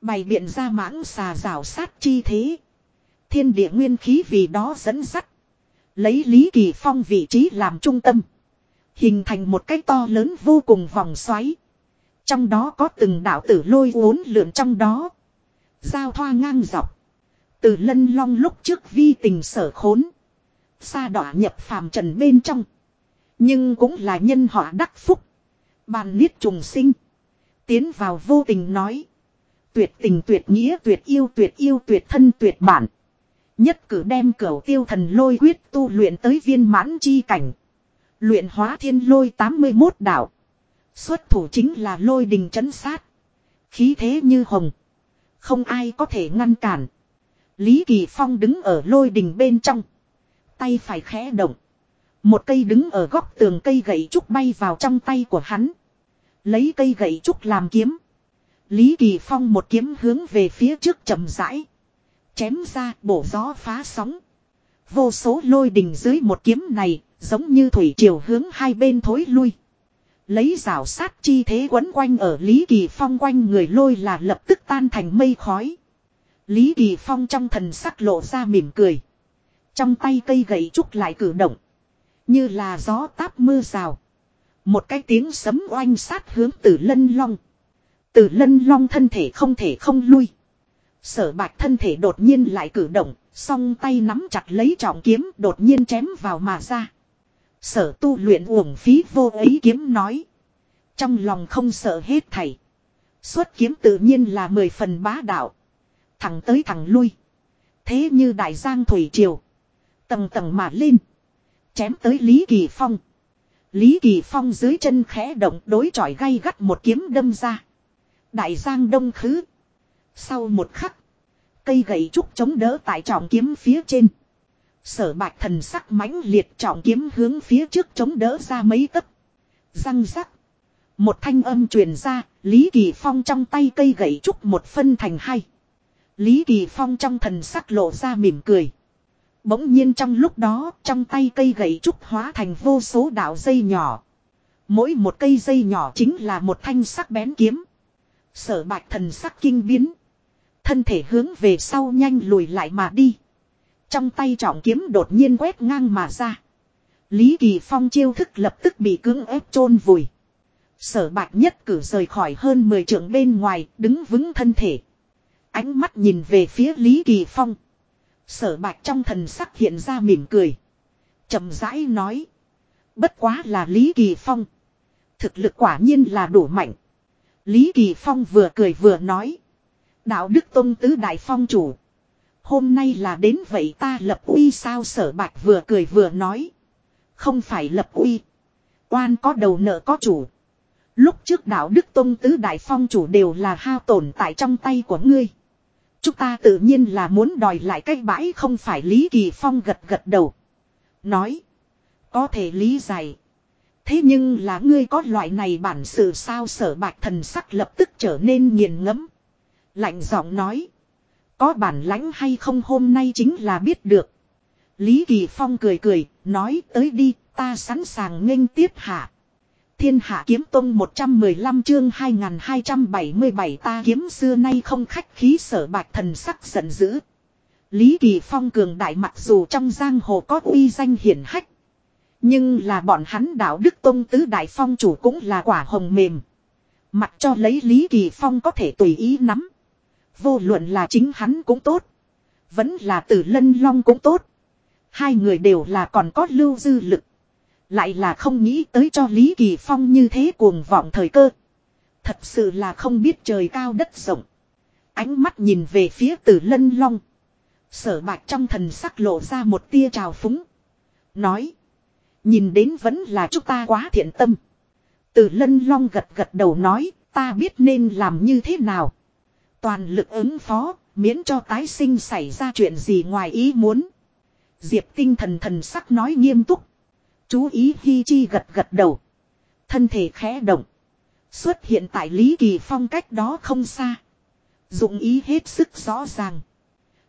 Bày biện ra mãng xà rào sát chi thế. Thiên địa nguyên khí vì đó dẫn dắt. Lấy Lý Kỳ Phong vị trí làm trung tâm. Hình thành một cái to lớn vô cùng vòng xoáy. Trong đó có từng đạo tử lôi uốn lượn trong đó. Giao thoa ngang dọc. Từ lân long lúc trước vi tình sở khốn. Sa đỏ nhập phàm trần bên trong. Nhưng cũng là nhân họa đắc phúc. Bàn niết trùng sinh. Tiến vào vô tình nói. Tuyệt tình, tuyệt nghĩa, tuyệt yêu tuyệt yêu, tuyệt thân, tuyệt bản. Nhất cử đem cửu tiêu thần lôi quyết tu luyện tới viên mãn chi cảnh. Luyện hóa thiên lôi 81 đạo. Xuất thủ chính là lôi đình chấn sát. Khí thế như hồng. Không ai có thể ngăn cản. Lý Kỳ Phong đứng ở lôi đình bên trong. Tay phải khẽ động. Một cây đứng ở góc tường cây gậy trúc bay vào trong tay của hắn. Lấy cây gậy trúc làm kiếm. Lý Kỳ Phong một kiếm hướng về phía trước chậm rãi. Chém ra bổ gió phá sóng. Vô số lôi đình dưới một kiếm này, giống như thủy triều hướng hai bên thối lui. Lấy rào sát chi thế quấn quanh ở Lý Kỳ Phong quanh người lôi là lập tức tan thành mây khói. Lý Kỳ Phong trong thần sắc lộ ra mỉm cười. Trong tay cây gậy trúc lại cử động. Như là gió táp mưa rào. Một cái tiếng sấm oanh sát hướng từ lân long. Từ lân long thân thể không thể không lui. Sở bạch thân thể đột nhiên lại cử động, song tay nắm chặt lấy trọng kiếm đột nhiên chém vào mà ra. Sở tu luyện uổng phí vô ấy kiếm nói. Trong lòng không sợ hết thảy. Xuất kiếm tự nhiên là mười phần bá đạo. Thẳng tới thẳng lui. Thế như đại giang thủy triều. Tầng tầng mà lên. Chém tới Lý Kỳ Phong. Lý Kỳ Phong dưới chân khẽ động đối chọi gay gắt một kiếm đâm ra. Đại giang đông khứ. Sau một khắc. Cây gậy trúc chống đỡ tại trọng kiếm phía trên. Sở bạch thần sắc mãnh liệt trọng kiếm hướng phía trước chống đỡ ra mấy tấc. Răng rắc. Một thanh âm truyền ra, Lý Kỳ Phong trong tay cây gậy trúc một phân thành hai. Lý Kỳ Phong trong thần sắc lộ ra mỉm cười. Bỗng nhiên trong lúc đó, trong tay cây gậy trúc hóa thành vô số đạo dây nhỏ. Mỗi một cây dây nhỏ chính là một thanh sắc bén kiếm. Sở bạch thần sắc kinh biến. Thân thể hướng về sau nhanh lùi lại mà đi. Trong tay trọng kiếm đột nhiên quét ngang mà ra. Lý Kỳ Phong chiêu thức lập tức bị cưỡng ép chôn vùi. Sở bạch nhất cử rời khỏi hơn 10 trượng bên ngoài, đứng vững thân thể. Ánh mắt nhìn về phía Lý Kỳ Phong. Sở bạch trong thần sắc hiện ra mỉm cười. chậm rãi nói. Bất quá là Lý Kỳ Phong. Thực lực quả nhiên là đủ mạnh. Lý Kỳ Phong vừa cười vừa nói. Đạo Đức Tông Tứ Đại Phong chủ. Hôm nay là đến vậy ta lập uy sao sở bạch vừa cười vừa nói. Không phải lập uy. Quan có đầu nợ có chủ. Lúc trước đạo Đức Tông Tứ Đại Phong chủ đều là hao tổn tại trong tay của ngươi. Chúng ta tự nhiên là muốn đòi lại cái bãi không phải Lý Kỳ Phong gật gật đầu. Nói. Có thể lý giải. Thế nhưng là ngươi có loại này bản sự sao sở bạch thần sắc lập tức trở nên nghiền ngẫm Lạnh giọng nói. Có bản lãnh hay không hôm nay chính là biết được. Lý Kỳ Phong cười cười, nói tới đi, ta sẵn sàng nghênh tiếp hạ. Thiên hạ kiếm tông 115 chương 2277 ta kiếm xưa nay không khách khí sở bạch thần sắc giận dữ. Lý Kỳ Phong cường đại mặc dù trong giang hồ có uy danh hiển hách. Nhưng là bọn hắn đạo đức tông tứ đại phong chủ cũng là quả hồng mềm. Mặc cho lấy Lý Kỳ Phong có thể tùy ý nắm. Vô luận là chính hắn cũng tốt. Vẫn là tử lân long cũng tốt. Hai người đều là còn có lưu dư lực. Lại là không nghĩ tới cho Lý Kỳ Phong như thế cuồng vọng thời cơ. Thật sự là không biết trời cao đất rộng. Ánh mắt nhìn về phía tử lân long. Sở bạch trong thần sắc lộ ra một tia trào phúng. Nói. Nhìn đến vẫn là chúng ta quá thiện tâm. Từ lân long gật gật đầu nói. Ta biết nên làm như thế nào. Toàn lực ứng phó, miễn cho tái sinh xảy ra chuyện gì ngoài ý muốn. Diệp tinh thần thần sắc nói nghiêm túc. Chú ý Hi Chi gật gật đầu. Thân thể khẽ động. Xuất hiện tại Lý Kỳ Phong cách đó không xa. Dụng ý hết sức rõ ràng.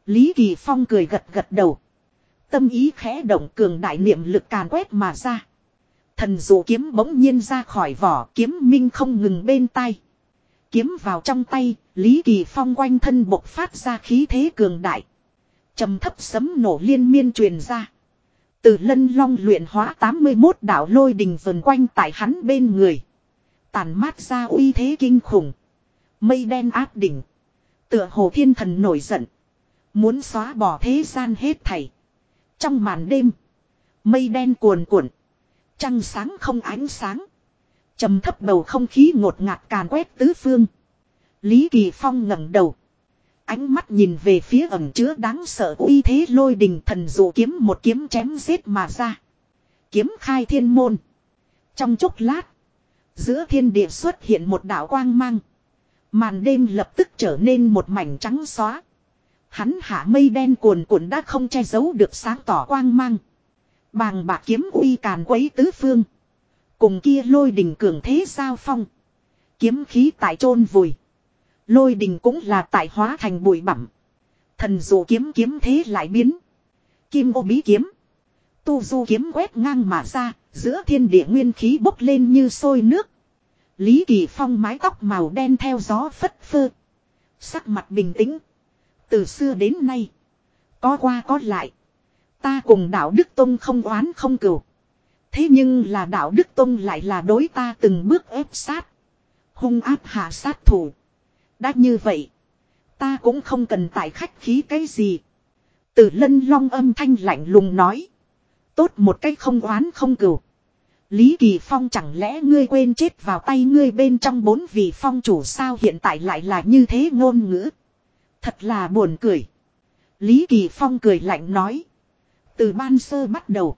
Lý Kỳ Phong cười gật gật đầu. Tâm ý khẽ động cường đại niệm lực càn quét mà ra. Thần dụ kiếm bỗng nhiên ra khỏi vỏ kiếm minh không ngừng bên tay. Kiếm vào trong tay, Lý Kỳ Phong quanh thân bộc phát ra khí thế cường đại. trầm thấp sấm nổ liên miên truyền ra. Từ lân long luyện hóa 81 đảo lôi đình vần quanh tại hắn bên người. Tàn mát ra uy thế kinh khủng. Mây đen áp đỉnh. Tựa hồ thiên thần nổi giận. Muốn xóa bỏ thế gian hết thảy. Trong màn đêm. Mây đen cuồn cuộn. Trăng sáng không ánh sáng, trầm thấp bầu không khí ngột ngạt càn quét tứ phương. Lý Kỳ Phong ngẩng đầu. Ánh mắt nhìn về phía ẩn chứa đáng sợ uy thế lôi đình thần dụ kiếm một kiếm chém giết mà ra. Kiếm khai thiên môn. Trong chốc lát. Giữa thiên địa xuất hiện một đạo quang mang. Màn đêm lập tức trở nên một mảnh trắng xóa. Hắn hạ mây đen cuồn cuộn đã không che giấu được sáng tỏ quang mang. Bàng bạc kiếm uy càn quấy tứ phương. Cùng kia lôi đình cường thế giao phong. Kiếm khí tại chôn vùi. Lôi đình cũng là tại hóa thành bụi bặm. Thần dụ kiếm kiếm thế lại biến. Kim ô bí kiếm. Tu du kiếm quét ngang mà ra, giữa thiên địa nguyên khí bốc lên như sôi nước. Lý Kỳ Phong mái tóc màu đen theo gió phất phơ. Sắc mặt bình tĩnh. Từ xưa đến nay. Có qua có lại. Ta cùng đạo Đức Tông không oán không cừu. Thế nhưng là đạo Đức Tông lại là đối ta từng bước ép sát. Hung áp hạ sát thủ. Đã như vậy. Ta cũng không cần tại khách khí cái gì. từ lân long âm thanh lạnh lùng nói. Tốt một cách không oán không cừu. Lý Kỳ Phong chẳng lẽ ngươi quên chết vào tay ngươi bên trong bốn vị phong chủ sao hiện tại lại là như thế ngôn ngữ. Thật là buồn cười. Lý Kỳ Phong cười lạnh nói. Từ ban sơ bắt đầu.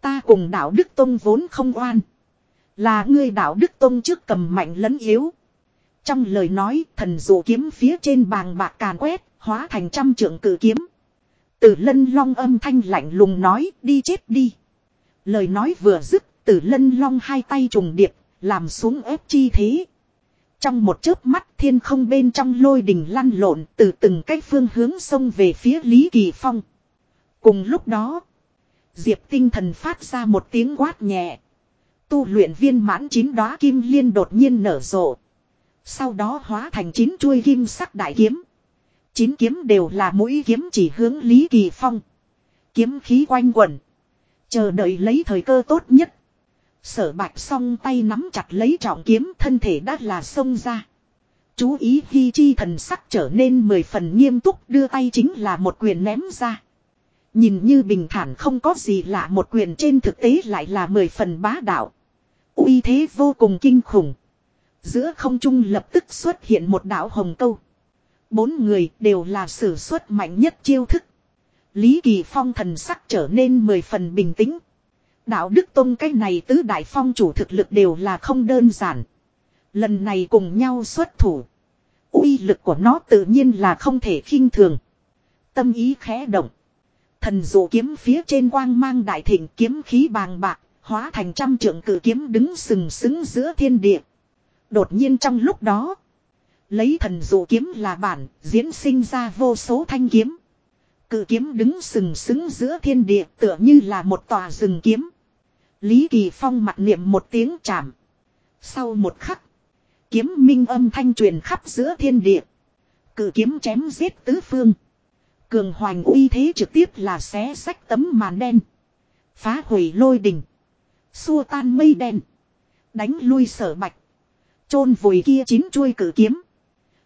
Ta cùng đạo Đức Tông vốn không oan. Là ngươi đạo Đức Tông trước cầm mạnh lấn yếu. Trong lời nói thần dụ kiếm phía trên bàng bạc càn quét, hóa thành trăm trượng cử kiếm. Tử lân long âm thanh lạnh lùng nói đi chết đi. Lời nói vừa dứt tử lân long hai tay trùng điệp, làm xuống ép chi thế. Trong một chớp mắt thiên không bên trong lôi đình lăn lộn từ từng cái phương hướng sông về phía Lý Kỳ Phong. Cùng lúc đó, Diệp tinh thần phát ra một tiếng quát nhẹ. Tu luyện viên mãn chín đóa kim liên đột nhiên nở rộ. Sau đó hóa thành chín chuôi kim sắc đại kiếm. Chín kiếm đều là mũi kiếm chỉ hướng Lý Kỳ Phong. Kiếm khí quanh quẩn. Chờ đợi lấy thời cơ tốt nhất. Sở bạch song tay nắm chặt lấy trọng kiếm, thân thể đã là xông ra. Chú ý khi Chi thần sắc trở nên mười phần nghiêm túc, đưa tay chính là một quyền ném ra. Nhìn như bình thản không có gì lạ, một quyền trên thực tế lại là mười phần bá đạo. uy thế vô cùng kinh khủng. Giữa không trung lập tức xuất hiện một đạo hồng câu. Bốn người đều là sử xuất mạnh nhất chiêu thức. Lý Kỳ Phong thần sắc trở nên mười phần bình tĩnh. Đạo Đức Tông cái này tứ đại phong chủ thực lực đều là không đơn giản. Lần này cùng nhau xuất thủ. uy lực của nó tự nhiên là không thể khinh thường. Tâm ý khẽ động. Thần dụ kiếm phía trên quang mang đại thịnh kiếm khí bàng bạc, Hóa thành trăm trượng cử kiếm đứng sừng sững giữa thiên địa. Đột nhiên trong lúc đó. Lấy thần dụ kiếm là bản, diễn sinh ra vô số thanh kiếm. Cự kiếm đứng sừng sững giữa thiên địa tựa như là một tòa rừng kiếm. Lý Kỳ Phong mặt niệm một tiếng chạm. Sau một khắc. Kiếm minh âm thanh truyền khắp giữa thiên địa. cử kiếm chém giết tứ phương. Cường hoành uy thế trực tiếp là xé sách tấm màn đen. Phá hủy lôi đỉnh. Xua tan mây đen. Đánh lui sở bạch. chôn vùi kia chín chuôi cử kiếm.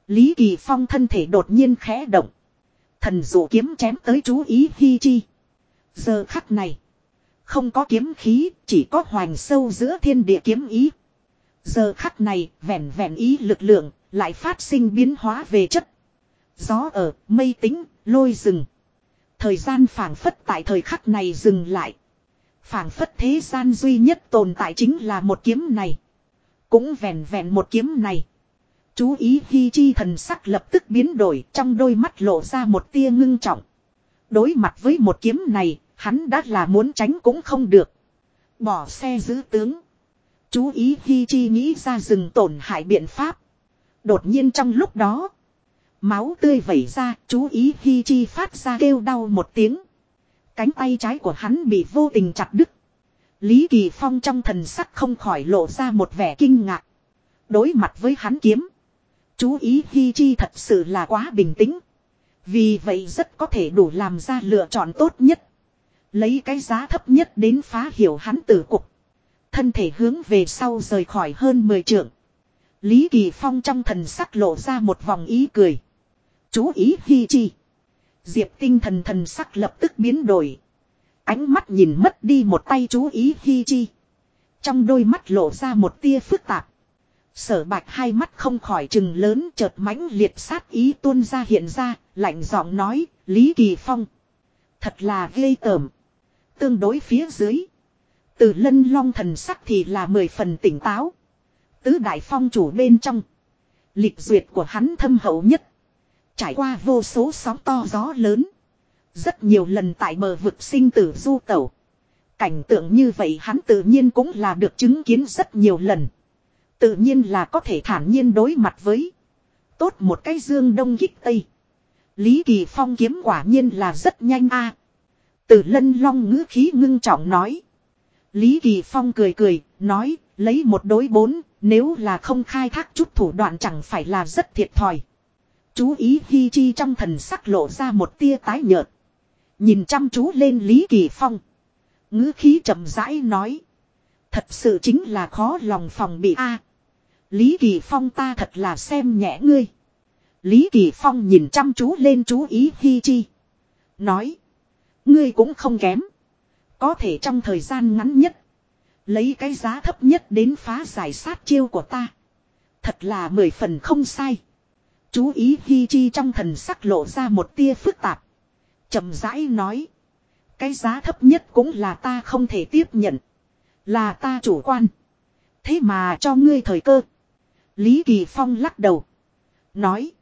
Lý Kỳ Phong thân thể đột nhiên khẽ động. Thần dụ kiếm chém tới chú ý Hi Chi. Giờ khắc này. Không có kiếm khí, chỉ có hoành sâu giữa thiên địa kiếm ý. Giờ khắc này, vẹn vẹn ý lực lượng, lại phát sinh biến hóa về chất. Gió ở, mây tính, lôi rừng. Thời gian phảng phất tại thời khắc này dừng lại. phảng phất thế gian duy nhất tồn tại chính là một kiếm này. Cũng vẹn vẹn một kiếm này. Chú ý Hi Chi thần sắc lập tức biến đổi trong đôi mắt lộ ra một tia ngưng trọng. Đối mặt với một kiếm này, hắn đã là muốn tránh cũng không được. Bỏ xe giữ tướng. Chú ý Hi Chi nghĩ ra rừng tổn hại biện pháp. Đột nhiên trong lúc đó. Máu tươi vẩy ra, chú ý Hi Chi phát ra kêu đau một tiếng. Cánh tay trái của hắn bị vô tình chặt đứt. Lý Kỳ Phong trong thần sắc không khỏi lộ ra một vẻ kinh ngạc. Đối mặt với hắn kiếm. Chú ý Hi Chi thật sự là quá bình tĩnh. Vì vậy rất có thể đủ làm ra lựa chọn tốt nhất. Lấy cái giá thấp nhất đến phá hiểu hắn tử cục. Thân thể hướng về sau rời khỏi hơn 10 trượng. Lý Kỳ Phong trong thần sắc lộ ra một vòng ý cười. Chú ý Hi Chi. Diệp tinh thần thần sắc lập tức biến đổi. Ánh mắt nhìn mất đi một tay chú ý Hi Chi. Trong đôi mắt lộ ra một tia phức tạp. Sở bạch hai mắt không khỏi chừng lớn chợt mãnh liệt sát ý tuôn ra hiện ra, lạnh giọng nói, Lý Kỳ Phong. Thật là ghê tởm. Tương đối phía dưới. Từ lân long thần sắc thì là mười phần tỉnh táo. Tứ đại phong chủ bên trong. Lịch duyệt của hắn thâm hậu nhất. Trải qua vô số sóng to gió lớn. Rất nhiều lần tại bờ vực sinh tử du tẩu. Cảnh tượng như vậy hắn tự nhiên cũng là được chứng kiến rất nhiều lần. Tự nhiên là có thể thản nhiên đối mặt với. Tốt một cái dương đông gích tây. Lý Kỳ Phong kiếm quả nhiên là rất nhanh a. Từ lân long ngữ khí ngưng trọng nói. Lý Kỳ Phong cười cười, nói, lấy một đối bốn, nếu là không khai thác chút thủ đoạn chẳng phải là rất thiệt thòi. Chú ý Hi Chi trong thần sắc lộ ra một tia tái nhợt. Nhìn chăm chú lên Lý Kỳ Phong. ngữ khí chậm rãi nói. Thật sự chính là khó lòng phòng bị a. Lý Kỳ Phong ta thật là xem nhẹ ngươi. Lý Kỳ Phong nhìn chăm chú lên chú ý Hi Chi. Nói. Ngươi cũng không kém. Có thể trong thời gian ngắn nhất. Lấy cái giá thấp nhất đến phá giải sát chiêu của ta. Thật là mười phần không sai. Chú ý Hi Chi trong thần sắc lộ ra một tia phức tạp. chậm rãi nói. Cái giá thấp nhất cũng là ta không thể tiếp nhận. Là ta chủ quan. Thế mà cho ngươi thời cơ. Lý Kỳ Phong lắc đầu. Nói.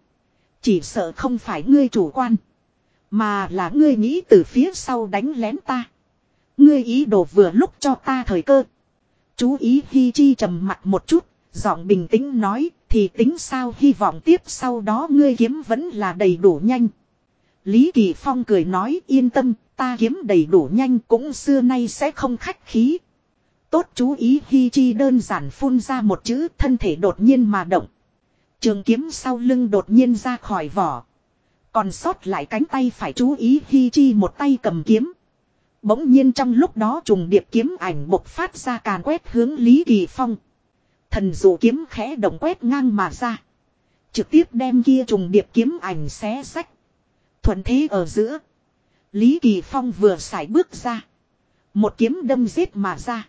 Chỉ sợ không phải ngươi chủ quan. Mà là ngươi nghĩ từ phía sau đánh lén ta. Ngươi ý đồ vừa lúc cho ta thời cơ. Chú ý Hi Chi trầm mặt một chút, giọng bình tĩnh nói, thì tính sao hy vọng tiếp sau đó ngươi kiếm vẫn là đầy đủ nhanh. Lý Kỳ Phong cười nói yên tâm, ta kiếm đầy đủ nhanh cũng xưa nay sẽ không khách khí. Tốt chú ý Hi Chi đơn giản phun ra một chữ thân thể đột nhiên mà động. Trường kiếm sau lưng đột nhiên ra khỏi vỏ. Còn sót lại cánh tay phải chú ý Hi Chi một tay cầm kiếm. Bỗng nhiên trong lúc đó trùng điệp kiếm ảnh bộc phát ra càn quét hướng Lý Kỳ Phong. Thần dụ kiếm khẽ động quét ngang mà ra. Trực tiếp đem kia trùng điệp kiếm ảnh xé sách. Thuận thế ở giữa. Lý Kỳ Phong vừa xài bước ra. Một kiếm đâm giết mà ra.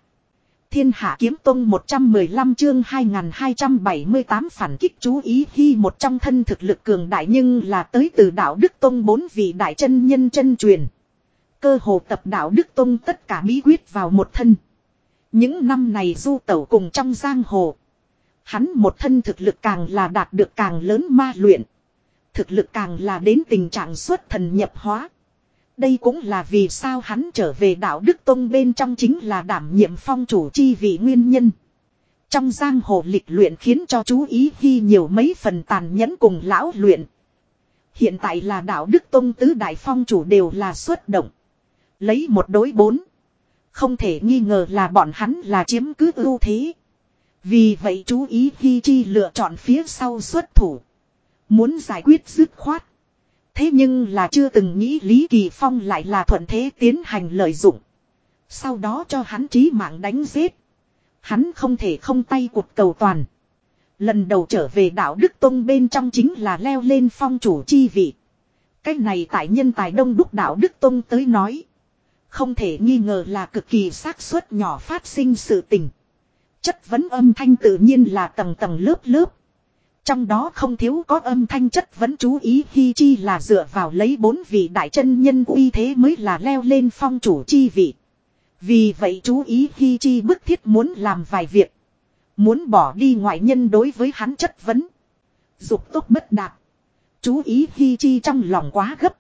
Thiên Hạ Kiếm Tông 115 chương 2278 phản kích chú ý khi một trong thân thực lực cường đại nhưng là tới từ đạo Đức Tông bốn vị đại chân nhân chân truyền. Cơ hồ tập đạo Đức Tông tất cả bí quyết vào một thân. Những năm này du tẩu cùng trong giang hồ. Hắn một thân thực lực càng là đạt được càng lớn ma luyện. Thực lực càng là đến tình trạng xuất thần nhập hóa. Đây cũng là vì sao hắn trở về đạo Đức Tông bên trong chính là đảm nhiệm phong chủ chi vị nguyên nhân. Trong giang hồ lịch luyện khiến cho chú ý ghi nhiều mấy phần tàn nhẫn cùng lão luyện. Hiện tại là đạo Đức Tông tứ đại phong chủ đều là xuất động. Lấy một đối bốn. Không thể nghi ngờ là bọn hắn là chiếm cứ ưu thế. Vì vậy chú ý khi Chi lựa chọn phía sau xuất thủ. Muốn giải quyết dứt khoát. Thế nhưng là chưa từng nghĩ Lý Kỳ Phong lại là thuận thế tiến hành lợi dụng. Sau đó cho hắn trí mạng đánh giết. Hắn không thể không tay cuộc cầu toàn. Lần đầu trở về đạo Đức Tông bên trong chính là leo lên phong chủ chi vị. Cái này tại nhân tài đông đúc đạo Đức Tông tới nói. Không thể nghi ngờ là cực kỳ xác suất nhỏ phát sinh sự tình. Chất vấn âm thanh tự nhiên là tầng tầng lớp lớp. Trong đó không thiếu có âm thanh chất vấn chú ý khi chi là dựa vào lấy bốn vị đại chân nhân uy thế mới là leo lên phong chủ chi vị. Vì vậy chú ý khi chi bức thiết muốn làm vài việc. Muốn bỏ đi ngoại nhân đối với hắn chất vấn. Dục tốt bất đạt. Chú ý khi chi trong lòng quá gấp.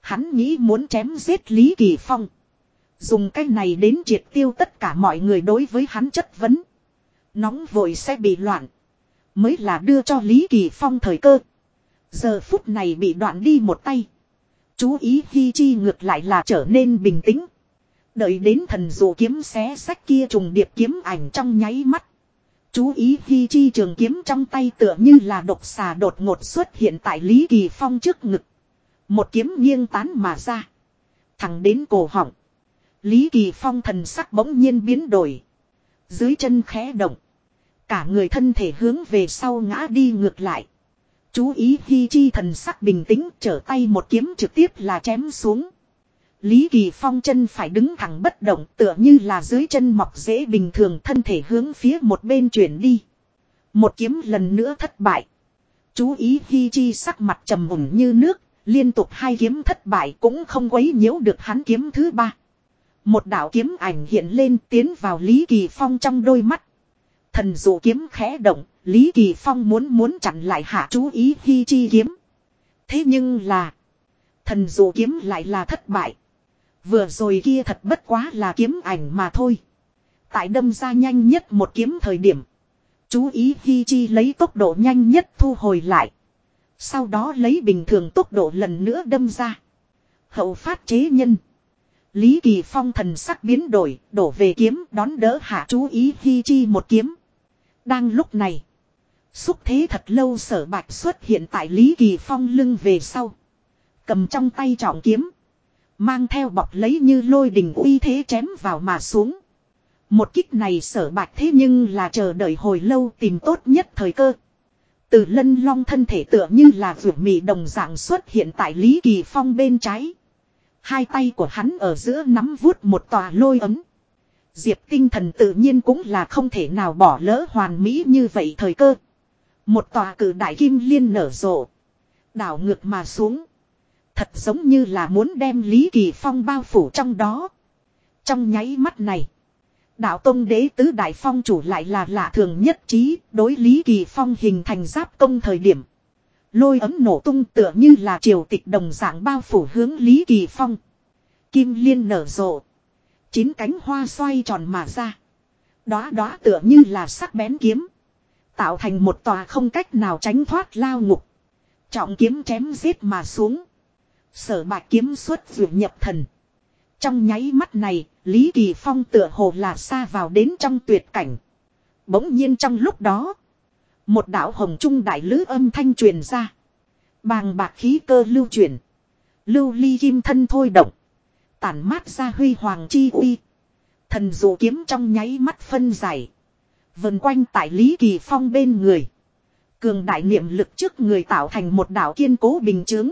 Hắn nghĩ muốn chém giết Lý Kỳ Phong. Dùng cái này đến triệt tiêu tất cả mọi người đối với hắn chất vấn. Nóng vội sẽ bị loạn. Mới là đưa cho Lý Kỳ Phong thời cơ. Giờ phút này bị đoạn đi một tay. Chú ý Hi Chi ngược lại là trở nên bình tĩnh. Đợi đến thần dụ kiếm xé sách kia trùng điệp kiếm ảnh trong nháy mắt. Chú ý Hi Chi trường kiếm trong tay tựa như là độc xà đột ngột xuất hiện tại Lý Kỳ Phong trước ngực. Một kiếm nghiêng tán mà ra. Thẳng đến cổ họng. Lý Kỳ Phong thần sắc bỗng nhiên biến đổi. Dưới chân khẽ động. Cả người thân thể hướng về sau ngã đi ngược lại. Chú ý Hi Chi thần sắc bình tĩnh trở tay một kiếm trực tiếp là chém xuống. Lý Kỳ Phong chân phải đứng thẳng bất động tựa như là dưới chân mọc dễ bình thường thân thể hướng phía một bên chuyển đi. Một kiếm lần nữa thất bại. Chú ý Hi Chi sắc mặt trầm ổn như nước, liên tục hai kiếm thất bại cũng không quấy nhiễu được hắn kiếm thứ ba. Một đạo kiếm ảnh hiện lên tiến vào Lý Kỳ Phong trong đôi mắt. Thần dụ kiếm khẽ động, Lý Kỳ Phong muốn muốn chặn lại hạ chú ý Hi Chi kiếm. Thế nhưng là, thần dụ kiếm lại là thất bại. Vừa rồi kia thật bất quá là kiếm ảnh mà thôi. Tại đâm ra nhanh nhất một kiếm thời điểm. Chú ý Hi Chi lấy tốc độ nhanh nhất thu hồi lại. Sau đó lấy bình thường tốc độ lần nữa đâm ra. Hậu phát chế nhân. Lý Kỳ Phong thần sắc biến đổi, đổ về kiếm đón đỡ hạ chú ý Hi Chi một kiếm. Đang lúc này, xúc thế thật lâu sở bạch xuất hiện tại Lý Kỳ Phong lưng về sau. Cầm trong tay trọng kiếm. Mang theo bọc lấy như lôi đình uy thế chém vào mà xuống. Một kích này sở bạch thế nhưng là chờ đợi hồi lâu tìm tốt nhất thời cơ. Từ lân long thân thể tựa như là vượt mị đồng dạng xuất hiện tại Lý Kỳ Phong bên trái. Hai tay của hắn ở giữa nắm vuốt một tòa lôi ấm. Diệp tinh thần tự nhiên cũng là không thể nào bỏ lỡ hoàn mỹ như vậy thời cơ. Một tòa cử đại kim liên nở rộ. Đảo ngược mà xuống. Thật giống như là muốn đem Lý Kỳ Phong bao phủ trong đó. Trong nháy mắt này. Đạo Tông Đế Tứ Đại Phong chủ lại là lạ thường nhất trí đối Lý Kỳ Phong hình thành giáp công thời điểm. Lôi ấm nổ tung tựa như là triều tịch đồng dạng bao phủ hướng Lý Kỳ Phong. Kim liên nở rộ. Chín cánh hoa xoay tròn mà ra. Đóa đóa tựa như là sắc bén kiếm. Tạo thành một tòa không cách nào tránh thoát lao ngục. Trọng kiếm chém giết mà xuống. Sở bạch kiếm xuất vượt nhập thần. Trong nháy mắt này, Lý Kỳ Phong tựa hồ là xa vào đến trong tuyệt cảnh. Bỗng nhiên trong lúc đó, một đạo hồng trung đại lữ âm thanh truyền ra. Bàng bạc khí cơ lưu chuyển. Lưu ly kim thân thôi động. Tản mát ra huy hoàng chi uy. Thần dụ kiếm trong nháy mắt phân giải. Vần quanh tại Lý Kỳ Phong bên người. Cường đại niệm lực trước người tạo thành một đảo kiên cố bình chướng.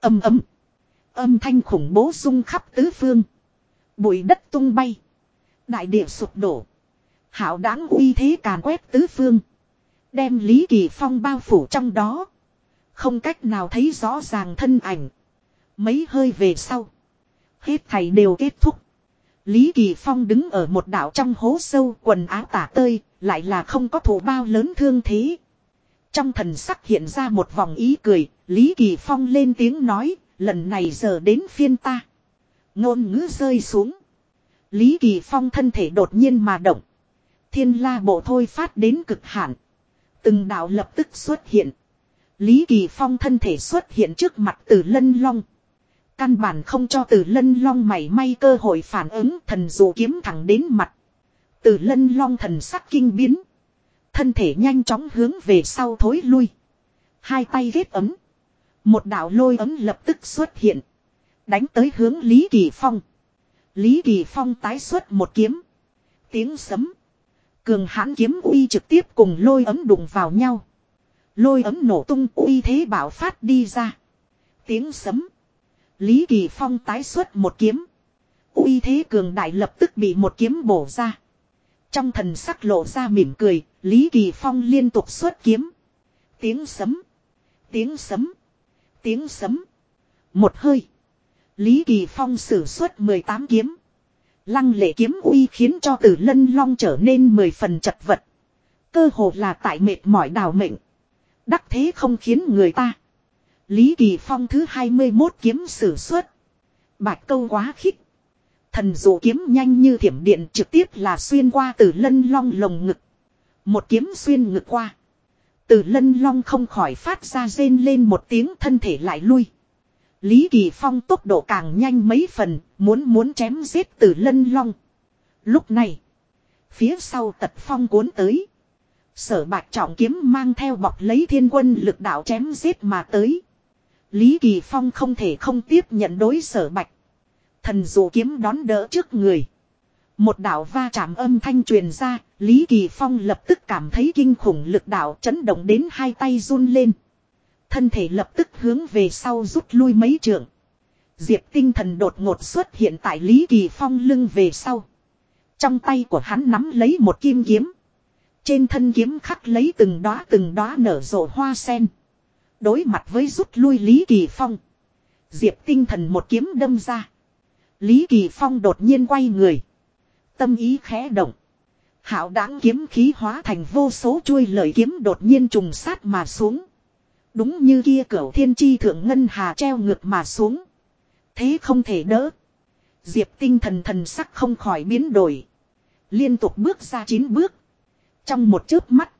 Âm ấm. Âm thanh khủng bố rung khắp tứ phương. Bụi đất tung bay. Đại địa sụp đổ. Hảo đáng uy thế càn quét tứ phương. Đem Lý Kỳ Phong bao phủ trong đó. Không cách nào thấy rõ ràng thân ảnh. Mấy hơi về sau. Hết thầy đều kết thúc. Lý Kỳ Phong đứng ở một đảo trong hố sâu quần áo tả tơi, lại là không có thủ bao lớn thương thế. Trong thần sắc hiện ra một vòng ý cười, Lý Kỳ Phong lên tiếng nói, Lần này giờ đến phiên ta. Ngôn ngữ rơi xuống. Lý Kỳ Phong thân thể đột nhiên mà động. Thiên la bộ thôi phát đến cực hạn. Từng đạo lập tức xuất hiện. Lý Kỳ Phong thân thể xuất hiện trước mặt từ lân long. Căn bản không cho từ lân long mảy may cơ hội phản ứng, thần dụ kiếm thẳng đến mặt. Từ lân long thần sắc kinh biến. Thân thể nhanh chóng hướng về sau thối lui. Hai tay ghét ấm. Một đạo lôi ấm lập tức xuất hiện. Đánh tới hướng Lý Kỳ Phong. Lý Kỳ Phong tái xuất một kiếm. Tiếng sấm. Cường hãn kiếm uy trực tiếp cùng lôi ấm đụng vào nhau. Lôi ấm nổ tung uy thế bảo phát đi ra. Tiếng sấm. Lý Kỳ Phong tái xuất một kiếm. uy thế cường đại lập tức bị một kiếm bổ ra. Trong thần sắc lộ ra mỉm cười, Lý Kỳ Phong liên tục xuất kiếm. Tiếng sấm. Tiếng sấm. Tiếng sấm. Một hơi. Lý Kỳ Phong sử xuất 18 kiếm. Lăng lệ kiếm uy khiến cho tử lân long trở nên 10 phần chật vật. Cơ hồ là tại mệt mỏi đào mệnh. Đắc thế không khiến người ta. Lý Kỳ Phong thứ 21 kiếm sử xuất. Bạch câu quá khích. Thần dụ kiếm nhanh như thiểm điện trực tiếp là xuyên qua từ lân long lồng ngực. Một kiếm xuyên ngực qua. Từ lân long không khỏi phát ra rên lên một tiếng thân thể lại lui. Lý Kỳ Phong tốc độ càng nhanh mấy phần, muốn muốn chém giết từ lân long. Lúc này, phía sau tật phong cuốn tới. Sở bạch trọng kiếm mang theo bọc lấy thiên quân lực đạo chém giết mà tới. Lý Kỳ Phong không thể không tiếp nhận đối sở bạch. Thần dụ kiếm đón đỡ trước người. Một đạo va chạm âm thanh truyền ra, Lý Kỳ Phong lập tức cảm thấy kinh khủng lực đạo chấn động đến hai tay run lên. Thân thể lập tức hướng về sau rút lui mấy trượng. Diệp tinh thần đột ngột xuất hiện tại Lý Kỳ Phong lưng về sau. Trong tay của hắn nắm lấy một kim kiếm. Trên thân kiếm khắc lấy từng đóa từng đóa nở rộ hoa sen. Đối mặt với rút lui Lý Kỳ Phong. Diệp tinh thần một kiếm đâm ra. Lý Kỳ Phong đột nhiên quay người. Tâm ý khẽ động. Hảo đáng kiếm khí hóa thành vô số chuôi lợi kiếm đột nhiên trùng sát mà xuống. Đúng như kia cửu thiên chi thượng ngân hà treo ngược mà xuống. Thế không thể đỡ. Diệp tinh thần thần sắc không khỏi biến đổi. Liên tục bước ra chín bước. Trong một chớp mắt.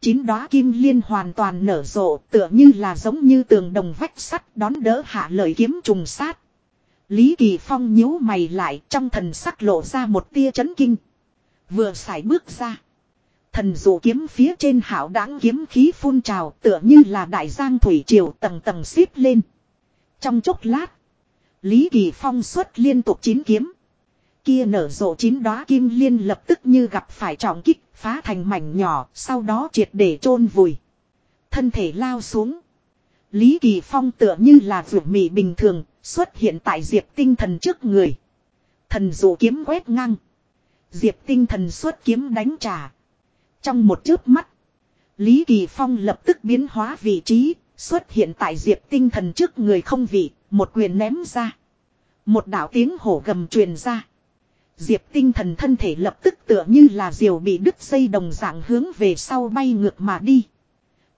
Chín đóa kim liên hoàn toàn nở rộ, tựa như là giống như tường đồng vách sắt đón đỡ hạ lời kiếm trùng sát. Lý Kỳ Phong nhíu mày lại, trong thần sắc lộ ra một tia chấn kinh. Vừa xài bước ra. Thần dụ kiếm phía trên hảo đáng kiếm khí phun trào, tựa như là đại giang thủy triều tầng tầng xếp lên. Trong chốc lát. Lý Kỳ Phong xuất liên tục chín kiếm. Kia nở rộ chín đóa kim liên lập tức như gặp phải trọng kích phá thành mảnh nhỏ, sau đó triệt để chôn vùi. Thân thể lao xuống. Lý Kỳ Phong tựa như là vượt mị bình thường, xuất hiện tại diệp tinh thần trước người. Thần dụ kiếm quét ngang. Diệp tinh thần xuất kiếm đánh trả. Trong một chớp mắt. Lý Kỳ Phong lập tức biến hóa vị trí. Xuất hiện tại diệp tinh thần trước người không vị. Một quyền ném ra. Một đạo tiếng hổ gầm truyền ra. Diệp tinh thần thân thể lập tức tựa như là diều bị đứt dây đồng dạng hướng về sau bay ngược mà đi.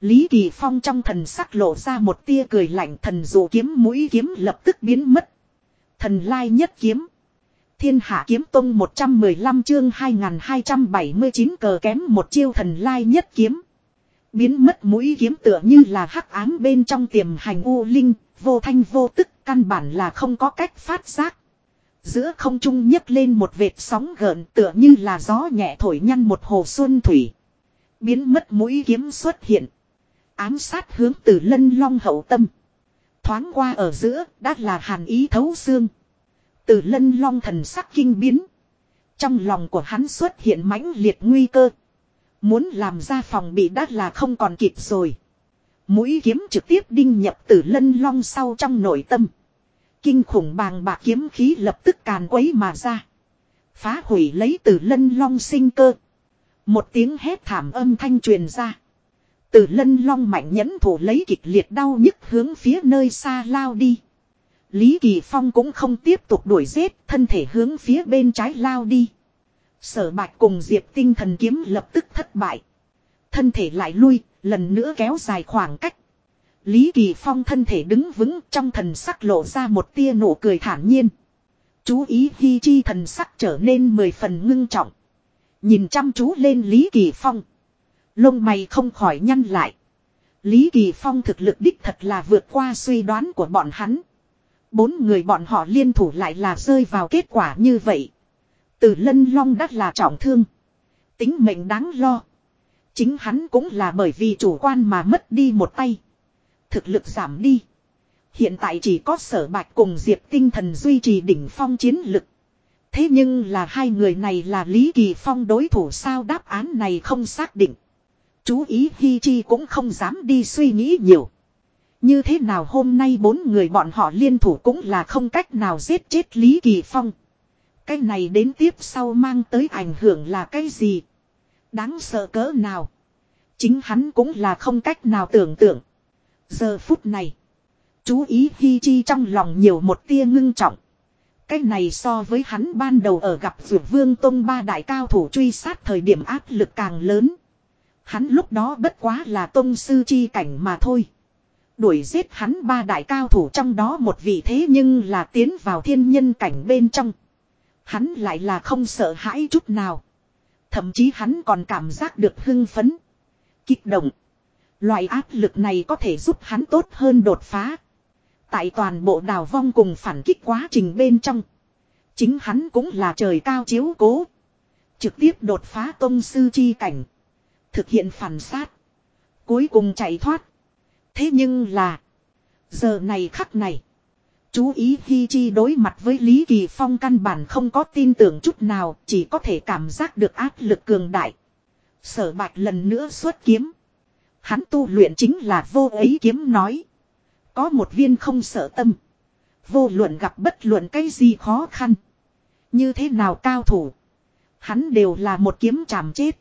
Lý Kỳ Phong trong thần sắc lộ ra một tia cười lạnh thần dụ kiếm mũi kiếm lập tức biến mất. Thần lai nhất kiếm. Thiên hạ kiếm tông 115 chương 2279 cờ kém một chiêu thần lai nhất kiếm. Biến mất mũi kiếm tựa như là hắc ám bên trong tiềm hành u linh, vô thanh vô tức, căn bản là không có cách phát giác. Giữa không trung nhấc lên một vệt sóng gợn tựa như là gió nhẹ thổi nhăn một hồ xuân thủy. Biến mất mũi kiếm xuất hiện. Ám sát hướng từ lân long hậu tâm. Thoáng qua ở giữa, đã là hàn ý thấu xương. Từ lân long thần sắc kinh biến. Trong lòng của hắn xuất hiện mãnh liệt nguy cơ. Muốn làm ra phòng bị đã là không còn kịp rồi. Mũi kiếm trực tiếp đinh nhập từ lân long sau trong nội tâm. Kinh khủng bàng bạc kiếm khí lập tức càn quấy mà ra. Phá hủy lấy từ lân long sinh cơ. Một tiếng hét thảm âm thanh truyền ra. Từ lân long mạnh nhẫn thủ lấy kịch liệt đau nhức hướng phía nơi xa lao đi. Lý Kỳ Phong cũng không tiếp tục đuổi giết, thân thể hướng phía bên trái lao đi. Sở bạch cùng Diệp tinh thần kiếm lập tức thất bại. Thân thể lại lui, lần nữa kéo dài khoảng cách. Lý Kỳ Phong thân thể đứng vững trong thần sắc lộ ra một tia nụ cười thản nhiên. Chú ý Hi Chi thần sắc trở nên mười phần ngưng trọng. Nhìn chăm chú lên Lý Kỳ Phong. Lông mày không khỏi nhăn lại. Lý Kỳ Phong thực lực đích thật là vượt qua suy đoán của bọn hắn. Bốn người bọn họ liên thủ lại là rơi vào kết quả như vậy. Từ lân long đắt là trọng thương. Tính mệnh đáng lo. Chính hắn cũng là bởi vì chủ quan mà mất đi một tay. Thực lực giảm đi. Hiện tại chỉ có sở bạch cùng diệp tinh thần duy trì đỉnh phong chiến lực. Thế nhưng là hai người này là Lý Kỳ Phong đối thủ sao đáp án này không xác định. Chú ý Hi Chi cũng không dám đi suy nghĩ nhiều. Như thế nào hôm nay bốn người bọn họ liên thủ cũng là không cách nào giết chết Lý Kỳ Phong. Cái này đến tiếp sau mang tới ảnh hưởng là cái gì? Đáng sợ cỡ nào? Chính hắn cũng là không cách nào tưởng tượng. Giờ phút này. Chú ý Hi Chi trong lòng nhiều một tia ngưng trọng. Cái này so với hắn ban đầu ở gặp Dược Vương Tông ba đại cao thủ truy sát thời điểm áp lực càng lớn. Hắn lúc đó bất quá là Tông Sư Chi cảnh mà thôi. Đuổi giết hắn ba đại cao thủ trong đó một vị thế nhưng là tiến vào thiên nhân cảnh bên trong. Hắn lại là không sợ hãi chút nào. Thậm chí hắn còn cảm giác được hưng phấn. Kích động. Loại áp lực này có thể giúp hắn tốt hơn đột phá. Tại toàn bộ đào vong cùng phản kích quá trình bên trong. Chính hắn cũng là trời cao chiếu cố. Trực tiếp đột phá công sư chi cảnh. Thực hiện phản sát. Cuối cùng chạy thoát. Thế nhưng là. Giờ này khắc này. Chú ý Hi Chi đối mặt với Lý Kỳ Phong căn bản không có tin tưởng chút nào. Chỉ có thể cảm giác được áp lực cường đại. Sở bạch lần nữa xuất kiếm. Hắn tu luyện chính là vô ấy kiếm nói. Có một viên không sợ tâm. Vô luận gặp bất luận cái gì khó khăn. Như thế nào cao thủ. Hắn đều là một kiếm chạm chết.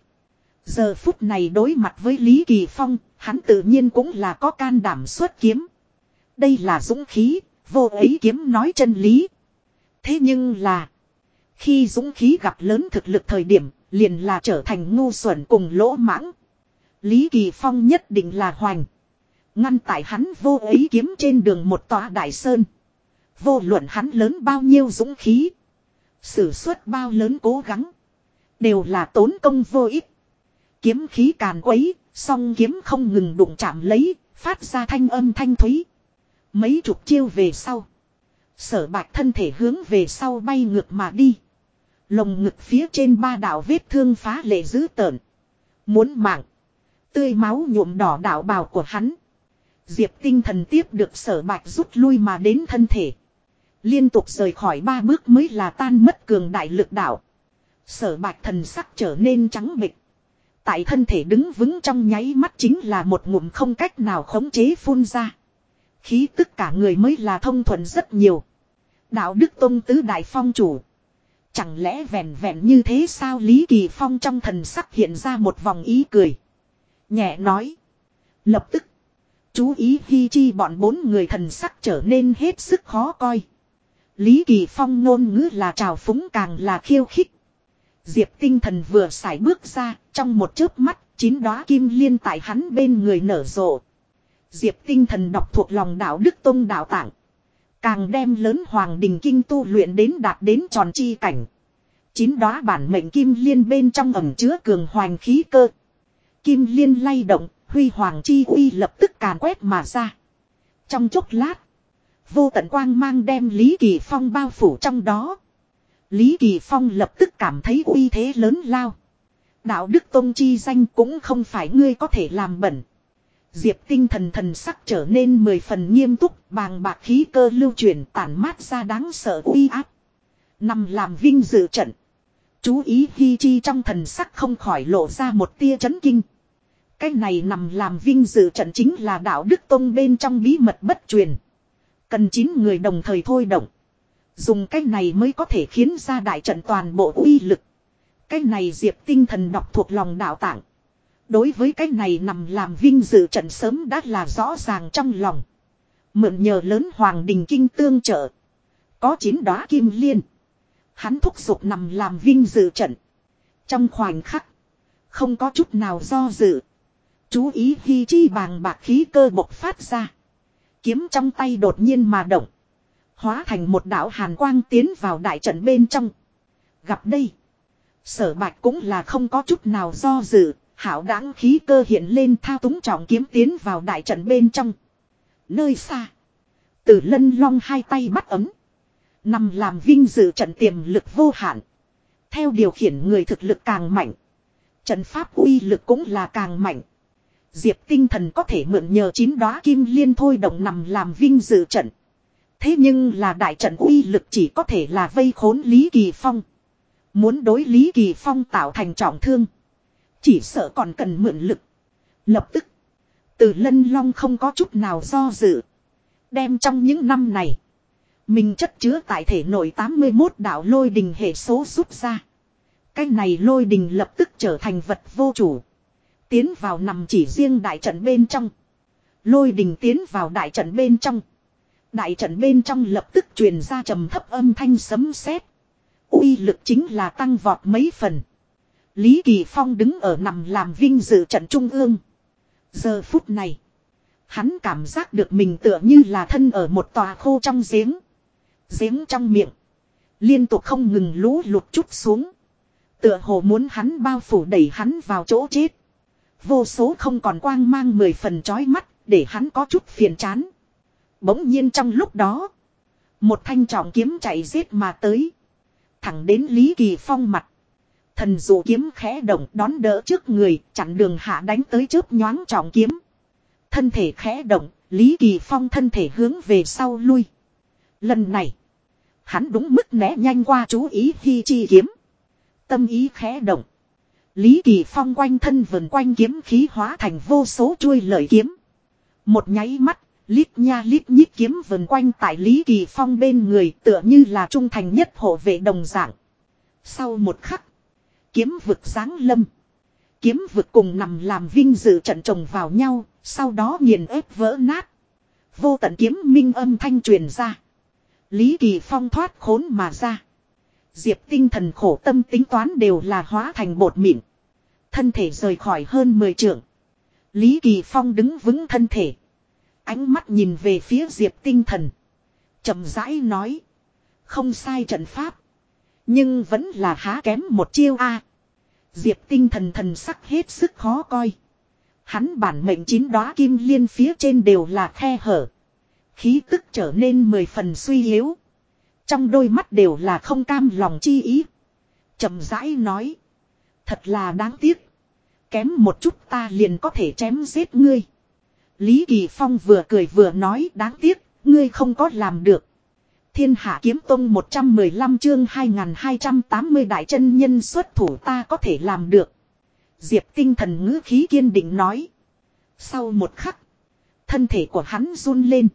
Giờ phút này đối mặt với Lý Kỳ Phong, hắn tự nhiên cũng là có can đảm xuất kiếm. Đây là dũng khí, vô ấy kiếm nói chân lý. Thế nhưng là, khi dũng khí gặp lớn thực lực thời điểm, liền là trở thành ngu xuẩn cùng lỗ mãng. Lý Kỳ Phong nhất định là hoành. Ngăn tại hắn vô ấy kiếm trên đường một tòa đại sơn. Vô luận hắn lớn bao nhiêu dũng khí. Sử xuất bao lớn cố gắng. Đều là tốn công vô ích. Kiếm khí càn quấy, song kiếm không ngừng đụng chạm lấy, phát ra thanh âm thanh thúy. Mấy chục chiêu về sau. Sở bạch thân thể hướng về sau bay ngược mà đi. Lồng ngực phía trên ba đạo vết thương phá lệ dữ tợn. Muốn mạng. Tươi máu nhuộm đỏ đạo bào của hắn. Diệp tinh thần tiếp được sở bạch rút lui mà đến thân thể. Liên tục rời khỏi ba bước mới là tan mất cường đại lực đạo. Sở bạch thần sắc trở nên trắng bịch. Tại thân thể đứng vững trong nháy mắt chính là một ngụm không cách nào khống chế phun ra. Khí tức cả người mới là thông thuận rất nhiều. Đạo đức tôn tứ đại phong chủ. Chẳng lẽ vẹn vẹn như thế sao Lý Kỳ Phong trong thần sắc hiện ra một vòng ý cười. Nhẹ nói. Lập tức. Chú ý Hi Chi bọn bốn người thần sắc trở nên hết sức khó coi. Lý Kỳ Phong ngôn ngữ là trào phúng càng là khiêu khích. Diệp tinh thần vừa xài bước ra, trong một chớp mắt, chín đóa kim liên tại hắn bên người nở rộ. Diệp tinh thần đọc thuộc lòng đạo Đức Tông đạo tạng. Càng đem lớn hoàng đình kinh tu luyện đến đạt đến tròn chi cảnh. Chín đóa bản mệnh kim liên bên trong ẩm chứa cường hoành khí cơ. Kim liên lay động, huy hoàng chi uy lập tức càn quét mà ra. Trong chốc lát, vô tận quang mang đem Lý Kỳ Phong bao phủ trong đó. Lý Kỳ Phong lập tức cảm thấy uy thế lớn lao. Đạo đức tôn chi danh cũng không phải ngươi có thể làm bẩn. Diệp tinh thần thần sắc trở nên mười phần nghiêm túc, bàng bạc khí cơ lưu truyền tản mát ra đáng sợ uy áp. Nằm làm vinh dự trận. Chú ý Hi Chi trong thần sắc không khỏi lộ ra một tia chấn kinh. Cái này nằm làm vinh dự trận chính là đạo đức tông bên trong bí mật bất truyền. Cần 9 người đồng thời thôi động. Dùng cái này mới có thể khiến ra đại trận toàn bộ uy lực. Cái này diệp tinh thần đọc thuộc lòng đạo tạng. Đối với cái này nằm làm vinh dự trận sớm đã là rõ ràng trong lòng. Mượn nhờ lớn hoàng đình kinh tương trợ. Có chín đóa kim liên. Hắn thúc giục nằm làm vinh dự trận. Trong khoảnh khắc. Không có chút nào do dự. Chú ý khi chi bàng bạc khí cơ bộc phát ra. Kiếm trong tay đột nhiên mà động. Hóa thành một đạo hàn quang tiến vào đại trận bên trong. Gặp đây. Sở bạch cũng là không có chút nào do dự. Hảo đáng khí cơ hiện lên thao túng trọng kiếm tiến vào đại trận bên trong. Nơi xa. Tử lân long hai tay bắt ấm. Nằm làm vinh dự trận tiềm lực vô hạn. Theo điều khiển người thực lực càng mạnh. Trận pháp uy lực cũng là càng mạnh. Diệp tinh thần có thể mượn nhờ chín đóa kim liên thôi động nằm làm vinh dự trận. Thế nhưng là đại trận uy lực chỉ có thể là vây khốn Lý Kỳ Phong. Muốn đối Lý Kỳ Phong tạo thành trọng thương. Chỉ sợ còn cần mượn lực. Lập tức. Từ lân long không có chút nào do dự. Đem trong những năm này. Mình chất chứa tại thể nội 81 đạo lôi đình hệ số rút ra. Cái này lôi đình lập tức trở thành vật vô chủ. Tiến vào nằm chỉ riêng đại trận bên trong. Lôi đình tiến vào đại trận bên trong. Đại trận bên trong lập tức truyền ra trầm thấp âm thanh sấm sét. uy lực chính là tăng vọt mấy phần. Lý Kỳ Phong đứng ở nằm làm vinh dự trận trung ương. Giờ phút này. Hắn cảm giác được mình tựa như là thân ở một tòa khô trong giếng. Giếng trong miệng. Liên tục không ngừng lũ lụt chút xuống. Tựa hồ muốn hắn bao phủ đẩy hắn vào chỗ chết. Vô số không còn quang mang mười phần chói mắt, để hắn có chút phiền chán. Bỗng nhiên trong lúc đó, một thanh trọng kiếm chạy giết mà tới. Thẳng đến Lý Kỳ Phong mặt. Thần dụ kiếm khẽ động đón đỡ trước người, chặn đường hạ đánh tới chớp nhoáng trọng kiếm. Thân thể khẽ động, Lý Kỳ Phong thân thể hướng về sau lui. Lần này, hắn đúng mức né nhanh qua chú ý Hi Chi kiếm. Tâm ý khẽ động. Lý Kỳ Phong quanh thân vần quanh kiếm khí hóa thành vô số chuôi lợi kiếm. Một nháy mắt, lít nha lít nhít kiếm vần quanh tại Lý Kỳ Phong bên người tựa như là trung thành nhất hộ vệ đồng dạng. Sau một khắc, kiếm vực giáng lâm. Kiếm vực cùng nằm làm vinh dự trận trồng vào nhau, sau đó nghiền ép vỡ nát. Vô tận kiếm minh âm thanh truyền ra. Lý Kỳ Phong thoát khốn mà ra. Diệp tinh thần khổ tâm tính toán đều là hóa thành bột mịn. Thân thể rời khỏi hơn 10 trượng. Lý Kỳ Phong đứng vững thân thể. Ánh mắt nhìn về phía Diệp tinh thần. chậm rãi nói. Không sai trận pháp. Nhưng vẫn là há kém một chiêu a. Diệp tinh thần thần sắc hết sức khó coi. Hắn bản mệnh chín đóa kim liên phía trên đều là khe hở. Khí tức trở nên mười phần suy yếu. Trong đôi mắt đều là không cam lòng chi ý. chậm rãi nói. Thật là đáng tiếc. Kém một chút ta liền có thể chém giết ngươi. Lý Kỳ Phong vừa cười vừa nói đáng tiếc, ngươi không có làm được. Thiên Hạ Kiếm Tông 115 chương 2280 đại chân nhân xuất thủ ta có thể làm được. Diệp tinh thần ngữ khí kiên định nói. Sau một khắc, thân thể của hắn run lên.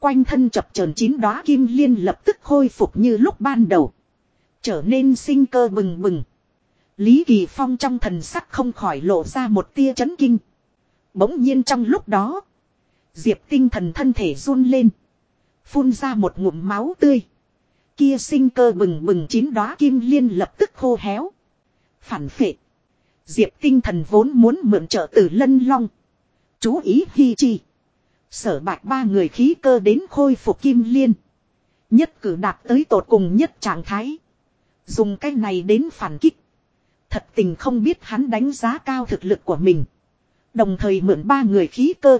Quanh thân chập chờn chín đóa kim liên lập tức khôi phục như lúc ban đầu. Trở nên sinh cơ bừng bừng. Lý Kỳ Phong trong thần sắc không khỏi lộ ra một tia chấn kinh. Bỗng nhiên trong lúc đó. Diệp tinh thần thân thể run lên. Phun ra một ngụm máu tươi. Kia sinh cơ bừng bừng chín đóa kim liên lập tức khô héo. Phản phệ. Diệp tinh thần vốn muốn mượn trợ từ lân long. Chú ý hy chi. Sở bạch ba người khí cơ đến khôi phục kim liên. Nhất cử đạt tới tột cùng nhất trạng thái. Dùng cái này đến phản kích. Thật tình không biết hắn đánh giá cao thực lực của mình. Đồng thời mượn ba người khí cơ.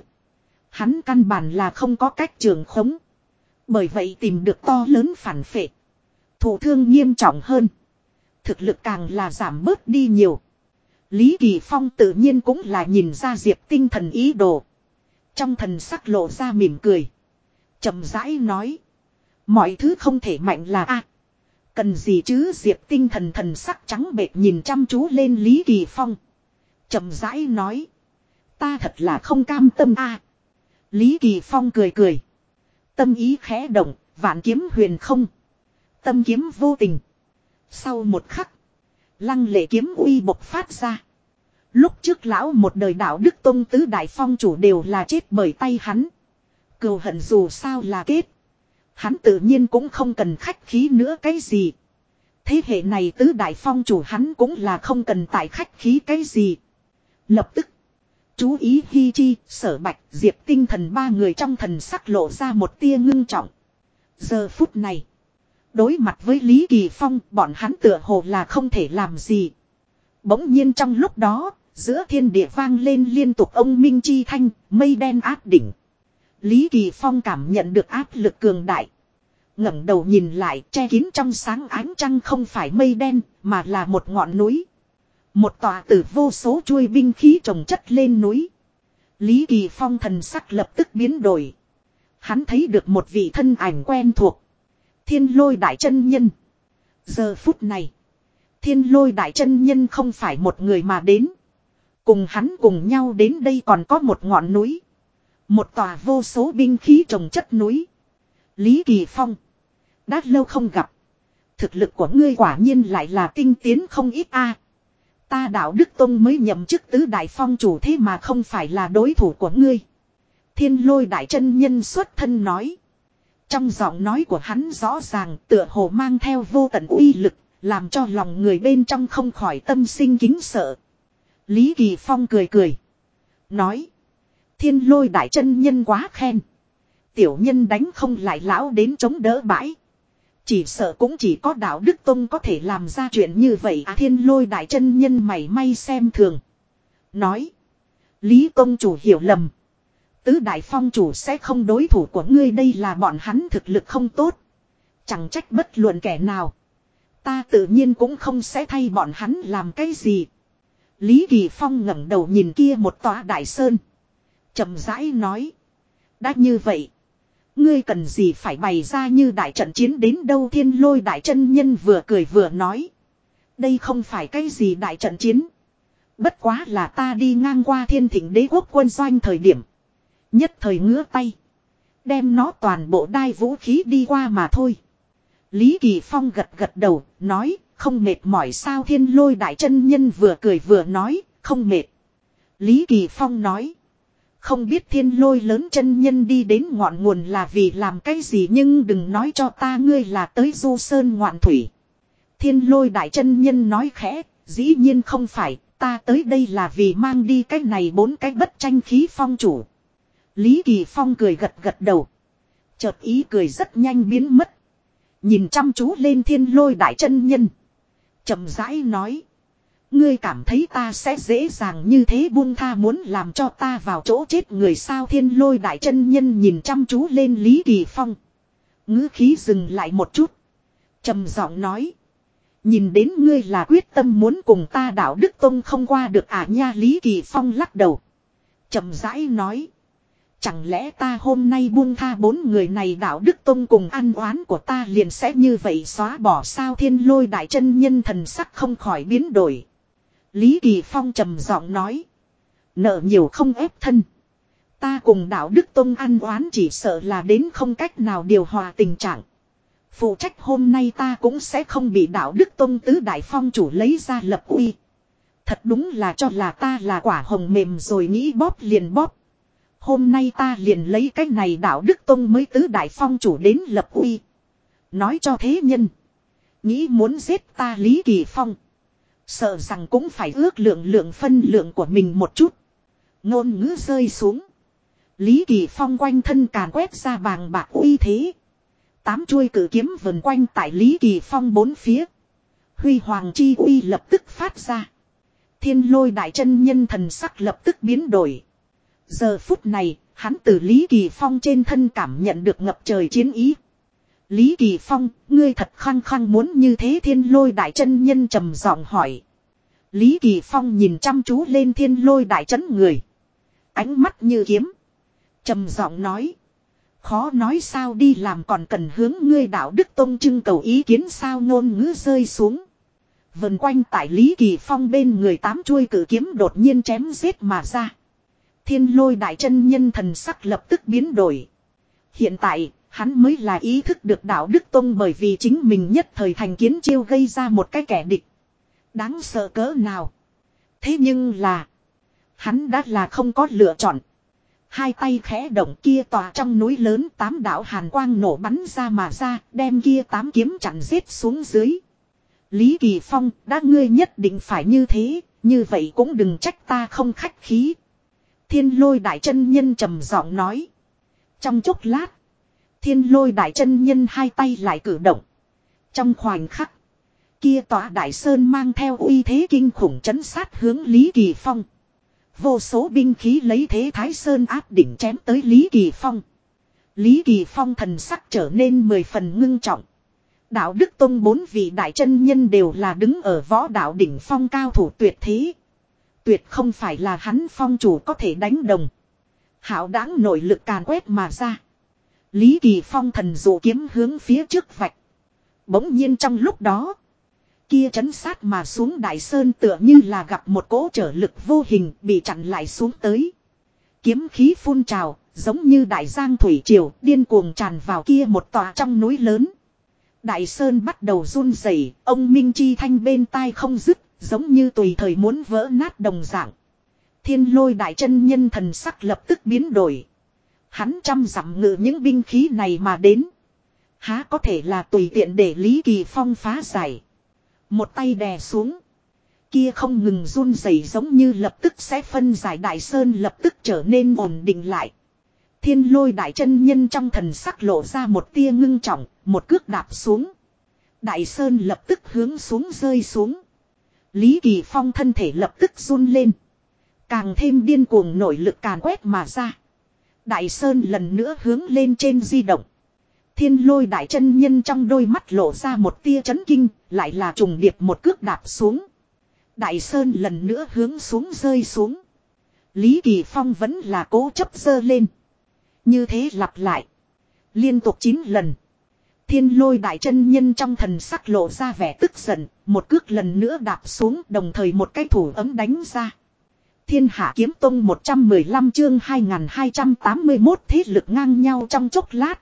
Hắn căn bản là không có cách trường khống. Bởi vậy tìm được to lớn phản phệ. Thủ thương nghiêm trọng hơn. Thực lực càng là giảm bớt đi nhiều. Lý Kỳ Phong tự nhiên cũng là nhìn ra Diệp tinh thần ý đồ. Trong thần sắc lộ ra mỉm cười. chậm rãi nói. Mọi thứ không thể mạnh là a Cần gì chứ Diệp tinh thần thần sắc trắng bệt nhìn chăm chú lên Lý Kỳ Phong. chậm rãi nói. Ta thật là không cam tâm a Lý Kỳ Phong cười cười. Tâm ý khẽ động, vạn kiếm huyền không. Tâm kiếm vô tình. Sau một khắc. Lăng lệ kiếm uy bộc phát ra. Lúc trước lão một đời đạo đức tông tứ đại phong chủ đều là chết bởi tay hắn. Cừu hận dù sao là kết. Hắn tự nhiên cũng không cần khách khí nữa cái gì. Thế hệ này tứ đại phong chủ hắn cũng là không cần tại khách khí cái gì. Lập tức. Chú ý Hi Chi, Sở Bạch, Diệp tinh thần ba người trong thần sắc lộ ra một tia ngưng trọng. Giờ phút này. Đối mặt với Lý Kỳ Phong, bọn hắn tựa hồ là không thể làm gì. Bỗng nhiên trong lúc đó, giữa thiên địa vang lên liên tục ông Minh Chi Thanh, mây đen áp đỉnh. Lý Kỳ Phong cảm nhận được áp lực cường đại. ngẩng đầu nhìn lại, che kín trong sáng ánh trăng không phải mây đen, mà là một ngọn núi. Một tòa tử vô số chuôi binh khí trồng chất lên núi. Lý Kỳ Phong thần sắc lập tức biến đổi. Hắn thấy được một vị thân ảnh quen thuộc. Thiên lôi đại chân nhân. Giờ phút này. Thiên lôi đại chân nhân không phải một người mà đến. Cùng hắn cùng nhau đến đây còn có một ngọn núi. Một tòa vô số binh khí trồng chất núi. Lý Kỳ Phong. Đã lâu không gặp. Thực lực của ngươi quả nhiên lại là tinh tiến không ít a. Ta đạo Đức Tông mới nhậm chức tứ đại phong chủ thế mà không phải là đối thủ của ngươi. Thiên lôi đại chân nhân xuất thân nói. Trong giọng nói của hắn rõ ràng tựa hồ mang theo vô tận uy lực, làm cho lòng người bên trong không khỏi tâm sinh kính sợ. Lý Kỳ Phong cười cười. Nói. Thiên lôi đại chân nhân quá khen. Tiểu nhân đánh không lại lão đến chống đỡ bãi. Chỉ sợ cũng chỉ có đạo Đức Tông có thể làm ra chuyện như vậy à thiên lôi đại chân nhân mày may xem thường. Nói. Lý Tông chủ hiểu lầm. Tứ đại phong chủ sẽ không đối thủ của ngươi đây là bọn hắn thực lực không tốt. Chẳng trách bất luận kẻ nào. Ta tự nhiên cũng không sẽ thay bọn hắn làm cái gì. Lý Kỳ Phong ngẩng đầu nhìn kia một tòa đại sơn. chậm rãi nói. Đã như vậy. Ngươi cần gì phải bày ra như đại trận chiến đến đâu thiên lôi đại chân nhân vừa cười vừa nói. Đây không phải cái gì đại trận chiến. Bất quá là ta đi ngang qua thiên thịnh đế quốc quân doanh thời điểm. Nhất thời ngứa tay. Đem nó toàn bộ đai vũ khí đi qua mà thôi. Lý Kỳ Phong gật gật đầu, nói, không mệt mỏi sao thiên lôi đại chân nhân vừa cười vừa nói, không mệt. Lý Kỳ Phong nói, không biết thiên lôi lớn chân nhân đi đến ngọn nguồn là vì làm cái gì nhưng đừng nói cho ta ngươi là tới du sơn ngoạn thủy. Thiên lôi đại chân nhân nói khẽ, dĩ nhiên không phải, ta tới đây là vì mang đi cái này bốn cái bất tranh khí phong chủ. Lý Kỳ Phong cười gật gật đầu. Chợt ý cười rất nhanh biến mất. Nhìn chăm chú lên thiên lôi đại chân nhân chậm rãi nói. Ngươi cảm thấy ta sẽ dễ dàng như thế buông tha muốn làm cho ta vào chỗ chết người sao thiên lôi đại chân nhân nhìn chăm chú lên Lý Kỳ Phong. ngữ khí dừng lại một chút. trầm giọng nói. Nhìn đến ngươi là quyết tâm muốn cùng ta đạo Đức Tông không qua được à nha Lý Kỳ Phong lắc đầu. trầm rãi nói. Chẳng lẽ ta hôm nay buông tha bốn người này đạo đức tông cùng ăn oán của ta liền sẽ như vậy xóa bỏ sao thiên lôi đại chân nhân thần sắc không khỏi biến đổi. Lý Kỳ Phong trầm giọng nói. Nợ nhiều không ép thân. Ta cùng đạo đức tông ăn oán chỉ sợ là đến không cách nào điều hòa tình trạng. Phụ trách hôm nay ta cũng sẽ không bị đạo đức tông tứ đại phong chủ lấy ra lập uy. Thật đúng là cho là ta là quả hồng mềm rồi nghĩ bóp liền bóp. Hôm nay ta liền lấy cái này đạo đức tông mới tứ đại phong chủ đến lập uy. Nói cho thế nhân. Nghĩ muốn giết ta Lý Kỳ Phong. Sợ rằng cũng phải ước lượng lượng phân lượng của mình một chút. Ngôn ngữ rơi xuống. Lý Kỳ Phong quanh thân càn quét ra bàng bạc uy thế. Tám chuôi cử kiếm vần quanh tại Lý Kỳ Phong bốn phía. Huy Hoàng Chi uy lập tức phát ra. Thiên lôi đại chân nhân thần sắc lập tức biến đổi. Giờ phút này, hắn từ Lý Kỳ Phong trên thân cảm nhận được ngập trời chiến ý. Lý Kỳ Phong, ngươi thật khăng khăng muốn như thế thiên lôi đại chân nhân trầm giọng hỏi. Lý Kỳ Phong nhìn chăm chú lên thiên lôi đại chấn người. Ánh mắt như kiếm. trầm giọng nói. Khó nói sao đi làm còn cần hướng ngươi đạo đức tông trưng cầu ý kiến sao ngôn ngữ rơi xuống. Vần quanh tại Lý Kỳ Phong bên người tám chuôi cử kiếm đột nhiên chém giết mà ra. Thiên lôi đại chân nhân thần sắc lập tức biến đổi. Hiện tại, hắn mới là ý thức được đạo Đức Tông bởi vì chính mình nhất thời thành kiến chiêu gây ra một cái kẻ địch. Đáng sợ cỡ nào. Thế nhưng là, hắn đã là không có lựa chọn. Hai tay khẽ động kia tòa trong núi lớn tám đạo hàn quang nổ bắn ra mà ra, đem kia tám kiếm chặn giết xuống dưới. Lý Kỳ Phong, đã ngươi nhất định phải như thế, như vậy cũng đừng trách ta không khách khí. Thiên lôi đại chân nhân trầm giọng nói. Trong chốc lát. Thiên lôi đại chân nhân hai tay lại cử động. Trong khoảnh khắc. Kia tòa đại sơn mang theo uy thế kinh khủng chấn sát hướng Lý Kỳ Phong. Vô số binh khí lấy thế Thái Sơn áp đỉnh chém tới Lý Kỳ Phong. Lý Kỳ Phong thần sắc trở nên mười phần ngưng trọng. Đạo Đức Tông bốn vị đại chân nhân đều là đứng ở võ đạo đỉnh phong cao thủ tuyệt thế. Tuyệt không phải là hắn phong chủ có thể đánh đồng. Hảo đáng nội lực càn quét mà ra. Lý Kỳ Phong thần dụ kiếm hướng phía trước vạch. Bỗng nhiên trong lúc đó. Kia chấn sát mà xuống đại sơn tựa như là gặp một cỗ trở lực vô hình bị chặn lại xuống tới. Kiếm khí phun trào, giống như đại giang thủy triều điên cuồng tràn vào kia một tòa trong núi lớn. Đại sơn bắt đầu run rẩy, ông Minh Chi thanh bên tai không dứt, giống như tùy thời muốn vỡ nát đồng dạng. Thiên lôi đại chân nhân thần sắc lập tức biến đổi. Hắn chăm dặm ngự những binh khí này mà đến. Há có thể là tùy tiện để Lý Kỳ Phong phá giải. Một tay đè xuống. Kia không ngừng run rẩy giống như lập tức sẽ phân giải đại sơn lập tức trở nên ổn định lại. Thiên lôi đại chân nhân trong thần sắc lộ ra một tia ngưng trọng, một cước đạp xuống. Đại sơn lập tức hướng xuống rơi xuống. Lý Kỳ Phong thân thể lập tức run lên. Càng thêm điên cuồng nội lực càn quét mà ra. Đại sơn lần nữa hướng lên trên di động. Thiên lôi đại chân nhân trong đôi mắt lộ ra một tia chấn kinh, lại là trùng điệp một cước đạp xuống. Đại sơn lần nữa hướng xuống rơi xuống. Lý Kỳ Phong vẫn là cố chấp dơ lên. Như thế lặp lại. Liên tục 9 lần. Thiên lôi đại chân nhân trong thần sắc lộ ra vẻ tức giận, một cước lần nữa đạp xuống đồng thời một cái thủ ấm đánh ra. Thiên hạ kiếm tông 115 chương 2281 thế lực ngang nhau trong chốc lát.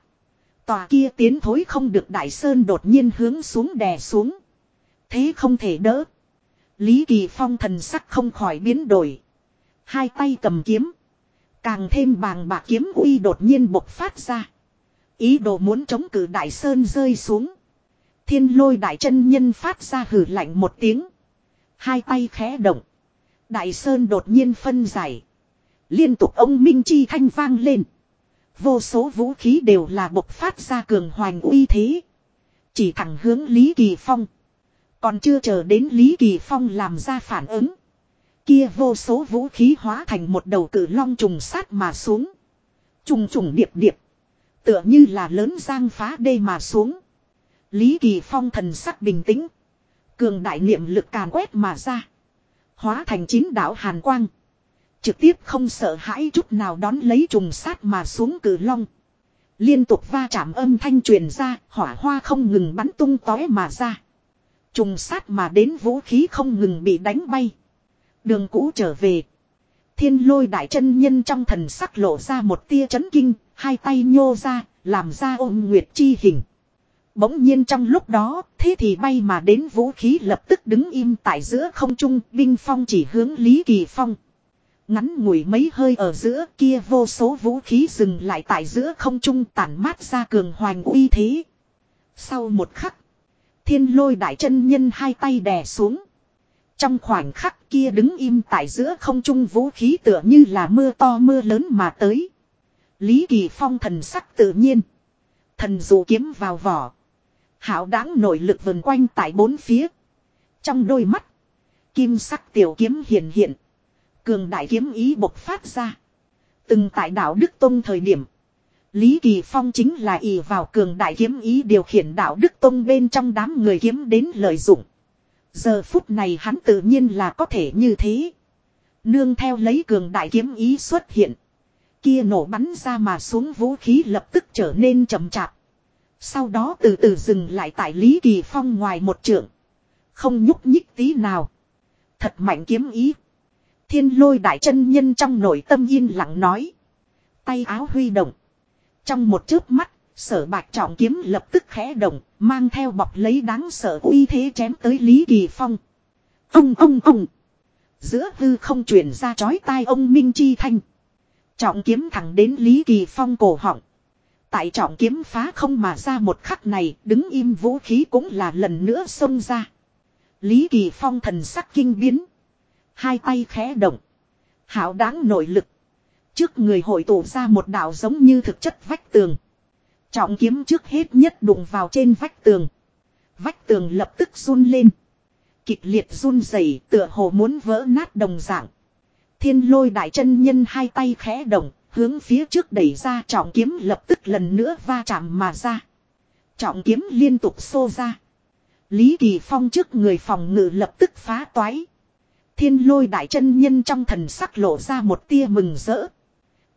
Tòa kia tiến thối không được đại sơn đột nhiên hướng xuống đè xuống. Thế không thể đỡ. Lý Kỳ Phong thần sắc không khỏi biến đổi. Hai tay cầm kiếm. Càng thêm bàng bạc kiếm uy đột nhiên bộc phát ra. Ý đồ muốn chống cử đại sơn rơi xuống. Thiên lôi đại chân nhân phát ra hử lạnh một tiếng. Hai tay khẽ động. Đại sơn đột nhiên phân giải. Liên tục ông Minh Chi thanh vang lên. Vô số vũ khí đều là bộc phát ra cường hoành uy thế. Chỉ thẳng hướng Lý Kỳ Phong. Còn chưa chờ đến Lý Kỳ Phong làm ra phản ứng. Kia vô số vũ khí hóa thành một đầu cử long trùng sát mà xuống. Trùng trùng điệp điệp. Tựa như là lớn giang phá đê mà xuống. Lý Kỳ Phong thần sắc bình tĩnh. Cường đại niệm lực càn quét mà ra. Hóa thành chín đạo hàn quang. Trực tiếp không sợ hãi chút nào đón lấy trùng sát mà xuống cử long. Liên tục va chạm âm thanh truyền ra, hỏa hoa không ngừng bắn tung tói mà ra. Trùng sát mà đến vũ khí không ngừng bị đánh bay. Đường cũ trở về. Thiên lôi đại chân nhân trong thần sắc lộ ra một tia chấn kinh, hai tay nhô ra, làm ra ôm nguyệt chi hình. Bỗng nhiên trong lúc đó, thế thì bay mà đến vũ khí lập tức đứng im tại giữa không trung, binh phong chỉ hướng Lý Kỳ Phong. Ngắn ngủi mấy hơi ở giữa kia vô số vũ khí dừng lại tại giữa không trung tản mát ra cường hoành uy thế. Sau một khắc, thiên lôi đại chân nhân hai tay đè xuống. Trong khoảnh khắc kia đứng im tại giữa không trung vũ khí tựa như là mưa to mưa lớn mà tới. Lý Kỳ Phong thần sắc tự nhiên. Thần dụ kiếm vào vỏ. Hảo đáng nội lực vần quanh tại bốn phía. Trong đôi mắt. Kim sắc tiểu kiếm hiện hiện. Cường đại kiếm ý bộc phát ra. Từng tại đạo Đức Tông thời điểm. Lý Kỳ Phong chính là ỷ vào cường đại kiếm ý điều khiển đạo Đức Tông bên trong đám người kiếm đến lợi dụng. Giờ phút này hắn tự nhiên là có thể như thế. Nương theo lấy cường đại kiếm ý xuất hiện. Kia nổ bắn ra mà xuống vũ khí lập tức trở nên chậm chạp. Sau đó từ từ dừng lại tại Lý Kỳ Phong ngoài một trượng. Không nhúc nhích tí nào. Thật mạnh kiếm ý. Thiên lôi đại chân nhân trong nội tâm yên lặng nói. Tay áo huy động. Trong một chớp mắt, sở bạc trọng kiếm lập tức khẽ động, mang theo bọc lấy đáng sợ uy thế chém tới Lý Kỳ Phong. Ông ông ông. Giữa hư không truyền ra chói tai ông Minh Chi Thanh. Trọng kiếm thẳng đến Lý Kỳ Phong cổ họng. Tại trọng kiếm phá không mà ra một khắc này, đứng im vũ khí cũng là lần nữa xông ra. Lý Kỳ Phong thần sắc kinh biến. Hai tay khẽ động. Hảo đáng nội lực. Trước người hội tụ ra một đạo giống như thực chất vách tường. Trọng kiếm trước hết nhất đụng vào trên vách tường. Vách tường lập tức run lên. Kịch liệt run rẩy tựa hồ muốn vỡ nát đồng dạng. Thiên lôi đại chân nhân hai tay khẽ động, hướng phía trước đẩy ra trọng kiếm lập tức lần nữa va chạm mà ra. Trọng kiếm liên tục xô ra. Lý Kỳ Phong trước người phòng ngự lập tức phá toái. Thiên lôi đại chân nhân trong thần sắc lộ ra một tia mừng rỡ.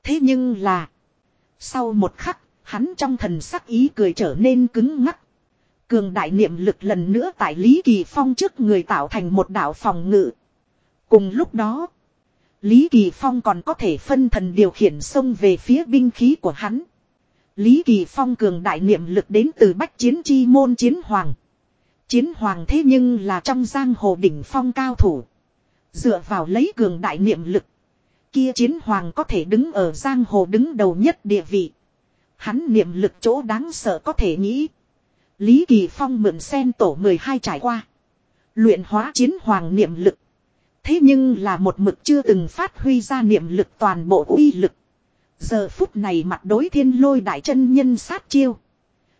Thế nhưng là. Sau một khắc, hắn trong thần sắc ý cười trở nên cứng ngắc. Cường đại niệm lực lần nữa tại Lý Kỳ Phong trước người tạo thành một đạo phòng ngự. Cùng lúc đó, Lý Kỳ Phong còn có thể phân thần điều khiển xông về phía binh khí của hắn. Lý Kỳ Phong cường đại niệm lực đến từ bách chiến chi môn chiến hoàng. Chiến hoàng thế nhưng là trong giang hồ đỉnh phong cao thủ. Dựa vào lấy cường đại niệm lực. Kia chiến hoàng có thể đứng ở giang hồ đứng đầu nhất địa vị. Hắn niệm lực chỗ đáng sợ có thể nghĩ. Lý Kỳ Phong mượn sen tổ 12 trải qua. Luyện hóa chiến hoàng niệm lực. Thế nhưng là một mực chưa từng phát huy ra niệm lực toàn bộ uy lực. Giờ phút này mặt đối thiên lôi đại chân nhân sát chiêu.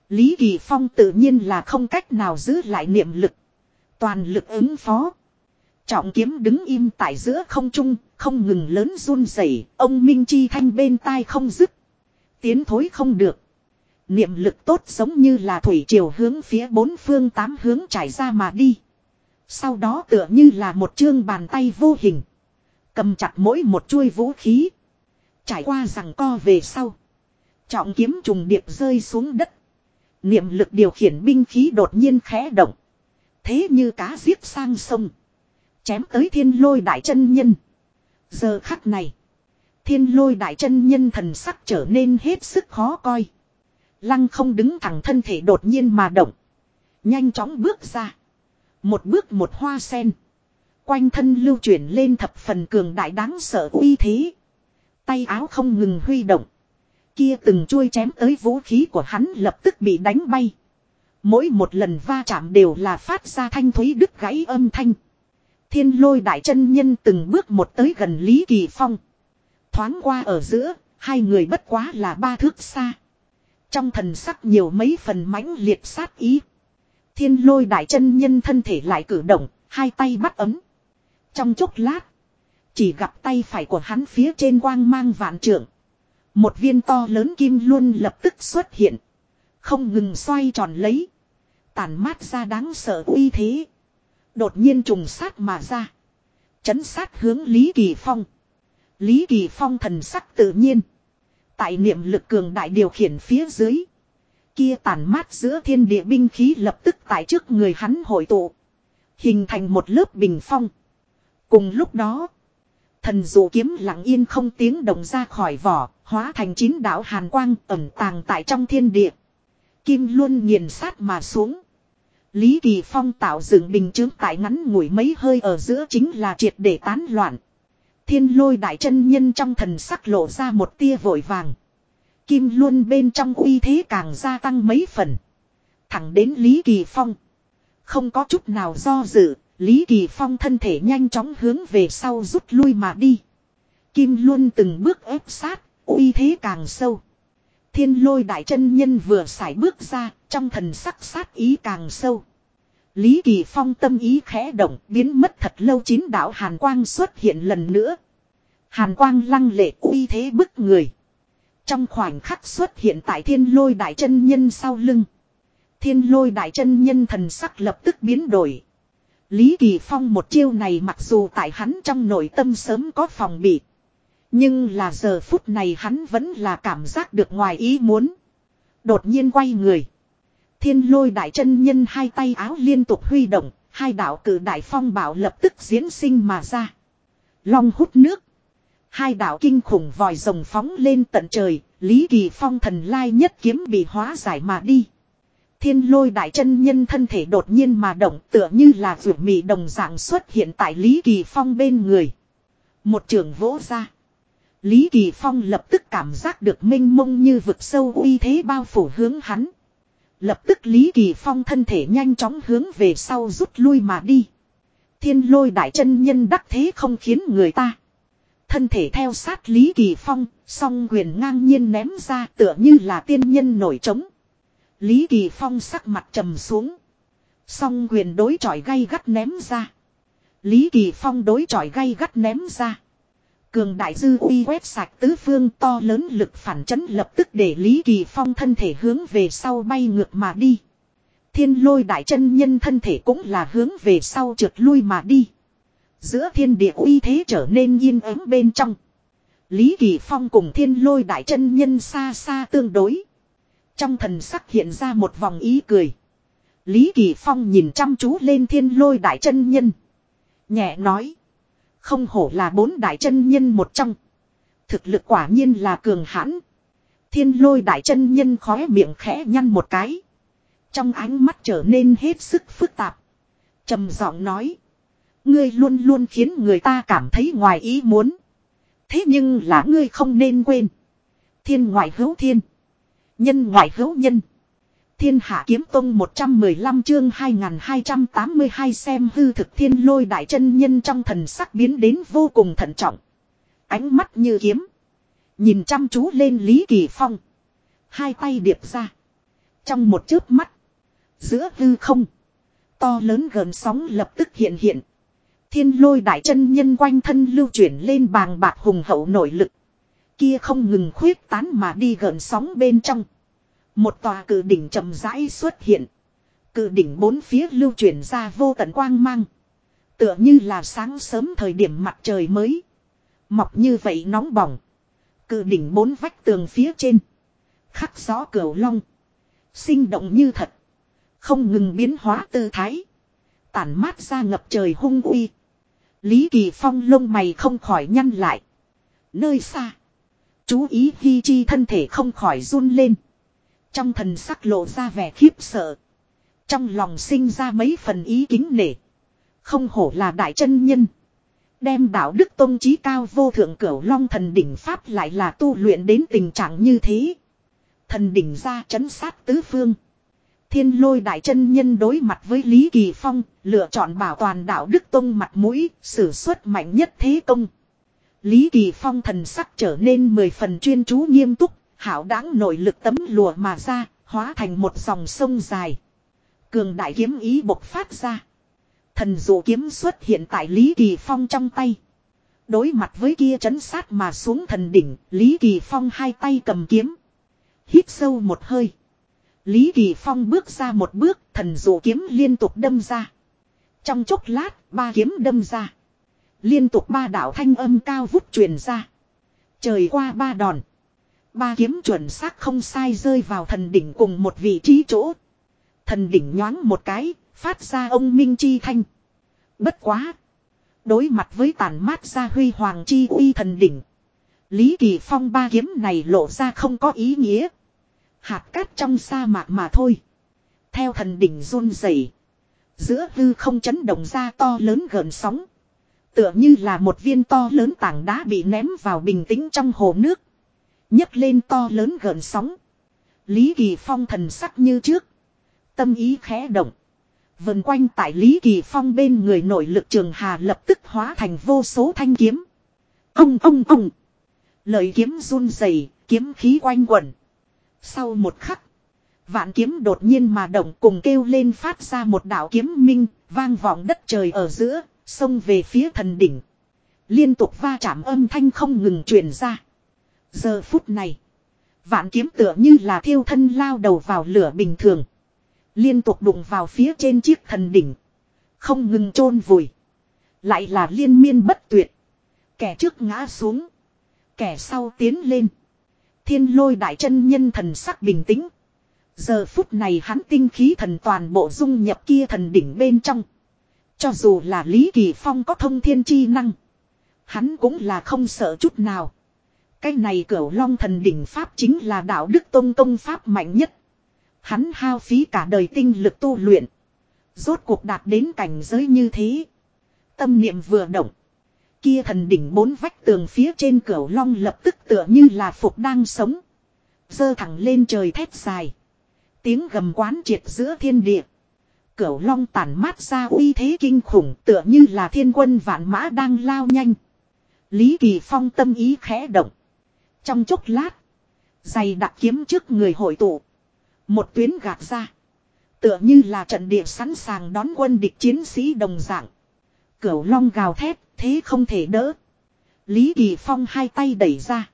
Lý Kỳ Phong tự nhiên là không cách nào giữ lại niệm lực. Toàn lực ứng phó. Trọng kiếm đứng im tại giữa không trung, không ngừng lớn run rẩy, ông Minh Chi thanh bên tai không dứt. Tiến thối không được. Niệm lực tốt giống như là thủy triều hướng phía bốn phương tám hướng trải ra mà đi. Sau đó tựa như là một chương bàn tay vô hình. Cầm chặt mỗi một chuôi vũ khí. Trải qua rằng co về sau. Trọng kiếm trùng điệp rơi xuống đất. Niệm lực điều khiển binh khí đột nhiên khẽ động. Thế như cá giết sang sông. Chém tới thiên lôi đại chân nhân. Giờ khắc này. Thiên lôi đại chân nhân thần sắc trở nên hết sức khó coi. Lăng không đứng thẳng thân thể đột nhiên mà động. Nhanh chóng bước ra. Một bước một hoa sen. Quanh thân lưu chuyển lên thập phần cường đại đáng sợ uy thế. Tay áo không ngừng huy động. Kia từng chuôi chém tới vũ khí của hắn lập tức bị đánh bay. Mỗi một lần va chạm đều là phát ra thanh thúy đứt gãy âm thanh. Thiên lôi đại chân nhân từng bước một tới gần Lý Kỳ Phong. Thoáng qua ở giữa, hai người bất quá là ba thước xa. Trong thần sắc nhiều mấy phần mãnh liệt sát ý. Thiên lôi đại chân nhân thân thể lại cử động, hai tay bắt ấm. Trong chốc lát, chỉ gặp tay phải của hắn phía trên quang mang vạn trượng. Một viên to lớn kim luôn lập tức xuất hiện. Không ngừng xoay tròn lấy. Tản mát ra đáng sợ uy thế. Đột nhiên trùng sát mà ra. Chấn sát hướng Lý Kỳ Phong. Lý Kỳ Phong thần sắc tự nhiên. Tại niệm lực cường đại điều khiển phía dưới. Kia tàn mát giữa thiên địa binh khí lập tức tại trước người hắn hội tụ. Hình thành một lớp bình phong. Cùng lúc đó. Thần dụ kiếm lặng yên không tiếng động ra khỏi vỏ. Hóa thành chín đạo hàn quang ẩn tàng tại trong thiên địa. Kim luôn nghiền sát mà xuống. Lý Kỳ Phong tạo dựng bình chứng tại ngắn ngủi mấy hơi ở giữa chính là triệt để tán loạn. Thiên lôi đại chân nhân trong thần sắc lộ ra một tia vội vàng. Kim Luân bên trong uy thế càng gia tăng mấy phần. Thẳng đến Lý Kỳ Phong. Không có chút nào do dự, Lý Kỳ Phong thân thể nhanh chóng hướng về sau rút lui mà đi. Kim Luân từng bước ép sát, uy thế càng sâu. Thiên lôi đại chân nhân vừa xài bước ra, trong thần sắc sát ý càng sâu. Lý Kỳ Phong tâm ý khẽ động biến mất thật lâu chín đạo Hàn Quang xuất hiện lần nữa. Hàn Quang lăng lệ uy thế bức người. Trong khoảnh khắc xuất hiện tại thiên lôi đại chân nhân sau lưng. Thiên lôi đại chân nhân thần sắc lập tức biến đổi. Lý Kỳ Phong một chiêu này mặc dù tại hắn trong nội tâm sớm có phòng bị. Nhưng là giờ phút này hắn vẫn là cảm giác được ngoài ý muốn. Đột nhiên quay người. Thiên lôi đại chân nhân hai tay áo liên tục huy động, hai đạo cử đại phong bảo lập tức diễn sinh mà ra. Long hút nước. Hai đạo kinh khủng vòi rồng phóng lên tận trời, Lý Kỳ Phong thần lai nhất kiếm bị hóa giải mà đi. Thiên lôi đại chân nhân thân thể đột nhiên mà động tựa như là vượt mị đồng dạng xuất hiện tại Lý Kỳ Phong bên người. Một trường vỗ ra. Lý Kỳ Phong lập tức cảm giác được minh mông như vực sâu uy thế bao phủ hướng hắn. Lập tức Lý Kỳ Phong thân thể nhanh chóng hướng về sau rút lui mà đi. Thiên lôi đại chân nhân đắc thế không khiến người ta. Thân thể theo sát Lý Kỳ Phong, song quyền ngang nhiên ném ra tựa như là tiên nhân nổi trống. Lý Kỳ Phong sắc mặt trầm xuống. Song quyền đối chọi gay gắt ném ra. Lý Kỳ Phong đối chọi gay gắt ném ra. Cường đại dư uy quét sạch tứ phương to lớn lực phản chấn lập tức để Lý Kỳ Phong thân thể hướng về sau bay ngược mà đi. Thiên lôi đại chân nhân thân thể cũng là hướng về sau trượt lui mà đi. Giữa thiên địa uy thế trở nên yên ắng bên trong. Lý Kỳ Phong cùng thiên lôi đại chân nhân xa xa tương đối. Trong thần sắc hiện ra một vòng ý cười. Lý Kỳ Phong nhìn chăm chú lên thiên lôi đại chân nhân. Nhẹ nói. Không hổ là bốn đại chân nhân một trong. Thực lực quả nhiên là cường hãn. Thiên lôi đại chân nhân khóe miệng khẽ nhăn một cái. Trong ánh mắt trở nên hết sức phức tạp. trầm giọng nói. Ngươi luôn luôn khiến người ta cảm thấy ngoài ý muốn. Thế nhưng là ngươi không nên quên. Thiên ngoại hữu thiên. Nhân ngoại hữu nhân. Thiên hạ kiếm tông 115 chương 2282 xem hư thực thiên lôi đại chân nhân trong thần sắc biến đến vô cùng thận trọng. Ánh mắt như kiếm. Nhìn chăm chú lên Lý Kỳ Phong. Hai tay điệp ra. Trong một chớp mắt. Giữa hư không. To lớn gần sóng lập tức hiện hiện. Thiên lôi đại chân nhân quanh thân lưu chuyển lên bàng bạc hùng hậu nội lực. Kia không ngừng khuyết tán mà đi gần sóng bên trong. Một tòa cử đỉnh chậm rãi xuất hiện. Cử đỉnh bốn phía lưu chuyển ra vô tận quang mang. Tựa như là sáng sớm thời điểm mặt trời mới. Mọc như vậy nóng bỏng. Cử đỉnh bốn vách tường phía trên. Khắc gió cửu long. Sinh động như thật. Không ngừng biến hóa tư thái. Tản mát ra ngập trời hung uy. Lý Kỳ Phong lông mày không khỏi nhăn lại. Nơi xa. Chú ý Hi Chi thân thể không khỏi run lên. Trong thần sắc lộ ra vẻ khiếp sợ. Trong lòng sinh ra mấy phần ý kính nể. Không hổ là đại chân nhân. Đem đạo đức tôn trí cao vô thượng cửu long thần đỉnh Pháp lại là tu luyện đến tình trạng như thế. Thần đỉnh ra chấn sát tứ phương. Thiên lôi đại chân nhân đối mặt với Lý Kỳ Phong, lựa chọn bảo toàn đạo đức tông mặt mũi, sử xuất mạnh nhất thế công. Lý Kỳ Phong thần sắc trở nên mười phần chuyên chú nghiêm túc, hảo đáng nội lực tấm lùa mà ra, hóa thành một dòng sông dài. Cường đại kiếm ý bộc phát ra. Thần dụ kiếm xuất hiện tại Lý Kỳ Phong trong tay. Đối mặt với kia chấn sát mà xuống thần đỉnh, Lý Kỳ Phong hai tay cầm kiếm. Hít sâu một hơi. Lý Kỳ Phong bước ra một bước, thần dụ kiếm liên tục đâm ra. Trong chốc lát, ba kiếm đâm ra. Liên tục ba đạo thanh âm cao vút truyền ra. Trời qua ba đòn. Ba kiếm chuẩn xác không sai rơi vào thần đỉnh cùng một vị trí chỗ. Thần đỉnh nhoáng một cái, phát ra ông Minh Chi thanh. Bất quá. Đối mặt với tàn mát ra huy hoàng chi uy thần đỉnh. Lý Kỳ Phong ba kiếm này lộ ra không có ý nghĩa. Hạt cát trong sa mạc mà thôi. Theo thần đỉnh run rẩy, Giữa hư không chấn động ra to lớn gần sóng. Tựa như là một viên to lớn tảng đá bị ném vào bình tĩnh trong hồ nước nhấc lên to lớn gợn sóng. Lý Kỳ Phong thần sắc như trước. Tâm ý khẽ động. Vần quanh tại Lý Kỳ Phong bên người nội lực trường hà lập tức hóa thành vô số thanh kiếm. Ông ông ông. Lời kiếm run rẩy, kiếm khí quanh quẩn. Sau một khắc. Vạn kiếm đột nhiên mà động cùng kêu lên phát ra một đạo kiếm minh, vang vọng đất trời ở giữa, xông về phía thần đỉnh. Liên tục va chạm âm thanh không ngừng truyền ra. Giờ phút này. Vạn kiếm tựa như là thiêu thân lao đầu vào lửa bình thường. Liên tục đụng vào phía trên chiếc thần đỉnh. Không ngừng chôn vùi. Lại là liên miên bất tuyệt. Kẻ trước ngã xuống. Kẻ sau tiến lên. Thiên lôi đại chân nhân thần sắc bình tĩnh. Giờ phút này hắn tinh khí thần toàn bộ dung nhập kia thần đỉnh bên trong. Cho dù là Lý Kỳ Phong có thông thiên chi năng. Hắn cũng là không sợ chút nào. Cái này cửu long thần đỉnh pháp chính là đạo đức tông công pháp mạnh nhất. Hắn hao phí cả đời tinh lực tu luyện. Rốt cuộc đạt đến cảnh giới như thế. Tâm niệm vừa động. Kia thần đỉnh bốn vách tường phía trên cửa long lập tức tựa như là phục đang sống. Dơ thẳng lên trời thét dài. Tiếng gầm quán triệt giữa thiên địa. Cửu long tản mát ra uy thế kinh khủng tựa như là thiên quân vạn mã đang lao nhanh. Lý Kỳ Phong tâm ý khẽ động. Trong chốc lát. Giày đặt kiếm trước người hội tụ. Một tuyến gạt ra. Tựa như là trận địa sẵn sàng đón quân địch chiến sĩ đồng dạng. Cửu long gào thét, thế không thể đỡ. Lý Kỳ Phong hai tay đẩy ra.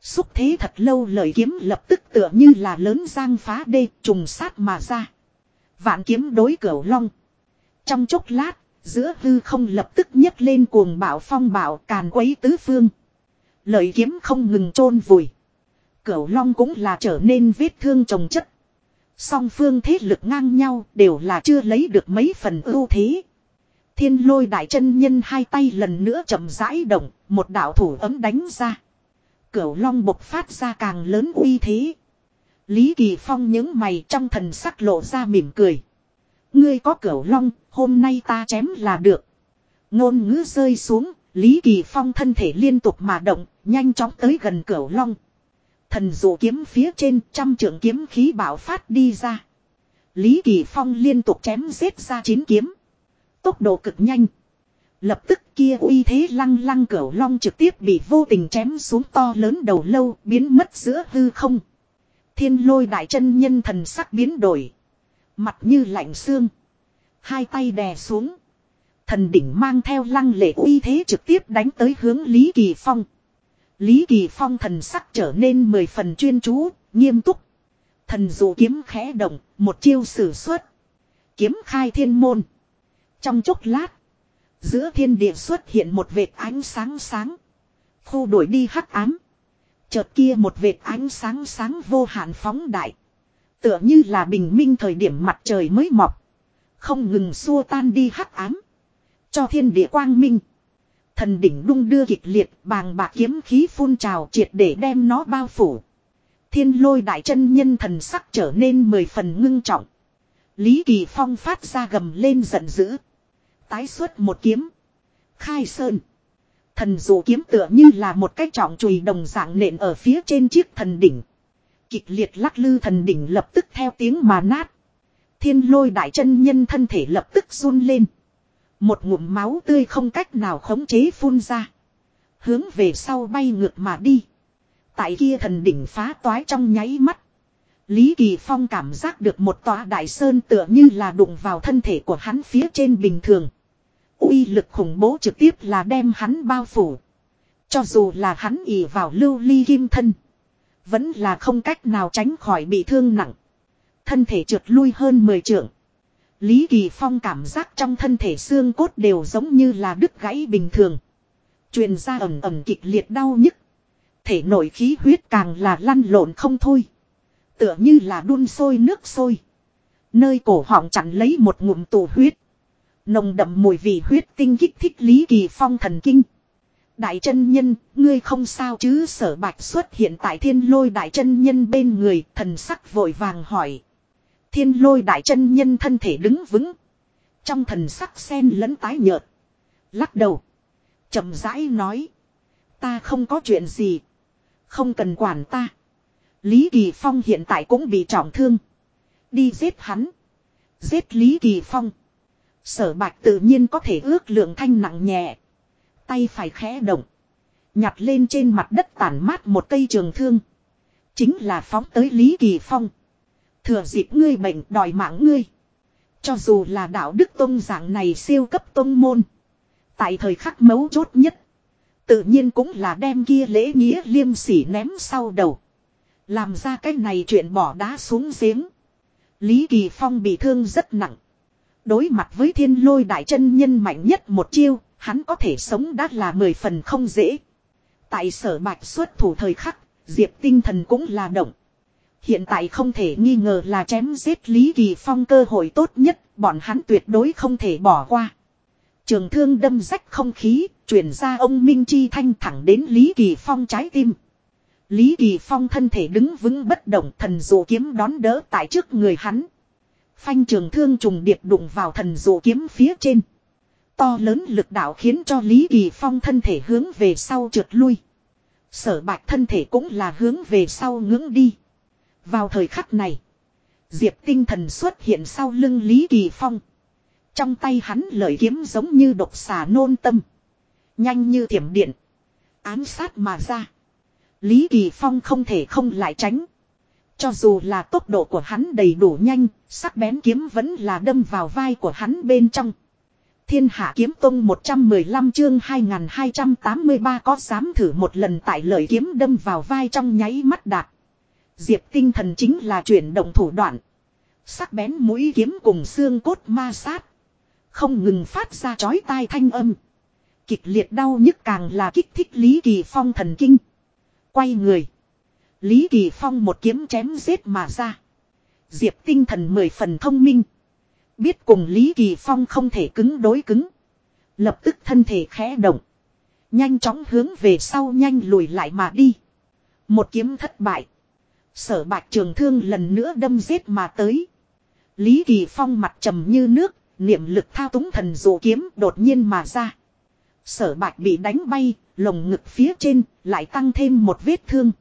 Xúc thế thật lâu lời kiếm lập tức tựa như là lớn giang phá đê trùng sát mà ra. Vạn kiếm đối cửu long. Trong chốc lát, giữa hư không lập tức nhấc lên cuồng bạo phong bạo càn quấy tứ phương. Lợi kiếm không ngừng chôn vùi. Cửu long cũng là trở nên vết thương trồng chất. Song phương thế lực ngang nhau đều là chưa lấy được mấy phần ưu thế. Thiên lôi đại chân nhân hai tay lần nữa chậm rãi động, một đạo thủ ấm đánh ra. Cửu long bộc phát ra càng lớn uy thế. Lý Kỳ Phong những mày trong thần sắc lộ ra mỉm cười. Ngươi có cửu long, hôm nay ta chém là được. Ngôn ngữ rơi xuống, Lý Kỳ Phong thân thể liên tục mà động, nhanh chóng tới gần cửu long. Thần dụ kiếm phía trên trăm trưởng kiếm khí bạo phát đi ra. Lý Kỳ Phong liên tục chém giết ra chín kiếm. Tốc độ cực nhanh. Lập tức kia uy thế lăng lăng cửu long trực tiếp bị vô tình chém xuống to lớn đầu lâu biến mất giữa hư không. Thiên lôi đại chân nhân thần sắc biến đổi. Mặt như lạnh xương. Hai tay đè xuống. Thần đỉnh mang theo lăng lệ uy thế trực tiếp đánh tới hướng Lý Kỳ Phong. Lý Kỳ Phong thần sắc trở nên mười phần chuyên chú, nghiêm túc. Thần dụ kiếm khẽ động, một chiêu sử xuất. Kiếm khai thiên môn. Trong chốc lát, giữa thiên địa xuất hiện một vệt ánh sáng sáng. Khu đuổi đi hắc ám. Chợt kia một vệt ánh sáng sáng vô hạn phóng đại. Tựa như là bình minh thời điểm mặt trời mới mọc. Không ngừng xua tan đi hắc ám. Cho thiên địa quang minh. Thần đỉnh đung đưa kịch liệt bàng bạc kiếm khí phun trào triệt để đem nó bao phủ. Thiên lôi đại chân nhân thần sắc trở nên mười phần ngưng trọng. Lý Kỳ Phong phát ra gầm lên giận dữ. Tái xuất một kiếm. Khai sơn. Thần dụ kiếm tựa như là một cái trọng chùy đồng dạng nện ở phía trên chiếc thần đỉnh. Kịch liệt lắc lư thần đỉnh lập tức theo tiếng mà nát. Thiên lôi đại chân nhân thân thể lập tức run lên. Một ngụm máu tươi không cách nào khống chế phun ra. Hướng về sau bay ngược mà đi. Tại kia thần đỉnh phá toái trong nháy mắt. Lý Kỳ Phong cảm giác được một tòa đại sơn tựa như là đụng vào thân thể của hắn phía trên bình thường uy lực khủng bố trực tiếp là đem hắn bao phủ. Cho dù là hắn ỉ vào lưu ly kim thân. Vẫn là không cách nào tránh khỏi bị thương nặng. Thân thể trượt lui hơn 10 trượng. Lý Kỳ Phong cảm giác trong thân thể xương cốt đều giống như là đứt gãy bình thường. Truyền ra ẩm ẩm kịch liệt đau nhức. Thể nội khí huyết càng là lăn lộn không thôi. Tựa như là đun sôi nước sôi. Nơi cổ họng chặn lấy một ngụm tù huyết. Nồng đậm mùi vị huyết tinh kích thích Lý Kỳ Phong thần kinh. Đại chân nhân, ngươi không sao chứ sở bạch xuất hiện tại thiên lôi đại chân nhân bên người, thần sắc vội vàng hỏi. Thiên lôi đại chân nhân thân thể đứng vững. Trong thần sắc sen lẫn tái nhợt. Lắc đầu. chậm rãi nói. Ta không có chuyện gì. Không cần quản ta. Lý Kỳ Phong hiện tại cũng bị trọng thương. Đi giết hắn. Giết Lý Kỳ Phong. Sở bạch tự nhiên có thể ước lượng thanh nặng nhẹ. Tay phải khẽ động. Nhặt lên trên mặt đất tản mát một cây trường thương. Chính là phóng tới Lý Kỳ Phong. Thừa dịp ngươi bệnh đòi mạng ngươi. Cho dù là đạo đức tôn giảng này siêu cấp tôn môn. Tại thời khắc mấu chốt nhất. Tự nhiên cũng là đem kia lễ nghĩa liêm sỉ ném sau đầu. Làm ra cái này chuyện bỏ đá xuống giếng. Lý Kỳ Phong bị thương rất nặng. Đối mặt với thiên lôi đại chân nhân mạnh nhất một chiêu, hắn có thể sống đã là mười phần không dễ. Tại sở bạch xuất thủ thời khắc, diệp tinh thần cũng là động. Hiện tại không thể nghi ngờ là chém giết Lý Kỳ Phong cơ hội tốt nhất, bọn hắn tuyệt đối không thể bỏ qua. Trường thương đâm rách không khí, chuyển ra ông Minh Chi Thanh thẳng đến Lý Kỳ Phong trái tim. Lý Kỳ Phong thân thể đứng vững bất động thần dụ kiếm đón đỡ tại trước người hắn. Phanh trường thương trùng điệp đụng vào thần dụ kiếm phía trên. To lớn lực đạo khiến cho Lý Kỳ Phong thân thể hướng về sau trượt lui. Sở bạch thân thể cũng là hướng về sau ngưỡng đi. Vào thời khắc này, Diệp tinh thần xuất hiện sau lưng Lý Kỳ Phong. Trong tay hắn lợi kiếm giống như độc xà nôn tâm. Nhanh như thiểm điện. Ám sát mà ra. Lý Kỳ Phong không thể không lại tránh. Cho dù là tốc độ của hắn đầy đủ nhanh, sắc bén kiếm vẫn là đâm vào vai của hắn bên trong. Thiên Hạ Kiếm Tông 115 chương 2283 có dám thử một lần tại lợi kiếm đâm vào vai trong nháy mắt đạt. Diệp tinh thần chính là chuyển động thủ đoạn. Sắc bén mũi kiếm cùng xương cốt ma sát. Không ngừng phát ra chói tai thanh âm. Kịch liệt đau nhức càng là kích thích Lý Kỳ Phong thần kinh. Quay người. Lý Kỳ Phong một kiếm chém giết mà ra. Diệp tinh thần mười phần thông minh. Biết cùng Lý Kỳ Phong không thể cứng đối cứng. Lập tức thân thể khẽ động. Nhanh chóng hướng về sau nhanh lùi lại mà đi. Một kiếm thất bại. Sở bạch trường thương lần nữa đâm giết mà tới. Lý Kỳ Phong mặt trầm như nước, niệm lực thao túng thần dụ kiếm đột nhiên mà ra. Sở bạch bị đánh bay, lồng ngực phía trên, lại tăng thêm một vết thương.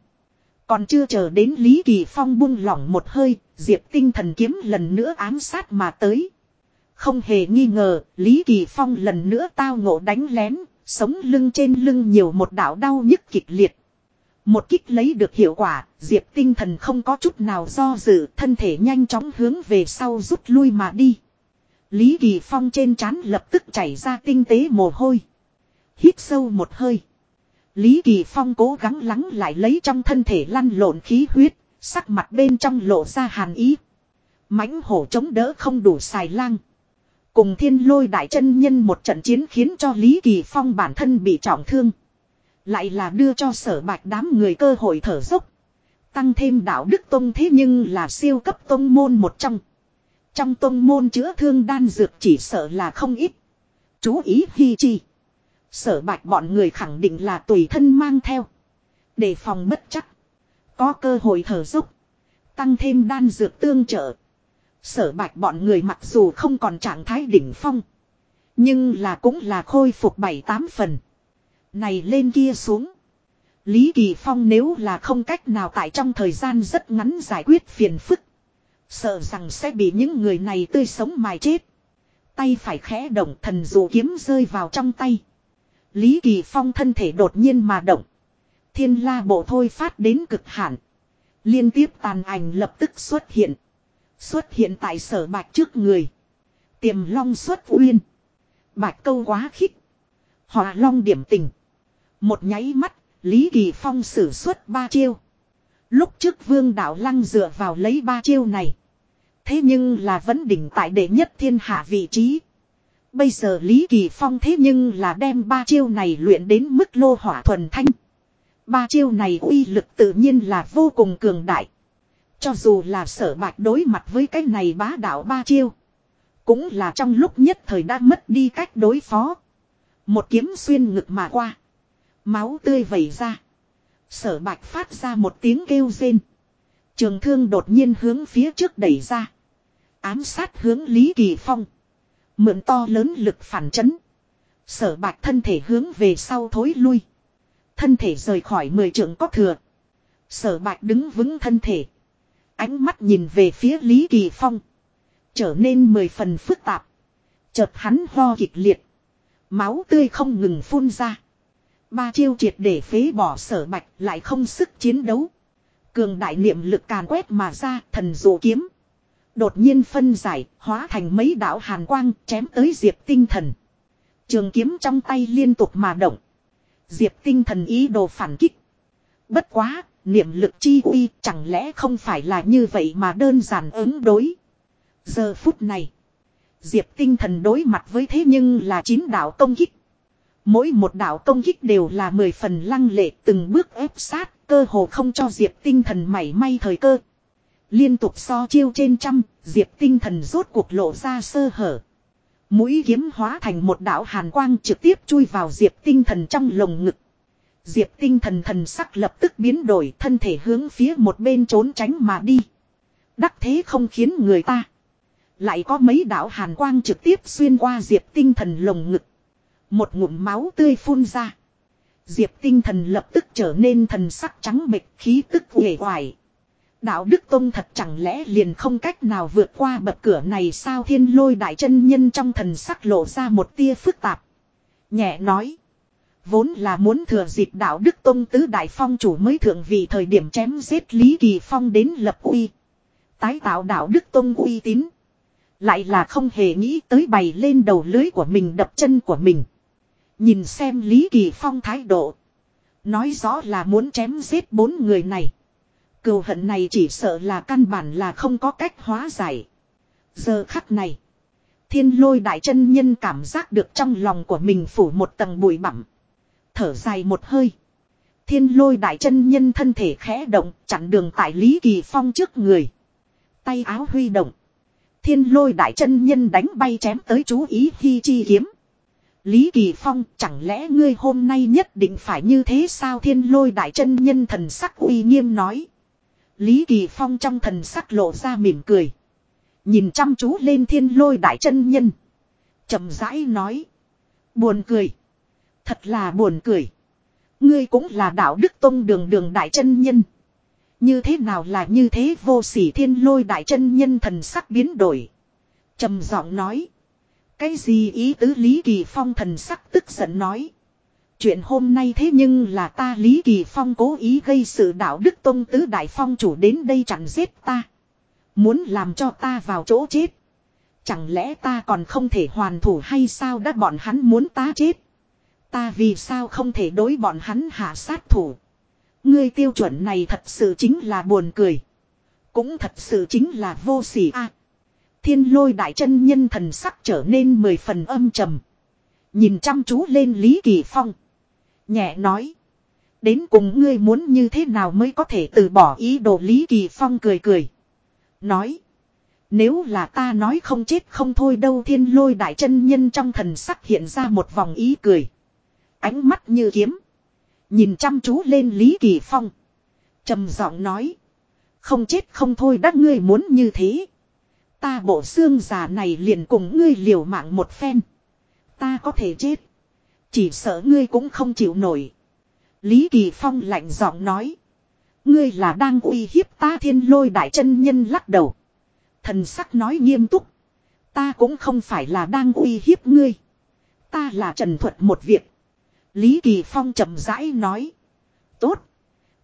Còn chưa chờ đến Lý Kỳ Phong buông lỏng một hơi, Diệp tinh thần kiếm lần nữa ám sát mà tới. Không hề nghi ngờ, Lý Kỳ Phong lần nữa tao ngộ đánh lén, sống lưng trên lưng nhiều một đạo đau nhức kịch liệt. Một kích lấy được hiệu quả, Diệp tinh thần không có chút nào do dự, thân thể nhanh chóng hướng về sau rút lui mà đi. Lý Kỳ Phong trên trán lập tức chảy ra tinh tế mồ hôi. Hít sâu một hơi. Lý Kỳ Phong cố gắng lắng lại lấy trong thân thể lăn lộn khí huyết, sắc mặt bên trong lộ ra hàn ý. mãnh hổ chống đỡ không đủ xài lang. Cùng thiên lôi đại chân nhân một trận chiến khiến cho Lý Kỳ Phong bản thân bị trọng thương. Lại là đưa cho sở bạch đám người cơ hội thở dốc. Tăng thêm đạo đức tông thế nhưng là siêu cấp tông môn một trong. Trong tông môn chữa thương đan dược chỉ sợ là không ít. Chú ý hy chi. Sở bạch bọn người khẳng định là tùy thân mang theo. Để phòng bất chắc. Có cơ hội thở dốc. Tăng thêm đan dược tương trợ. Sở bạch bọn người mặc dù không còn trạng thái đỉnh phong. Nhưng là cũng là khôi phục bảy tám phần. Này lên kia xuống. Lý Kỳ Phong nếu là không cách nào tại trong thời gian rất ngắn giải quyết phiền phức. Sợ rằng sẽ bị những người này tươi sống mài chết. Tay phải khẽ động thần dụ kiếm rơi vào trong tay. Lý Kỳ Phong thân thể đột nhiên mà động. Thiên la bộ thôi phát đến cực hạn. Liên tiếp tàn ảnh lập tức xuất hiện. Xuất hiện tại sở bạch trước người. Tiềm long xuất uyên. Bạch câu quá khích. Hòa long điểm tình. Một nháy mắt, Lý Kỳ Phong sử xuất ba chiêu. Lúc trước vương đạo lăng dựa vào lấy ba chiêu này. Thế nhưng là vẫn đỉnh tại đệ nhất thiên hạ vị trí. Bây giờ Lý Kỳ Phong thế nhưng là đem ba chiêu này luyện đến mức lô hỏa thuần thanh. Ba chiêu này uy lực tự nhiên là vô cùng cường đại. Cho dù là sở bạch đối mặt với cái này bá đạo ba chiêu. Cũng là trong lúc nhất thời đã mất đi cách đối phó. Một kiếm xuyên ngực mà qua. Máu tươi vẩy ra. Sở bạch phát ra một tiếng kêu rên. Trường thương đột nhiên hướng phía trước đẩy ra. Ám sát hướng Lý Kỳ Phong. Mượn to lớn lực phản chấn. Sở bạch thân thể hướng về sau thối lui. Thân thể rời khỏi mười trượng có thừa. Sở bạch đứng vững thân thể. Ánh mắt nhìn về phía Lý Kỳ Phong. Trở nên mười phần phức tạp. Chợt hắn ho kịch liệt. Máu tươi không ngừng phun ra. Ba chiêu triệt để phế bỏ sở bạch lại không sức chiến đấu. Cường đại niệm lực càn quét mà ra, thần dụ kiếm. Đột nhiên phân giải, hóa thành mấy đạo hàn quang chém tới diệp tinh thần. Trường kiếm trong tay liên tục mà động. Diệp tinh thần ý đồ phản kích. Bất quá, niệm lực chi uy chẳng lẽ không phải là như vậy mà đơn giản ứng đối. Giờ phút này, Diệp tinh thần đối mặt với thế nhưng là chín đạo công kích. Mỗi một đạo công kích đều là mười phần lăng lệ từng bước ép sát, cơ hồ không cho Diệp tinh thần mảy may thời cơ. Liên tục so chiêu trên trăm, Diệp tinh thần rốt cuộc lộ ra sơ hở. Mũi kiếm hóa thành một đạo hàn quang trực tiếp chui vào Diệp tinh thần trong lồng ngực. Diệp tinh thần thần sắc lập tức biến đổi thân thể hướng phía một bên trốn tránh mà đi. Đắc thế không khiến người ta. Lại có mấy đạo hàn quang trực tiếp xuyên qua Diệp tinh thần lồng ngực. Một ngụm máu tươi phun ra. Diệp tinh thần lập tức trở nên thần sắc trắng bệch khí tức uể oải. Đạo Đức Tông thật chẳng lẽ liền không cách nào vượt qua bậc cửa này sao thiên lôi đại chân nhân trong thần sắc lộ ra một tia phức tạp. Nhẹ nói. Vốn là muốn thừa dịp đạo Đức Tông Tứ Đại Phong chủ mới thượng vị thời điểm chém giết Lý Kỳ Phong đến lập uy. Tái tạo đạo Đức Tông uy tín. Lại là không hề nghĩ tới bày lên đầu lưới của mình, đập chân của mình. Nhìn xem Lý Kỳ Phong thái độ. Nói rõ là muốn chém giết bốn người này. Cừu hận này chỉ sợ là căn bản là không có cách hóa giải. Giờ khắc này. Thiên lôi đại chân nhân cảm giác được trong lòng của mình phủ một tầng bụi bặm. Thở dài một hơi. Thiên lôi đại chân nhân thân thể khẽ động, chặn đường tại Lý Kỳ Phong trước người. Tay áo huy động. Thiên lôi đại chân nhân đánh bay chém tới chú ý khi chi kiếm. Lý Kỳ Phong, chẳng lẽ ngươi hôm nay nhất định phải như thế sao thiên lôi đại chân nhân thần sắc uy nghiêm nói. Lý Kỳ Phong trong thần sắc lộ ra mỉm cười. Nhìn chăm chú lên thiên lôi đại chân nhân. chậm rãi nói. Buồn cười. Thật là buồn cười. Ngươi cũng là đạo đức tông đường đường đại chân nhân. Như thế nào là như thế vô sỉ thiên lôi đại chân nhân thần sắc biến đổi. trầm giọng nói. Cái gì ý tứ Lý Kỳ Phong thần sắc tức giận nói. Chuyện hôm nay thế nhưng là ta Lý Kỳ Phong cố ý gây sự đạo đức tông tứ đại phong chủ đến đây chặn giết ta. Muốn làm cho ta vào chỗ chết. Chẳng lẽ ta còn không thể hoàn thủ hay sao đã bọn hắn muốn ta chết. Ta vì sao không thể đối bọn hắn hạ sát thủ. Ngươi tiêu chuẩn này thật sự chính là buồn cười. Cũng thật sự chính là vô sỉ a. thiên lôi đại chân nhân thần sắc trở nên mười phần âm trầm. Nhìn chăm chú lên Lý Kỳ Phong. Nhẹ nói. Đến cùng ngươi muốn như thế nào mới có thể từ bỏ ý đồ Lý Kỳ Phong cười cười. Nói. Nếu là ta nói không chết không thôi đâu thiên lôi đại chân nhân trong thần sắc hiện ra một vòng ý cười. Ánh mắt như kiếm. Nhìn chăm chú lên Lý Kỳ Phong. trầm giọng nói. Không chết không thôi đã ngươi muốn như thế. Ta bộ xương già này liền cùng ngươi liều mạng một phen. Ta có thể chết. Chỉ sợ ngươi cũng không chịu nổi. Lý Kỳ Phong lạnh giọng nói. Ngươi là đang uy hiếp ta thiên lôi đại chân nhân lắc đầu. Thần sắc nói nghiêm túc. Ta cũng không phải là đang uy hiếp ngươi. Ta là trần thuật một việc. Lý Kỳ Phong chậm rãi nói. Tốt.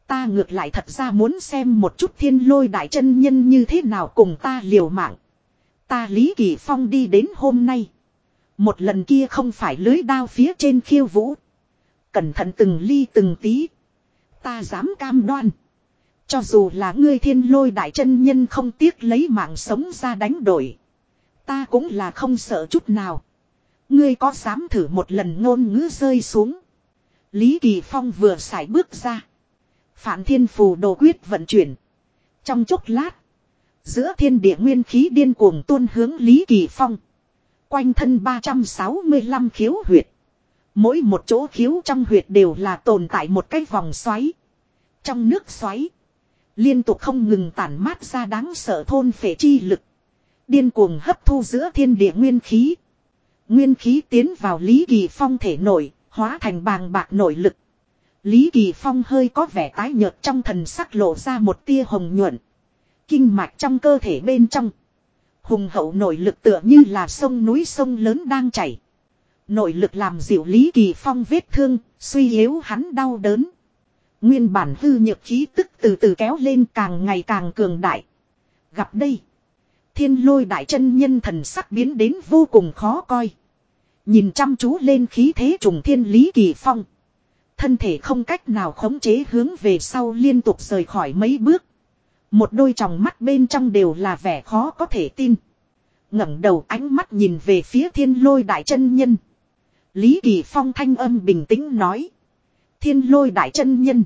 Ta ngược lại thật ra muốn xem một chút thiên lôi đại chân nhân như thế nào cùng ta liều mạng. Ta Lý Kỳ Phong đi đến hôm nay. Một lần kia không phải lưới đao phía trên khiêu vũ. Cẩn thận từng ly từng tí. Ta dám cam đoan. Cho dù là ngươi thiên lôi đại chân nhân không tiếc lấy mạng sống ra đánh đổi. Ta cũng là không sợ chút nào. Ngươi có dám thử một lần ngôn ngữ rơi xuống. Lý Kỳ Phong vừa xài bước ra. Phản thiên phù đồ quyết vận chuyển. Trong chốc lát. Giữa thiên địa nguyên khí điên cuồng tuôn hướng Lý Kỳ Phong. Quanh thân 365 khiếu huyệt. Mỗi một chỗ khiếu trong huyệt đều là tồn tại một cái vòng xoáy. Trong nước xoáy. Liên tục không ngừng tản mát ra đáng sợ thôn phệ chi lực. Điên cuồng hấp thu giữa thiên địa nguyên khí. Nguyên khí tiến vào Lý Kỳ Phong thể nổi, hóa thành bàng bạc nội lực. Lý Kỳ Phong hơi có vẻ tái nhợt trong thần sắc lộ ra một tia hồng nhuận. Kinh mạch trong cơ thể bên trong. Hùng hậu nội lực tựa như là sông núi sông lớn đang chảy. Nội lực làm dịu Lý Kỳ Phong vết thương, suy yếu hắn đau đớn. Nguyên bản hư nhược khí tức từ từ kéo lên càng ngày càng cường đại. Gặp đây. Thiên lôi đại chân nhân thần sắc biến đến vô cùng khó coi. Nhìn chăm chú lên khí thế trùng thiên Lý Kỳ Phong. Thân thể không cách nào khống chế hướng về sau liên tục rời khỏi mấy bước. Một đôi tròng mắt bên trong đều là vẻ khó có thể tin. ngẩng đầu ánh mắt nhìn về phía thiên lôi đại chân nhân. Lý Kỳ Phong thanh âm bình tĩnh nói. Thiên lôi đại chân nhân.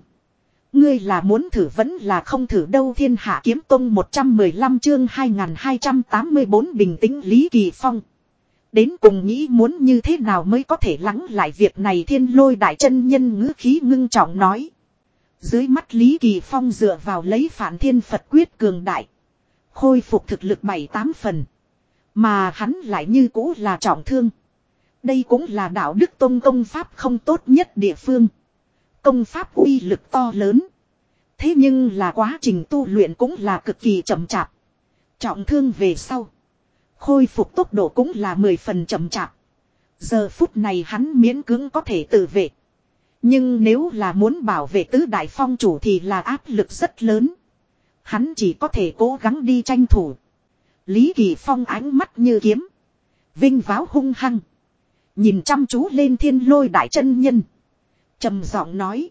Ngươi là muốn thử vẫn là không thử đâu thiên hạ kiếm tông 115 chương 2284 bình tĩnh Lý Kỳ Phong. Đến cùng nghĩ muốn như thế nào mới có thể lắng lại việc này thiên lôi đại chân nhân ngữ khí ngưng trọng nói. Dưới mắt Lý Kỳ Phong dựa vào lấy phản thiên Phật quyết cường đại. Khôi phục thực lực bảy tám phần. Mà hắn lại như cũ là trọng thương. Đây cũng là đạo đức tôn công pháp không tốt nhất địa phương. Công pháp uy lực to lớn. Thế nhưng là quá trình tu luyện cũng là cực kỳ chậm chạp. Trọng thương về sau. Khôi phục tốc độ cũng là mười phần chậm chạp. Giờ phút này hắn miễn cưỡng có thể tự vệ. Nhưng nếu là muốn bảo vệ tứ đại phong chủ thì là áp lực rất lớn. Hắn chỉ có thể cố gắng đi tranh thủ. Lý Kỳ Phong ánh mắt như kiếm. Vinh váo hung hăng. Nhìn chăm chú lên thiên lôi đại chân nhân. trầm giọng nói.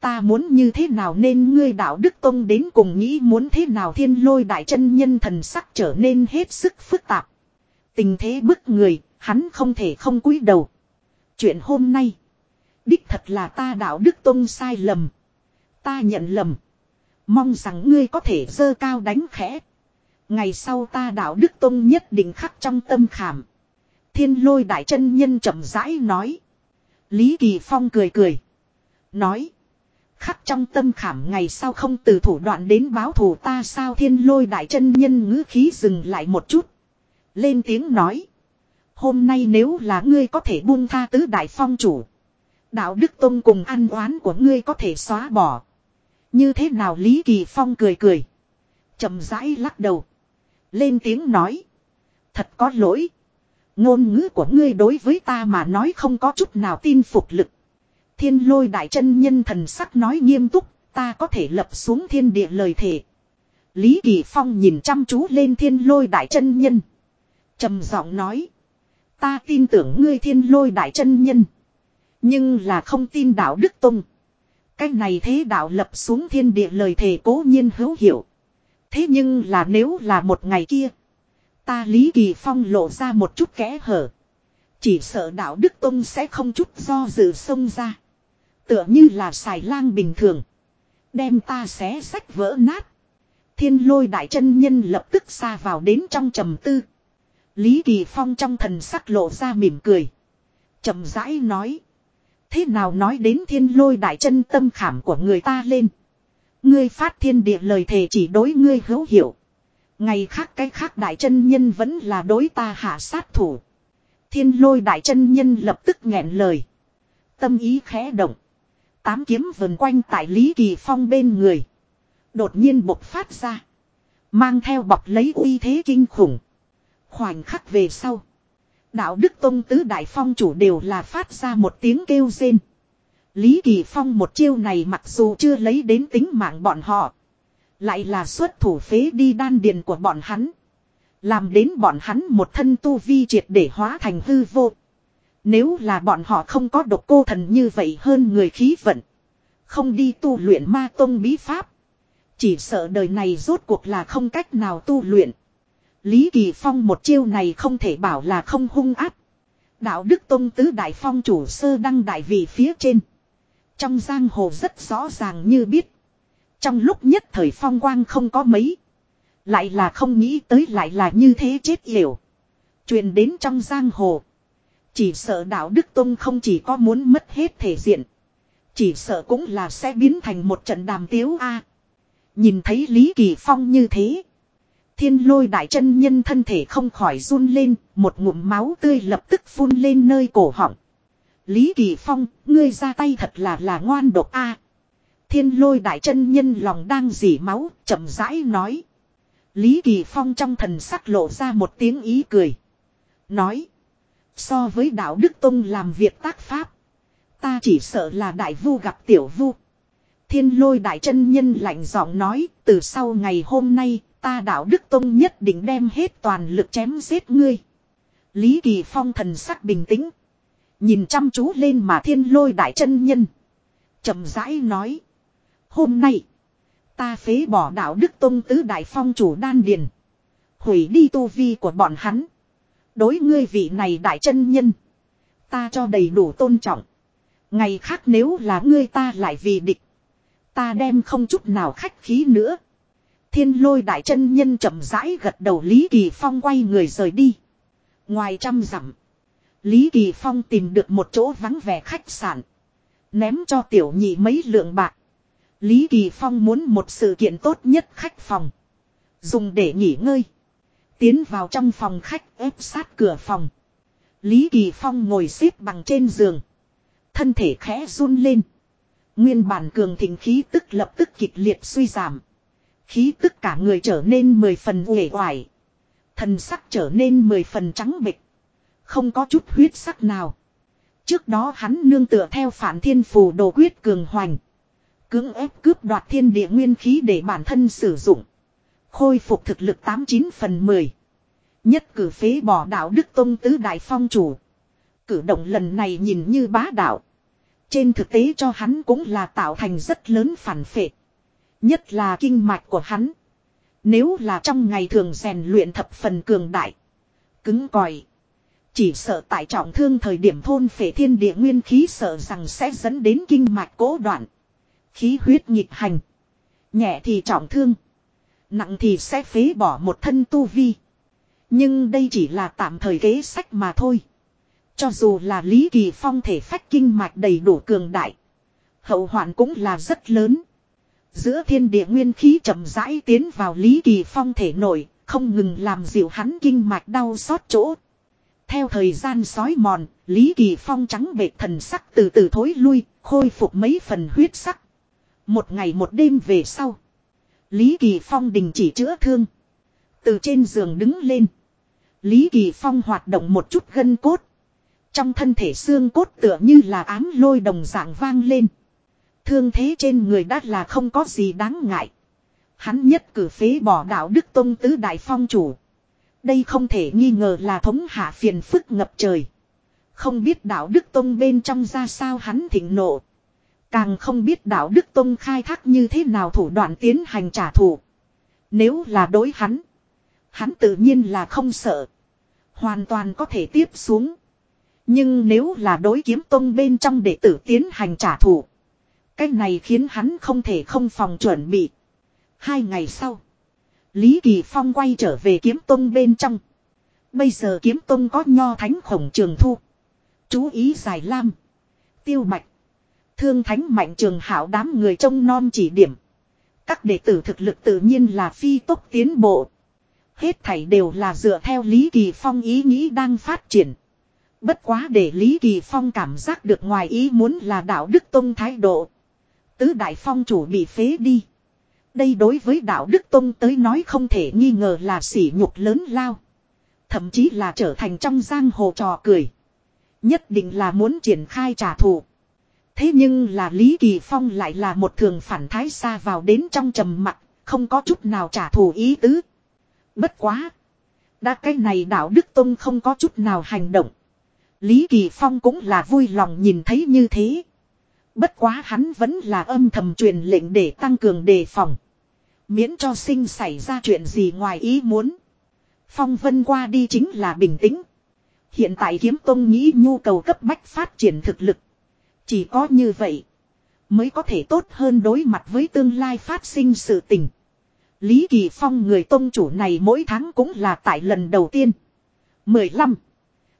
Ta muốn như thế nào nên ngươi đạo Đức Tông đến cùng nghĩ muốn thế nào thiên lôi đại chân nhân thần sắc trở nên hết sức phức tạp. Tình thế bức người, hắn không thể không cúi đầu. Chuyện hôm nay. Đích thật là ta đạo Đức Tông sai lầm. Ta nhận lầm. Mong rằng ngươi có thể dơ cao đánh khẽ. Ngày sau ta đạo Đức Tông nhất định khắc trong tâm khảm. Thiên lôi đại chân nhân chậm rãi nói. Lý Kỳ Phong cười cười. Nói. Khắc trong tâm khảm ngày sau không từ thủ đoạn đến báo thù ta sao thiên lôi đại chân nhân ngữ khí dừng lại một chút. Lên tiếng nói. Hôm nay nếu là ngươi có thể buông tha tứ đại phong chủ. Đạo Đức Tông cùng ăn oán của ngươi có thể xóa bỏ. Như thế nào Lý Kỳ Phong cười cười. chậm rãi lắc đầu. Lên tiếng nói. Thật có lỗi. Ngôn ngữ của ngươi đối với ta mà nói không có chút nào tin phục lực. Thiên lôi đại chân nhân thần sắc nói nghiêm túc. Ta có thể lập xuống thiên địa lời thề. Lý Kỳ Phong nhìn chăm chú lên thiên lôi đại chân nhân. trầm giọng nói. Ta tin tưởng ngươi thiên lôi đại chân nhân. Nhưng là không tin đạo Đức Tông. Cách này thế đạo lập xuống thiên địa lời thề cố nhiên hữu hiệu. Thế nhưng là nếu là một ngày kia. Ta Lý Kỳ Phong lộ ra một chút kẽ hở. Chỉ sợ đạo Đức Tông sẽ không chút do dự xông ra. Tựa như là xài lang bình thường. Đem ta xé sách vỡ nát. Thiên lôi đại chân nhân lập tức xa vào đến trong trầm tư. Lý Kỳ Phong trong thần sắc lộ ra mỉm cười. chậm rãi nói. Thế nào nói đến thiên lôi đại chân tâm khảm của người ta lên. Ngươi phát thiên địa lời thề chỉ đối ngươi hữu hiểu. Ngày khác cái khác đại chân nhân vẫn là đối ta hạ sát thủ. Thiên lôi đại chân nhân lập tức nghẹn lời. Tâm ý khẽ động. Tám kiếm vần quanh tại Lý Kỳ Phong bên người. Đột nhiên bộc phát ra. Mang theo bọc lấy uy thế kinh khủng. Khoảnh khắc về sau. Đạo Đức Tông Tứ Đại Phong chủ đều là phát ra một tiếng kêu rên. Lý Kỳ Phong một chiêu này mặc dù chưa lấy đến tính mạng bọn họ. Lại là xuất thủ phế đi đan điền của bọn hắn. Làm đến bọn hắn một thân tu vi triệt để hóa thành hư vô. Nếu là bọn họ không có độc cô thần như vậy hơn người khí vận. Không đi tu luyện ma tông bí pháp. Chỉ sợ đời này rốt cuộc là không cách nào tu luyện. Lý Kỳ Phong một chiêu này không thể bảo là không hung áp. Đạo Đức Tông Tứ Đại Phong chủ sơ đăng đại vị phía trên. Trong giang hồ rất rõ ràng như biết. Trong lúc nhất thời phong quang không có mấy. Lại là không nghĩ tới lại là như thế chết yểu Truyền đến trong giang hồ. Chỉ sợ đạo Đức Tông không chỉ có muốn mất hết thể diện. Chỉ sợ cũng là sẽ biến thành một trận đàm tiếu A. Nhìn thấy Lý Kỳ Phong như thế. Thiên lôi đại chân nhân thân thể không khỏi run lên, một ngụm máu tươi lập tức phun lên nơi cổ họng. Lý Kỳ Phong, ngươi ra tay thật là là ngoan độc a. Thiên lôi đại chân nhân lòng đang dỉ máu, chậm rãi nói. Lý Kỳ Phong trong thần sắc lộ ra một tiếng ý cười. Nói. So với đạo Đức Tông làm việc tác pháp. Ta chỉ sợ là đại vu gặp tiểu vu. Thiên lôi đại chân nhân lạnh giọng nói, từ sau ngày hôm nay, ta đạo Đức Tông nhất định đem hết toàn lực chém giết ngươi. Lý Kỳ Phong thần sắc bình tĩnh. Nhìn chăm chú lên mà thiên lôi đại chân nhân. chậm rãi nói. Hôm nay. Ta phế bỏ đạo Đức Tông tứ đại phong chủ đan điền. Hủy đi tu vi của bọn hắn. Đối ngươi vị này đại chân nhân. Ta cho đầy đủ tôn trọng. Ngày khác nếu là ngươi ta lại vì địch. Ta đem không chút nào khách khí nữa. Thiên lôi đại chân nhân chậm rãi gật đầu Lý Kỳ Phong quay người rời đi. Ngoài trăm dặm, Lý Kỳ Phong tìm được một chỗ vắng vẻ khách sạn. Ném cho tiểu nhị mấy lượng bạc. Lý Kỳ Phong muốn một sự kiện tốt nhất khách phòng. Dùng để nghỉ ngơi. Tiến vào trong phòng khách, ép sát cửa phòng. Lý Kỳ Phong ngồi xếp bằng trên giường. Thân thể khẽ run lên. Nguyên bản cường thịnh khí tức lập tức kịch liệt suy giảm. Khí tức cả người trở nên mười phần uể oải. Thần sắc trở nên mười phần trắng bệch. Không có chút huyết sắc nào. Trước đó hắn nương tựa theo phản thiên phù đồ quyết cường hoành. Cưỡng ép cướp đoạt thiên địa nguyên khí để bản thân sử dụng. Khôi phục thực lực 89 phần 10. Nhất cử phế bỏ đạo Đức Tông Tứ Đại Phong chủ. Cử động lần này nhìn như bá đạo. Trên thực tế cho hắn cũng là tạo thành rất lớn phản phệ. Nhất là kinh mạch của hắn. Nếu là trong ngày thường rèn luyện thập phần cường đại. Cứng còi. Chỉ sợ tại trọng thương thời điểm thôn phệ thiên địa nguyên khí sợ rằng sẽ dẫn đến kinh mạch cố đoạn. Khí huyết nhịp hành. Nhẹ thì trọng thương. Nặng thì sẽ phế bỏ một thân tu vi. Nhưng đây chỉ là tạm thời kế sách mà thôi. Cho dù là Lý Kỳ Phong thể phách kinh mạch đầy đủ cường đại. Hậu hoạn cũng là rất lớn. Giữa thiên địa nguyên khí chậm rãi tiến vào Lý Kỳ Phong thể nổi, không ngừng làm dịu hắn kinh mạch đau xót chỗ. Theo thời gian sói mòn, Lý Kỳ Phong trắng bệt thần sắc từ từ thối lui, khôi phục mấy phần huyết sắc. Một ngày một đêm về sau. Lý Kỳ Phong đình chỉ chữa thương. Từ trên giường đứng lên. Lý Kỳ Phong hoạt động một chút gân cốt. Trong thân thể xương cốt tựa như là ám lôi đồng dạng vang lên. Thương thế trên người đã là không có gì đáng ngại. Hắn nhất cử phế bỏ đạo Đức Tông Tứ Đại Phong chủ. Đây không thể nghi ngờ là thống hạ phiền phức ngập trời. Không biết đạo Đức Tông bên trong ra sao hắn thịnh nộ. Càng không biết đạo Đức Tông khai thác như thế nào thủ đoạn tiến hành trả thù. Nếu là đối hắn. Hắn tự nhiên là không sợ. Hoàn toàn có thể tiếp xuống. Nhưng nếu là đối kiếm tông bên trong đệ tử tiến hành trả thù. Cái này khiến hắn không thể không phòng chuẩn bị. Hai ngày sau. Lý Kỳ Phong quay trở về kiếm tông bên trong. Bây giờ kiếm tông có nho thánh khổng trường thu. Chú ý giải lam. Tiêu mạch. Thương thánh mạnh trường hảo đám người trông non chỉ điểm. Các đệ tử thực lực tự nhiên là phi tốc tiến bộ. Hết thảy đều là dựa theo Lý Kỳ Phong ý nghĩ đang phát triển. Bất quá để Lý Kỳ Phong cảm giác được ngoài ý muốn là đạo đức tông thái độ. Tứ đại phong chủ bị phế đi. Đây đối với đạo đức tông tới nói không thể nghi ngờ là sỉ nhục lớn lao. Thậm chí là trở thành trong giang hồ trò cười. Nhất định là muốn triển khai trả thù. Thế nhưng là Lý Kỳ Phong lại là một thường phản thái xa vào đến trong trầm mặc, không có chút nào trả thù ý tứ. Bất quá. Đã cái này đạo Đức Tông không có chút nào hành động. Lý Kỳ Phong cũng là vui lòng nhìn thấy như thế. Bất quá hắn vẫn là âm thầm truyền lệnh để tăng cường đề phòng. Miễn cho sinh xảy ra chuyện gì ngoài ý muốn. Phong vân qua đi chính là bình tĩnh. Hiện tại kiếm tông nghĩ nhu cầu cấp bách phát triển thực lực. Chỉ có như vậy. Mới có thể tốt hơn đối mặt với tương lai phát sinh sự tình. Lý Kỳ Phong người tông chủ này mỗi tháng cũng là tại lần đầu tiên. 15.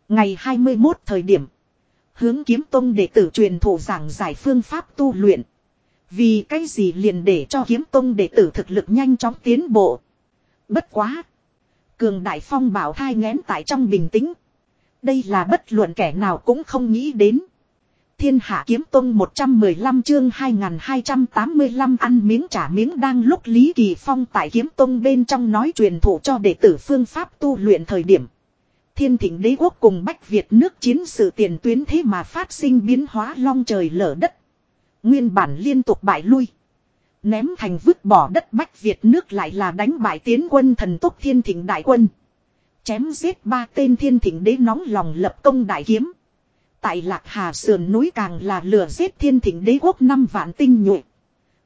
Ngày 21 thời điểm. Hướng kiếm tông đệ tử truyền thụ giảng giải phương pháp tu luyện. Vì cái gì liền để cho kiếm tông đệ tử thực lực nhanh chóng tiến bộ. Bất quá. Cường Đại Phong bảo thai ngén tại trong bình tĩnh. Đây là bất luận kẻ nào cũng không nghĩ đến. Thiên Hạ Kiếm Tông 115 chương 2285 ăn miếng trả miếng đang lúc Lý Kỳ Phong tại Kiếm Tông bên trong nói truyền thụ cho đệ tử phương pháp tu luyện thời điểm. Thiên thịnh đế quốc cùng Bách Việt nước chiến sự tiền tuyến thế mà phát sinh biến hóa long trời lở đất. Nguyên bản liên tục bại lui. Ném thành vứt bỏ đất Bách Việt nước lại là đánh bại tiến quân thần tốc thiên thịnh đại quân. Chém giết ba tên thiên thịnh đế nóng lòng lập công đại kiếm. Tại Lạc Hà sườn núi càng là lừa giết thiên thịnh đế quốc năm vạn tinh nhuệ.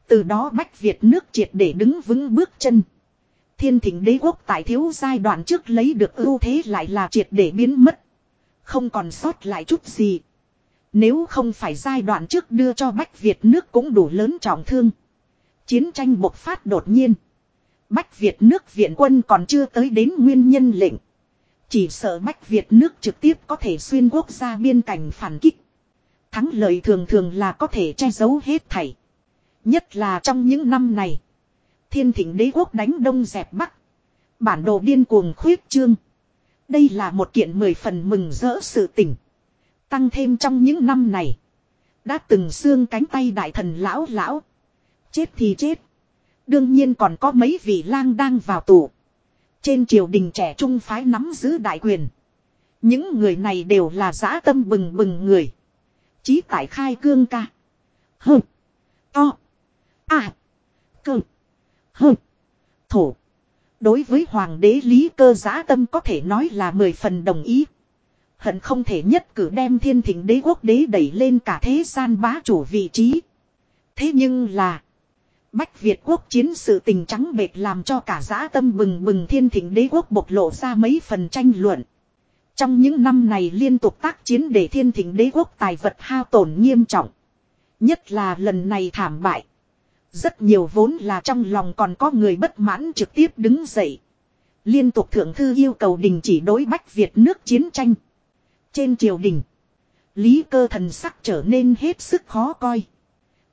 Từ đó Bách Việt nước triệt để đứng vững bước chân. Thiên thịnh đế quốc tại thiếu giai đoạn trước lấy được ưu thế lại là triệt để biến mất. Không còn sót lại chút gì. Nếu không phải giai đoạn trước đưa cho Bách Việt nước cũng đủ lớn trọng thương. Chiến tranh bộc phát đột nhiên. Bách Việt nước viện quân còn chưa tới đến nguyên nhân lệnh. Chỉ sợ Bách Việt nước trực tiếp có thể xuyên quốc gia biên cảnh phản kích. Thắng lợi thường thường là có thể che giấu hết thảy. Nhất là trong những năm này. Thiên thịnh đế quốc đánh đông dẹp bắc. Bản đồ điên cuồng khuyết trương. Đây là một kiện mười phần mừng rỡ sự tỉnh. Tăng thêm trong những năm này. Đã từng xương cánh tay đại thần lão lão. Chết thì chết. Đương nhiên còn có mấy vị lang đang vào tù. Trên triều đình trẻ trung phái nắm giữ đại quyền. Những người này đều là giã tâm bừng bừng người. Chí tại khai cương ca. Hơ. To. À. Cơm hừ Thổ. Đối với hoàng đế lý cơ giã tâm có thể nói là mười phần đồng ý. Hận không thể nhất cử đem thiên thịnh đế quốc đế đẩy lên cả thế gian bá chủ vị trí. Thế nhưng là. Bách Việt quốc chiến sự tình trắng bệt làm cho cả giã tâm bừng bừng thiên thịnh đế quốc bộc lộ ra mấy phần tranh luận. Trong những năm này liên tục tác chiến để thiên thịnh đế quốc tài vật hao tổn nghiêm trọng. Nhất là lần này thảm bại. Rất nhiều vốn là trong lòng còn có người bất mãn trực tiếp đứng dậy. Liên tục thượng thư yêu cầu đình chỉ đối Bách Việt nước chiến tranh. Trên triều đình. Lý cơ thần sắc trở nên hết sức khó coi.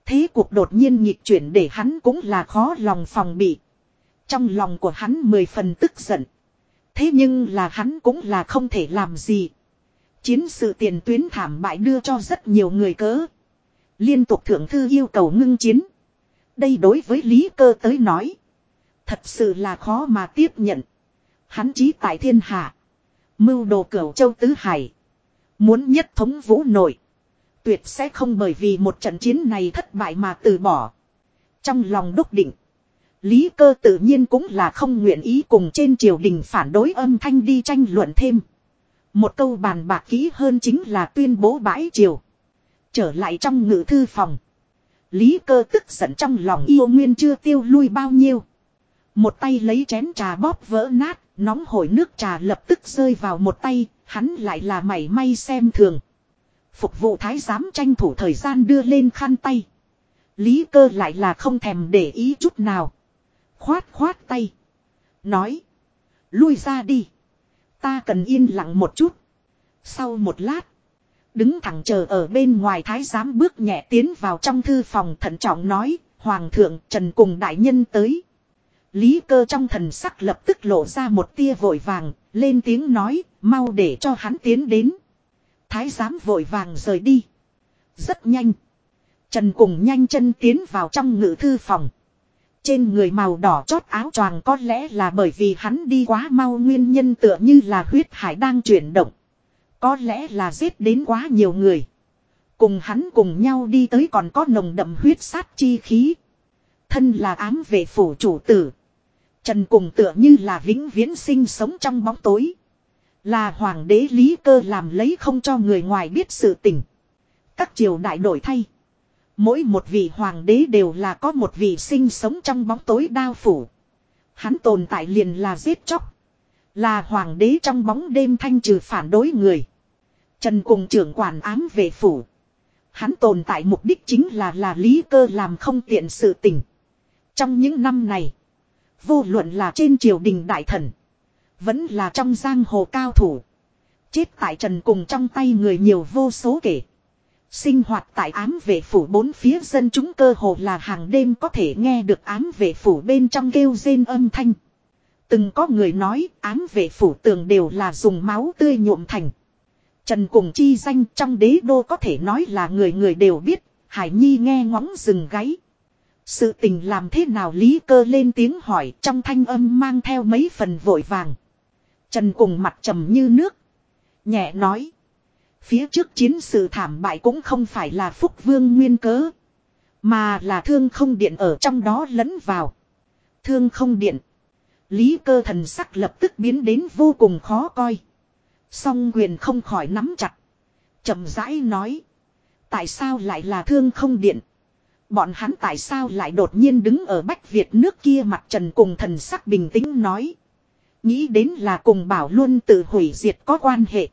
Thế cuộc đột nhiên nhịp chuyển để hắn cũng là khó lòng phòng bị. Trong lòng của hắn mười phần tức giận. Thế nhưng là hắn cũng là không thể làm gì. Chiến sự tiền tuyến thảm bại đưa cho rất nhiều người cớ. Liên tục thượng thư yêu cầu ngưng chiến. Đây đối với Lý Cơ tới nói. Thật sự là khó mà tiếp nhận. Hắn chí tại thiên hạ. Mưu đồ cửu châu tứ hải. Muốn nhất thống vũ nội. Tuyệt sẽ không bởi vì một trận chiến này thất bại mà từ bỏ. Trong lòng đúc định. Lý cơ tự nhiên cũng là không nguyện ý cùng trên triều đình phản đối âm thanh đi tranh luận thêm. Một câu bàn bạc kỹ hơn chính là tuyên bố bãi triều. Trở lại trong ngự thư phòng. Lý cơ tức giận trong lòng yêu nguyên chưa tiêu lui bao nhiêu. Một tay lấy chén trà bóp vỡ nát, nóng hổi nước trà lập tức rơi vào một tay, hắn lại là mảy may xem thường. Phục vụ thái giám tranh thủ thời gian đưa lên khăn tay. Lý cơ lại là không thèm để ý chút nào. Khoát khoát tay. Nói. Lui ra đi. Ta cần yên lặng một chút. Sau một lát. Đứng thẳng chờ ở bên ngoài thái giám bước nhẹ tiến vào trong thư phòng thận trọng nói. Hoàng thượng, Trần cùng đại nhân tới. Lý cơ trong thần sắc lập tức lộ ra một tia vội vàng. Lên tiếng nói. Mau để cho hắn tiến đến. Thái giám vội vàng rời đi. Rất nhanh. Trần cùng nhanh chân tiến vào trong ngự thư phòng. Trên người màu đỏ chót áo choàng có lẽ là bởi vì hắn đi quá mau nguyên nhân tựa như là huyết hải đang chuyển động. Có lẽ là giết đến quá nhiều người. Cùng hắn cùng nhau đi tới còn có nồng đậm huyết sát chi khí. Thân là ám vệ phủ chủ tử. Trần cùng tựa như là vĩnh viễn sinh sống trong bóng tối. Là hoàng đế lý cơ làm lấy không cho người ngoài biết sự tình. Các triều đại đổi thay. Mỗi một vị hoàng đế đều là có một vị sinh sống trong bóng tối đao phủ. Hắn tồn tại liền là giết chóc. Là hoàng đế trong bóng đêm thanh trừ phản đối người. Trần cùng trưởng quản ám về phủ. Hắn tồn tại mục đích chính là là lý cơ làm không tiện sự tình. Trong những năm này. Vô luận là trên triều đình đại thần. Vẫn là trong giang hồ cao thủ. Chết tại trần cùng trong tay người nhiều vô số kể. Sinh hoạt tại ám vệ phủ bốn phía dân chúng cơ hồ là hàng đêm có thể nghe được ám vệ phủ bên trong kêu rên âm thanh. Từng có người nói ám vệ phủ tường đều là dùng máu tươi nhuộm thành. Trần cùng chi danh trong đế đô có thể nói là người người đều biết, Hải Nhi nghe ngóng rừng gáy. Sự tình làm thế nào lý cơ lên tiếng hỏi trong thanh âm mang theo mấy phần vội vàng. Trần cùng mặt trầm như nước. Nhẹ nói. Phía trước chiến sự thảm bại cũng không phải là phúc vương nguyên cớ. Mà là thương không điện ở trong đó lẫn vào. Thương không điện. Lý cơ thần sắc lập tức biến đến vô cùng khó coi. Song quyền không khỏi nắm chặt. chậm rãi nói. Tại sao lại là thương không điện? Bọn hắn tại sao lại đột nhiên đứng ở Bách Việt nước kia mặt trần cùng thần sắc bình tĩnh nói. Nghĩ đến là cùng bảo luôn tự hủy diệt có quan hệ.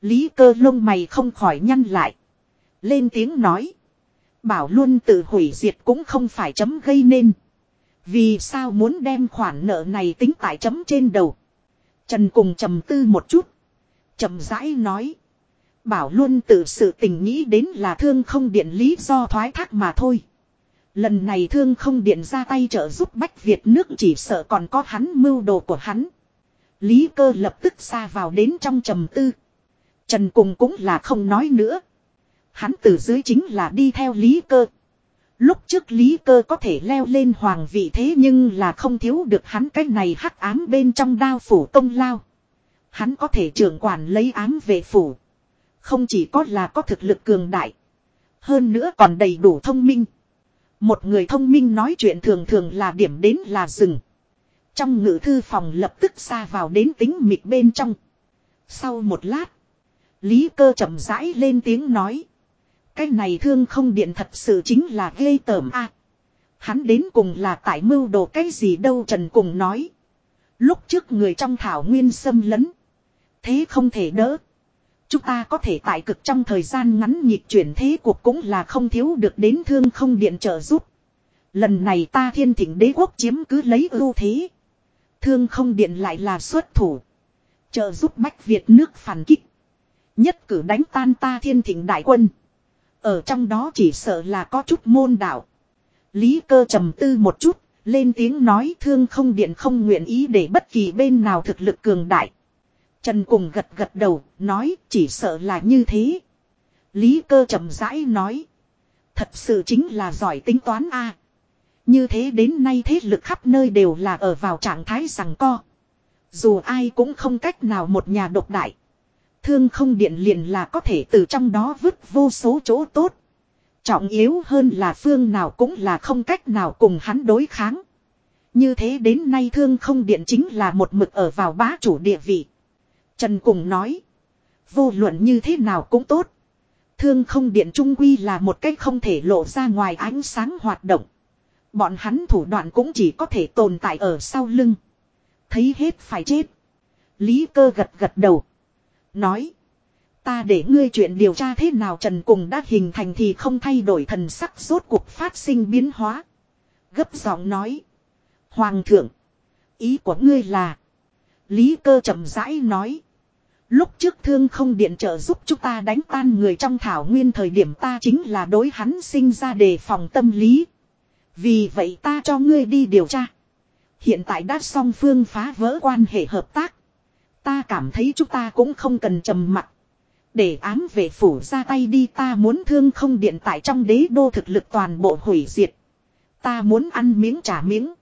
Lý cơ lông mày không khỏi nhăn lại. Lên tiếng nói. Bảo luôn tự hủy diệt cũng không phải chấm gây nên. Vì sao muốn đem khoản nợ này tính tại chấm trên đầu. Trần cùng trầm tư một chút chậm rãi nói. Bảo luôn tự sự tình nghĩ đến là thương không điện lý do thoái thác mà thôi. Lần này thương không điện ra tay trợ giúp Bách Việt nước chỉ sợ còn có hắn mưu đồ của hắn. Lý cơ lập tức xa vào đến trong trầm tư. Trần cùng cũng là không nói nữa. Hắn từ dưới chính là đi theo lý cơ. Lúc trước lý cơ có thể leo lên hoàng vị thế nhưng là không thiếu được hắn cái này hắc ám bên trong đao phủ công lao. Hắn có thể trưởng quản lấy ám về phủ. Không chỉ có là có thực lực cường đại. Hơn nữa còn đầy đủ thông minh. Một người thông minh nói chuyện thường thường là điểm đến là rừng. Trong ngữ thư phòng lập tức xa vào đến tính mịt bên trong. Sau một lát. Lý cơ chậm rãi lên tiếng nói. Cái này thương không điện thật sự chính là ghê tởm a. hắn đến cùng là tại mưu đồ cái gì đâu Trần cùng nói. Lúc trước người trong thảo nguyên xâm lấn. Thế không thể đỡ. Chúng ta có thể tại cực trong thời gian ngắn nhịp chuyển thế cuộc cũng là không thiếu được đến thương không điện trợ giúp. Lần này ta thiên thỉnh đế quốc chiếm cứ lấy ưu thế. Thương không điện lại là xuất thủ. Trợ giúp Bách Việt nước phản kích. Nhất cử đánh tan ta thiên thỉnh đại quân. Ở trong đó chỉ sợ là có chút môn đạo. Lý cơ trầm tư một chút, lên tiếng nói thương không điện không nguyện ý để bất kỳ bên nào thực lực cường đại. Trần cùng gật gật đầu, nói chỉ sợ là như thế. Lý cơ chậm rãi nói. Thật sự chính là giỏi tính toán a. Như thế đến nay thế lực khắp nơi đều là ở vào trạng thái rằng co. Dù ai cũng không cách nào một nhà độc đại. Thương không điện liền là có thể từ trong đó vứt vô số chỗ tốt. Trọng yếu hơn là phương nào cũng là không cách nào cùng hắn đối kháng. Như thế đến nay thương không điện chính là một mực ở vào bá chủ địa vị. Trần Cùng nói. Vô luận như thế nào cũng tốt. Thương không điện trung quy là một cách không thể lộ ra ngoài ánh sáng hoạt động. Bọn hắn thủ đoạn cũng chỉ có thể tồn tại ở sau lưng. Thấy hết phải chết. Lý cơ gật gật đầu. Nói. Ta để ngươi chuyện điều tra thế nào Trần Cùng đã hình thành thì không thay đổi thần sắc rốt cuộc phát sinh biến hóa. Gấp giọng nói. Hoàng thượng. Ý của ngươi là. Lý cơ chậm rãi nói. Lúc trước thương không điện trợ giúp chúng ta đánh tan người trong thảo nguyên thời điểm ta chính là đối hắn sinh ra đề phòng tâm lý. Vì vậy ta cho ngươi đi điều tra. Hiện tại đã song phương phá vỡ quan hệ hợp tác. Ta cảm thấy chúng ta cũng không cần trầm mặc. Để ám vệ phủ ra tay đi, ta muốn thương không điện tại trong đế đô thực lực toàn bộ hủy diệt. Ta muốn ăn miếng trả miếng.